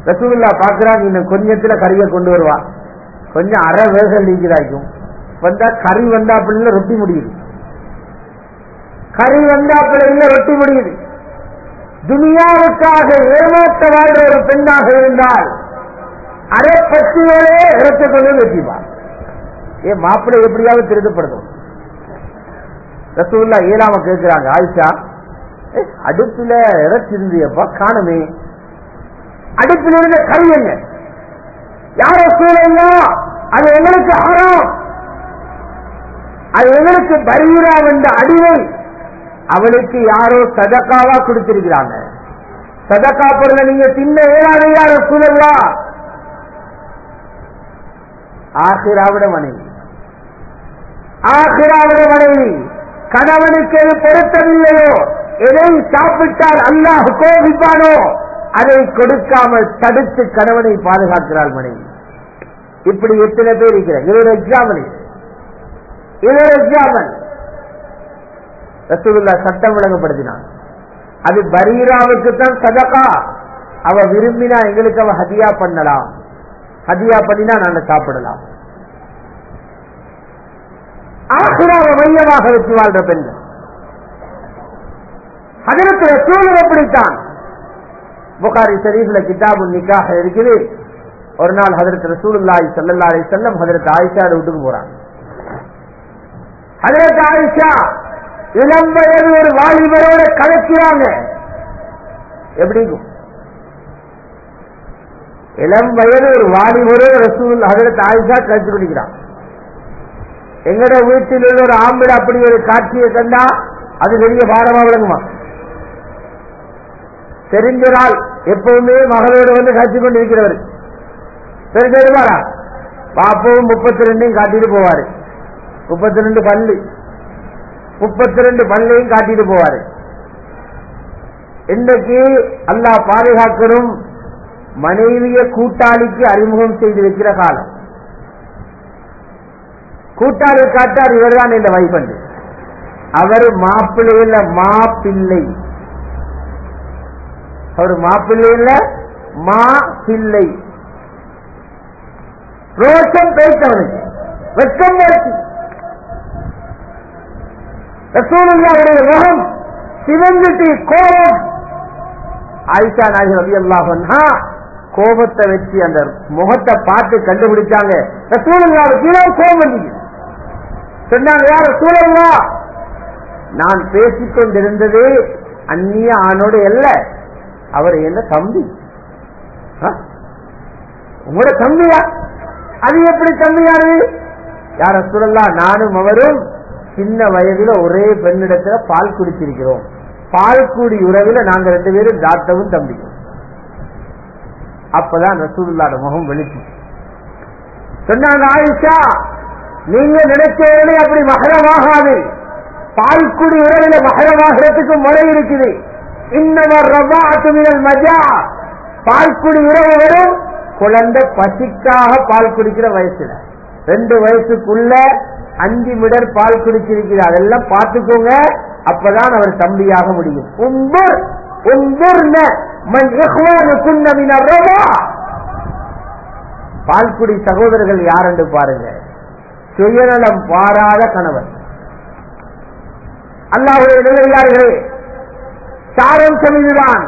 ரசூல்லா பாக்குறாங்க இன்னும் கொஞ்சத்துல கறியை கொண்டு வருவா. கொஞ்சம் அரை வேகல் நீக்கிறாய்க்கும் வந்தா கறி வந்தாப்புல ரொட்டி முடியுது. கறி வந்தா பிள்ளைல ரொட்டி முடியுது. துனியாவுக்காக ஏமாற்ற வாழ்ற ஒரு பெண்ணாக இருந்தால் அரை பச்சியோடே இறத்தை கொண்டு வெட்டிப்பா ஏன் மாப்பிள்ளை எப்படியாவது திருத்தப்படுத்தும் ரசூல்லா ஏழாம கேட்கிறாங்க ஆயிஷா அடுப்புல இறச்சிருந்தியப்பா காணுமே. அடுப்பில் இருந்த கறி என்ன? யார சூழலா அது எங்களுக்கு ஆறாம் அது எங்களுக்கு பரீரா என்ற அடிமை. அவளுக்கு யாரோ சதக்காவா கொடுத்திருக்கிறாங்க. சதக்கா பொருளை நீங்க சின்ன ஏழாவது சூழல்லா ஆசிராவிட மனைவி ஆசிராவிட மனைவி கணவனுக்கு எது பொருத்தமில்லையோ? எதை சாப்பிட்டால் அல்லாஹ் கோபிப்பானோ? அதை கொடுக்காமல் தடுத்து கணவனை பாதுகாக்கிறாள் மனைவி. இப்படி எத்தனை பேர் இருக்கிறார்? இது ஒரு எக்ஸாம்பிள் இது. ஒரு எக்ஸாம்பிள் ரசூல்லா சட்டம் விளங்கப்படுத்தினான். அது பரீராவுக்கு தான் சதகா. அவ விரும்பினா எங்களுக்கு அவ ஹதியா பண்ணலாம். ஹதியா பண்ணினா நாங்க சாப்பிடலாம். ஆசிராவை மையமாக வச்சு வாழ்ற பெண்கள். அதற்கு சூழல் எப்படித்தான் புகாரி ஷரீஃப்ல கிதாபு நிக்காக இருக்குது. ஒரு நாள் ஹதரத் ரசூலுல்லாஹி ஸல்லல்லாஹு அலைஹி வஸல்லம் ஹதரத் ஆயிஷா வீட்டுக்கு போறாங்க. ஹதரத் ஆயிஷா இளம் வயது ஒரு வாலிபரோட கலக்கிறாங்க. எப்படி இளம் வயது ஒரு வாலிபரோட ரசூல் ஹதரத் ஆயிஷா கழிச்சு குடிக்கிறான். எங்கட வீட்டில் உள்ள ஒரு ஆம்பிட அப்படி ஒரு காட்சியை கண்டா அது பெரிய பாடமா விளங்குமா? தெரிஞ்சால் எப்பவுமே மகளோடு வந்து காட்சி கொண்டு இருக்கிறவர் தெரிஞ்சதுமாரா பாப்பவும் முப்பத்தி ரெண்டையும் காட்டிட்டு போவாரு. முப்பத்தி ரெண்டு பல்லு. முப்பத்தி ரெண்டு பல்லையும் காட்டிட்டு போவாரு. இன்றைக்கு அல்லா பாதுகாக்கணும் மனைவிய கூட்டாளிக்கு அறிமுகம் செய்து வைக்கிற காலம். கூட்டாளி காட்டார் இவர்தான் இந்த வைபண்டு அவர் மாப்பிள்ளை மாப்பிள்ளை. அவர் மாப்பிள்ளை. மா பிள்ளை ரோஷம் பேசவனுக்கு வெக்கம் போச்சு ரசூலுல்லாவுடைய முகம் சிவந்துட்டு கோபம். ஆயிஷா நாயகன் ரவி அல்லாஹா கோபத்தை வச்சு அந்த முகத்தை பார்த்து கண்டுபிடிச்சாங்க. ரசூலுல்லாவுக்கு கோபம் சொன்னாங்க யார சூழல்லா நான் பேசிக் கொண்டிருந்தது அந்நிய ஆணோடு அல்ல அவர் என்ன தம்பி? ஆ? உங்களோட தம்பியா? அது எப்படி தம்பியாரு யார? சூழல்லா நானும் அவரும் சின்ன வயதுல ஒரே பெண்ணிடத்துல பால் குடிச்சிருக்கிறோம். பால் கூடி உறவுல நாங்க ரெண்டு பேரும் தாத்தவும் தம்பி அப்பதான் ரசூல்லாட முகம் வெளிச்சு. சொன்னாங்க ஆயிஷா நீங்க நினைச்சவர்களே அப்படி மகரமாகாது. பால்குடி உறவில மகரமாகிறதுக்கு முறை இருக்குது. இன்னவர் ரவாத்துமிழல் மஜா. பால்குடி உறவு வரும் குழந்தை பசிக்காக பால் குடிக்கிற வயசுல. ரெண்டு வயசுக்குள்ள அஞ்சு மிடர் பால் குடிச்சிருக்கிறார். அதெல்லாம் பார்த்துக்கோங்க. அப்பதான் அவர் தம்பியாக முடியும். உம்புர் உம்புர்ன பால்குடி சகோதரர்கள் யார் என்று பாருங்க சுயநலம் பாராத கணவன் அல்லாஹுடைய நிலையார்களே சாரம்சம் இதுதான்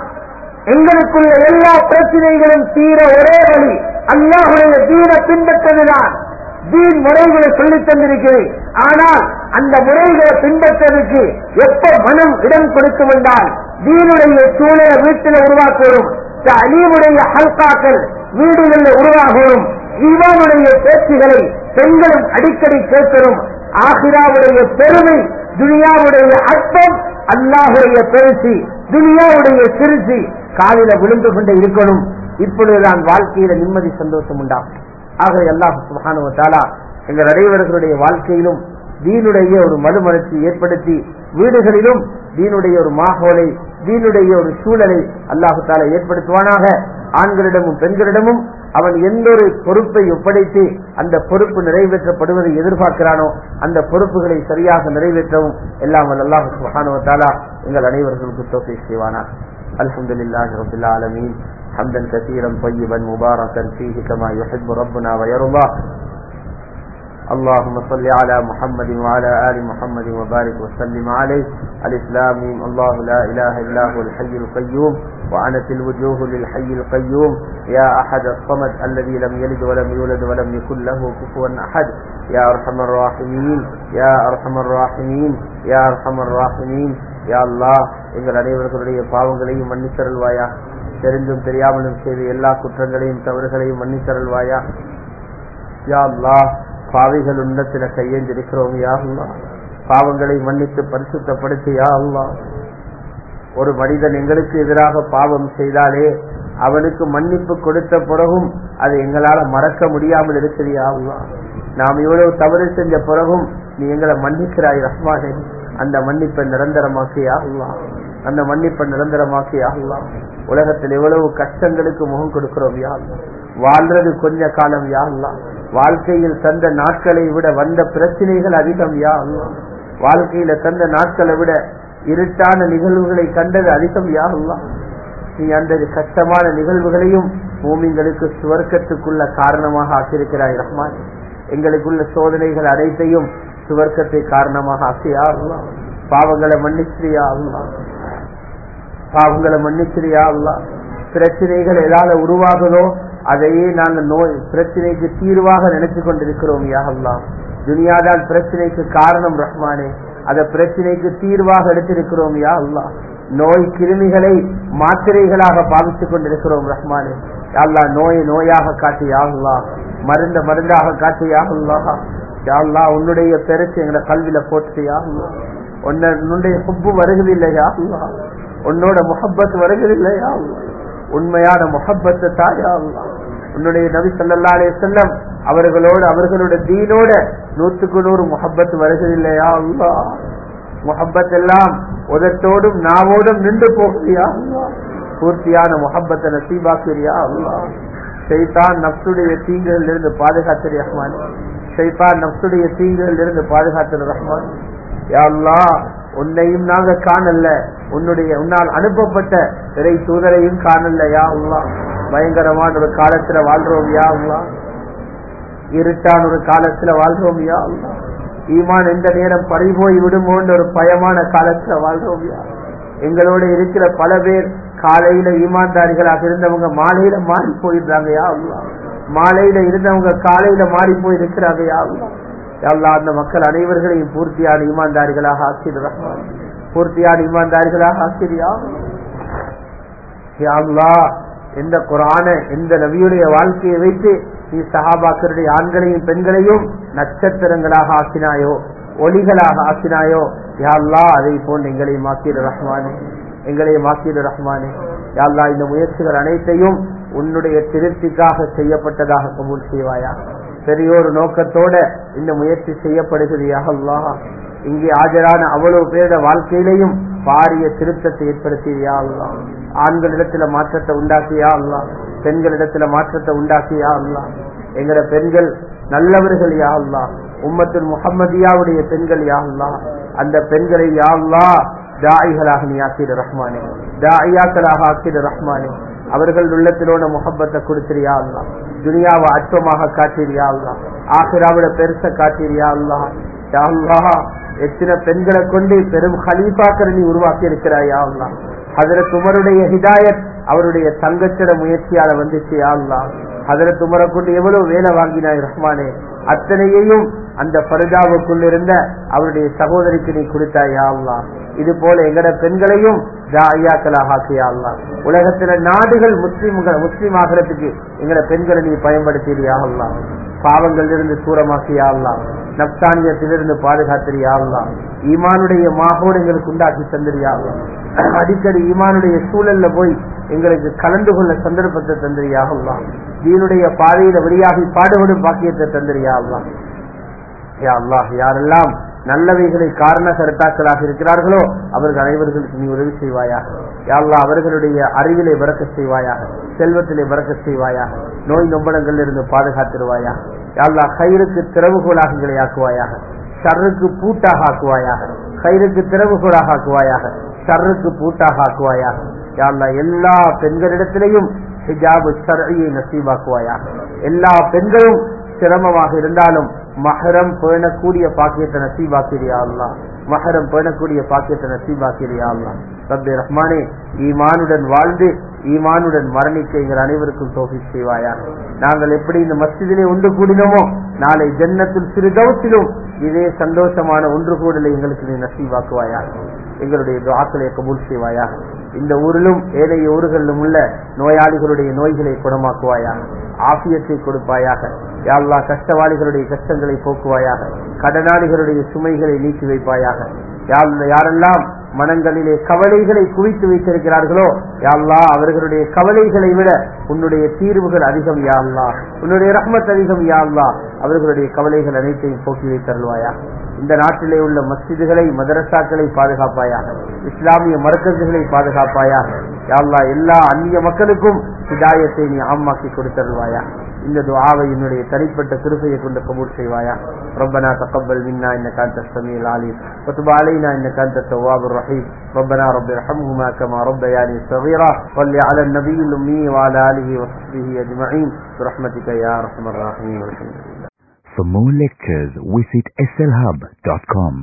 எங்களுக்குள்ள எல்லா பிரச்சனைகளும் தீர ஒரே வழி அல்லாஹுடைய தீன பின்பற்றதுதான் தீன் முறைகளை சொல்லித் தந்திருக்கிறேன். ஆனால் அந்த முறைகளை பின்பற்றதுக்கு எப்ப மனம் இடம் கொடுக்கும் என்றால் தீனுடைய சூழலை வீட்டில் உருவாக்குவோம் அலீவுடைய ஹல்காக்கள் வீடுகளில் உருவாகுவோம் ஈவானுடைய பேச்சுகளை பெண்களும் அடிக்கடி கேட்கிறோம் ஆஹிராவுடைய பெருமை துனியாவுடைய அர்த்தம் அல்லாஹுடைய பெருசி துனியாவுடைய திருச்சி காலில விழுந்து கொண்டே இருக்கணும். இப்பொழுதுதான் வாழ்க்கையில நிம்மதி சந்தோஷம் உண்டாகும். ஆகவே அல்லாஹ் சுபானுவ தாலா எங்கள் அனைவர்களுடைய வாழ்க்கையிலும் தீனுடைய ஒரு மறுமலர்ச்சி ஏற்படுத்தி வீடுகளிலும் தீனுடைய ஒரு மாகோலை தீனுடைய ஒரு சூழலை அல்லாஹு தாலா ஏற்படுத்துவானாக. ஆண்களிடமும் பெண்களிடமும் அவன் எந்த ஒரு பொறுப்பை ஒப்படைத்து அந்த பொறுப்பு நிறைவேற்றப்படுவதை எதிர்பார்க்கிறானோ அந்த பொறுப்புகளை சரியாக நிறைவேற்றவும் எல்லாம் அல்லாஹு சுபானுவ தாலா எங்கள் அனைவர்களுக்கு தோக்கை செய்வானா الحمد لله رب العالمين حمدا كثيرا طيبا مباركا فيه كما يحب ربنا ويرضى اللهم صل على محمد وعلى آل محمد وبارك وسلم عليه الإسلام الله لا إله إلا هو الحي القيوم وعنت الوجوه للحي القيوم يا أحد الصمد الذي لم يلد ولم يولد ولم يكن له كفوا أحد يا أرحم الراحمين يا أرحم الراحمين يا أرحم الراحمين يا الله எங்கள் அனைவர்களுடைய பாவங்களையும் மன்னித்தருள்வாயா தெரிந்தும் தெரியாமலும் செய்த எல்லா குற்றங்களையும் தவறுகளையும் மன்னித்தருள்வாயா யா அல்லாஹ் பாவிகள் உன்னத்தில கையெழுந்திருக்கிறோம் யா பாவங்களை மன்னித்து பரிசுத்தப்படுத்தி யா அல்லாஹ். ஒரு மனிதன் எங்களுக்கு எதிராக பாவம் செய்தாலே அவனுக்கு மன்னிப்பு கொடுத்த பிறகும் அது எங்களால மறக்க முடியாமல் இருக்குது யா நாம் இவ்வளவு தவறு செஞ்ச பிறகும் நீ எங்களை மன்னிக்கிறாய் ரஹ்மானே. அந்த மன்னிப்பை நிரந்தரமாக்கியா அல்லா அந்த மன்னிப்பை நிரந்தரமாக்கி ஆகலாம் உலகத்தில் எவ்வளவு கஷ்டங்களுக்கு முகம் கொடுக்கிறோம் யா வாழ்றது கொஞ்ச காலம் யா வாழ்க்கையில் தந்த நாட்களை விட வந்த பிரச்சனைகள் அதிகம் யா வாழ்க்கையில தந்த நாட்களை விட இருட்டான நிகழ்வுகளை கண்டது அதிகம் யா நீ அந்த கஷ்டமான நிகழ்வுகளையும் பூமிங்களுக்கு சுவர்க்கத்துக்குள்ள காரணமாக ஆக்கியிருக்கிறாய் ரஹ்மான். எங்களுக்குள்ள சோதனைகள் அனைத்தையும் சுவர்க்கத்தை காரணமாக ஆக்கியா பாவங்களை மன்னிச்சிரியா அல்லா பாவங்களை மன்னிச்சிரியா அல்லா பிரச்சனைகள் எதால உருவாகுதோ அதையே நாங்கள் நோய் பிரச்சனைக்கு தீர்வாக நினைச்சு கொண்டிருக்கிறோம் யாகல்லாம் துனியாதான் பிரச்சனைக்கு காரணம் ரஹ்மானே. அத பிரச்சனைக்கு தீர்வாக எடுத்திருக்கிறோம் யா அல்லா நோய் கிருமிகளை மாத்திரைகளாக பாவித்துக் கொண்டிருக்கிறோம் ரஹ்மானே. யாழ்லா நோயை நோயாக காட்டி யாகுல்லா மருந்த மருந்தாக காட்டி யாகுல்லா யாழ்லா உன்னுடைய பெருசு எங்களை கல்வியில போட்டுயா உன்னுடைய ஹுப்பு வருகிறதில்லையா உன்னோட முகப்பத் வருகிறதில்லையா உண்மையான முகப்பத்தை தாயா உன்னுடைய நபி ஸல்லல்லாஹு அலைஹி அவர்களோடு அவர்களோட தீனோட நூற்றுக்கு நூறு முகப்பத் வருகிறது இல்லையா அல்லா முகப்பத் எல்லாம் உதட்டோடும் நாவோடும் நின்று போகிறியா பூர்த்தியான முகப்பத்தை நசீபாக்குறியா அல்லாஹ். ஷைத்தான் நப்சுடைய தீங்குகளில் இருந்து பாதுகாத்திரு ரஹ்மான். ஷைத்தான் நப்சுடைய தீங்குகளில் இருந்து பாதுகாத்திரு ரஹ்மான். யா அல்லாஹ் உன்னையும் நாங்க காணல உன்னுடைய உன்னால் அனுப்பப்பட்ட இறை தூதரையும் காணல யா அல்லாஹ். பயங்கரமான ஒரு காலத்துல வாழ்றோம் யா அல்லாஹ். இருட்டான ஒரு காலத்துல வாழ்றோம் யா அல்லாஹ். ஈமான் எந்த நேரம் பறிபோய் விடுமோன்ற ஒரு பயமான காலத்துல வாழ்றோம் யா எங்களோட இருக்கிற பல பேர் காலையில ஈமான்தாரிகளாக இருந்தவங்க மாலையில மாறி போயிருந்தாங்க யா அல்லாஹ். மாலையில இருந்தவங்க காலையில மாறி போயிருக்கிறாங்க யா அல்லாஹ். அல்லா அந்த மக்கள் அனைவர்களையும் பூர்த்தியான ஈமான்தாரிகளாக ஆசிரியர் ரஹ்மான் பூர்த்தியான ஈமான்தாரிகளாக ஆசிரியா யா எந்த குரான எந்த நபியுடைய வாழ்க்கையை வைத்து நீ சஹாபாக்களுடைய ஆண்களையும் பெண்களையும் நட்சத்திரங்களாக ஆக்கினாயோ ஒளிகளாக ஆக்கினாயோ யாழ்லா அதை போன்று எங்களையும் ஆக்கிடு ரஹ்மானே எங்களையும் ஆக்கிடு ரஹ்மானே. யாழ்லா இந்த முயற்சிகள் அனைத்தையும் உன்னுடைய திருப்திக்காக செய்யப்பட்டதாக கபூல் செய்வாயா? பெரியோரு நோக்கத்தோட இந்த முயற்சி செய்யப்படுகிறது யா இங்கே ஆஜரான அவ்வளவு பேரோட வாழ்க்கையிலையும் பாரிய திருத்தத்தை ஏற்படுத்தியா அல்லா ஆண்களிடத்துல மாற்றத்தை உண்டாக்கியா அல்லா பெண்களிடத்துல மாற்றத்தை உண்டாக்கியா அல்லா எங்கட பெண்கள் நல்லவர்கள் யா அல்லா உம்மத்துல் முகம்மதியாவுடைய பெண்கள் யா அல்லா அந்த பெண்களை யா அல்லா தாயிகளாக நீ ஆக்கிடு ரஹ்மானே. தாயாக்களாக ஆக்கிடு ரஹ்மானே. அவர்கள் உள்ளத்திலோட முகப்பத்தை கொடுத்திரியா அல்லா துனியாவை அற்பமாக காட்டிரியா அல்லா ஆசிராவோட பெருச காட்டிரியா அல்லா எத்தனை பெண்களை கொண்டு பெரும் ஹலீஃபாக்களை நீ உருவாக்கி இருக்கிறாயா அல்லா ஹதரத் உமருடைய ஹிதாயத் அவருடைய தங்கச்சிட முயற்சியால வந்துச்சு அல்லா. அதில் உமரை கொண்டு எவ்வளவு வேலை வாங்கினாய் ரஹ்மானே. அத்தனையையும் அந்த பருதாவுக்குள் இருந்த அவருடைய சகோதரிக்கு நீ கொடுத்தாய் அல்லா. இது போல எங்கட பெண்களையும் தாயாக்களாக ஆக்கியா உலகத்துல நாடுகள் முஸ்லிம்கள் முஸ்லீம் ஆகிறதுக்கு எங்கட பெண்களை நீ பயன்படுத்தியாகலாம் பாவங்கள் இருந்து தூரமாக்கியாகலாம் நப்தானியத்திலிருந்து பாதுகாத்திரியாகலாம் ஈமானுடைய மாகோடு எங்களுக்கு உண்டாக்கி தந்திரியா அடிக்கடி ஈமானுடைய சூழல்ல போய் எங்களுக்கு கலந்து கொள்ள சந்தர்ப்பத்தை தந்திரியாகலாம் தீனுடைய பாதையில வழியாகி பாடுபடும் பாக்கியத்தை தந்திரியா யா அல்லாஹ் யாரெல்லாம் நல்லவைகளை காரண கருத்தாக்களாக இருக்கிறார்களோ அவர்கள் அனைவர்களுக்கு நீ உதவி செய்வாயாக. யாழ்லா அவர்களுடைய அறிவிலை பறக்க செய்வாயாக செல்வத்திலே பறக்க செய்வாயாக நோய் நொம்பலங்கள் இருந்து பாதுகாத்திருவாயாக யாழ்லா கயிறுக்கு திறவுகோலாக எங்களை ஆக்குவாயாக ஷர்ருக்கு பூட்டாக ஆக்குவாயாக கயிறுக்கு திறவுகோளாக ஆக்குவாயாக ஷர்ருக்கு பூட்டாக ஆக்குவாயாக. யாழ்லா எல்லா பெண்களிடத்திலையும் ஹிஜாபு சரையை நசீபாக்குவாயா எல்லா பெண்களும் சிரமமாக இருந்தாலும் மகரம் பேணக்கூடிய பாக்கியத்தை நசீபாக்கிறியா அல்லா மகரம் பேணக்கூடிய பாக்கியத்தை நசீபாக்கிறியா அல்லா ரப்பே ரஹ்மானே ஈமானுடன் வாழ்ந்து ஈமானுடன் மரணிக்க எங்கள் அனைவருக்கும் தோகை செய்வாயா நாங்கள் எப்படி இந்த மஸ்ஜிதிலே ஒன்று கூடினோமோ நாளை ஜன்னத்தில் சிறுதவத்திலும் இதே சந்தோஷமான ஒன்று கூடலை எங்களுக்கு நீ நசீவாக்குவாயா எங்களுடைய துவாக்களை கபூல் செய்வாயா இந்த ஊரிலும் ஏழை ஊர்களிலும் உள்ள நோயாளிகளுடைய நோய்களை குணமாக்குவாயாக ஆபியத்தை கொடுப்பாயாக. யாழ்லா கஷ்டவாளிகளுடைய கஷ்டங்களை போக்குவாயாக. கடனாளிகளுடைய சுமைகளை நீக்கி வைப்பாயாக. யாரெல்லாம் மனங்களிலே கவலைகளை குவித்து வைத்திருக்கிறார்களோ யாழ்லா அவர்களுடைய கவலைகளை விட உன்னுடைய தீர்வுகள் அதிகம் யாழ்லா உன்னுடைய ரஹ்மத் அதிகம் யாழ்லா அவர்களுடைய கவலைகள் அனைத்தையும் போக்கி வைத்தருள்வாயா. இந்த நாட்டிலே உள்ள மஸ்ஜிதுகளை மதரசாக்களை பாதுகாப்பாயாக இஸ்லாமிய மரக்கல்களை பாதுகாப்பாயாக யாழ்லா எல்லா அந்நிய மக்களுக்கும் ஹிதாயத்தை நீ ஆமாக்கி கொடுத்தருள்வாயா. இந்த துஆவை என்னுடைய தனிப்பட்ட கிருபையை கொண்டு கபூல் செய்வாயா ربنا تقبل منا انك انت السميع العليم وتب علينا انك انت التواب الرحيم ربنا رب ارحمهما كما ربياني صغيرا صل على النبي الامي وعلى اله وصحبه اجمعين برحمتك يا ارحم الراحمين والحمد لله For more lectures, visit slhub.com.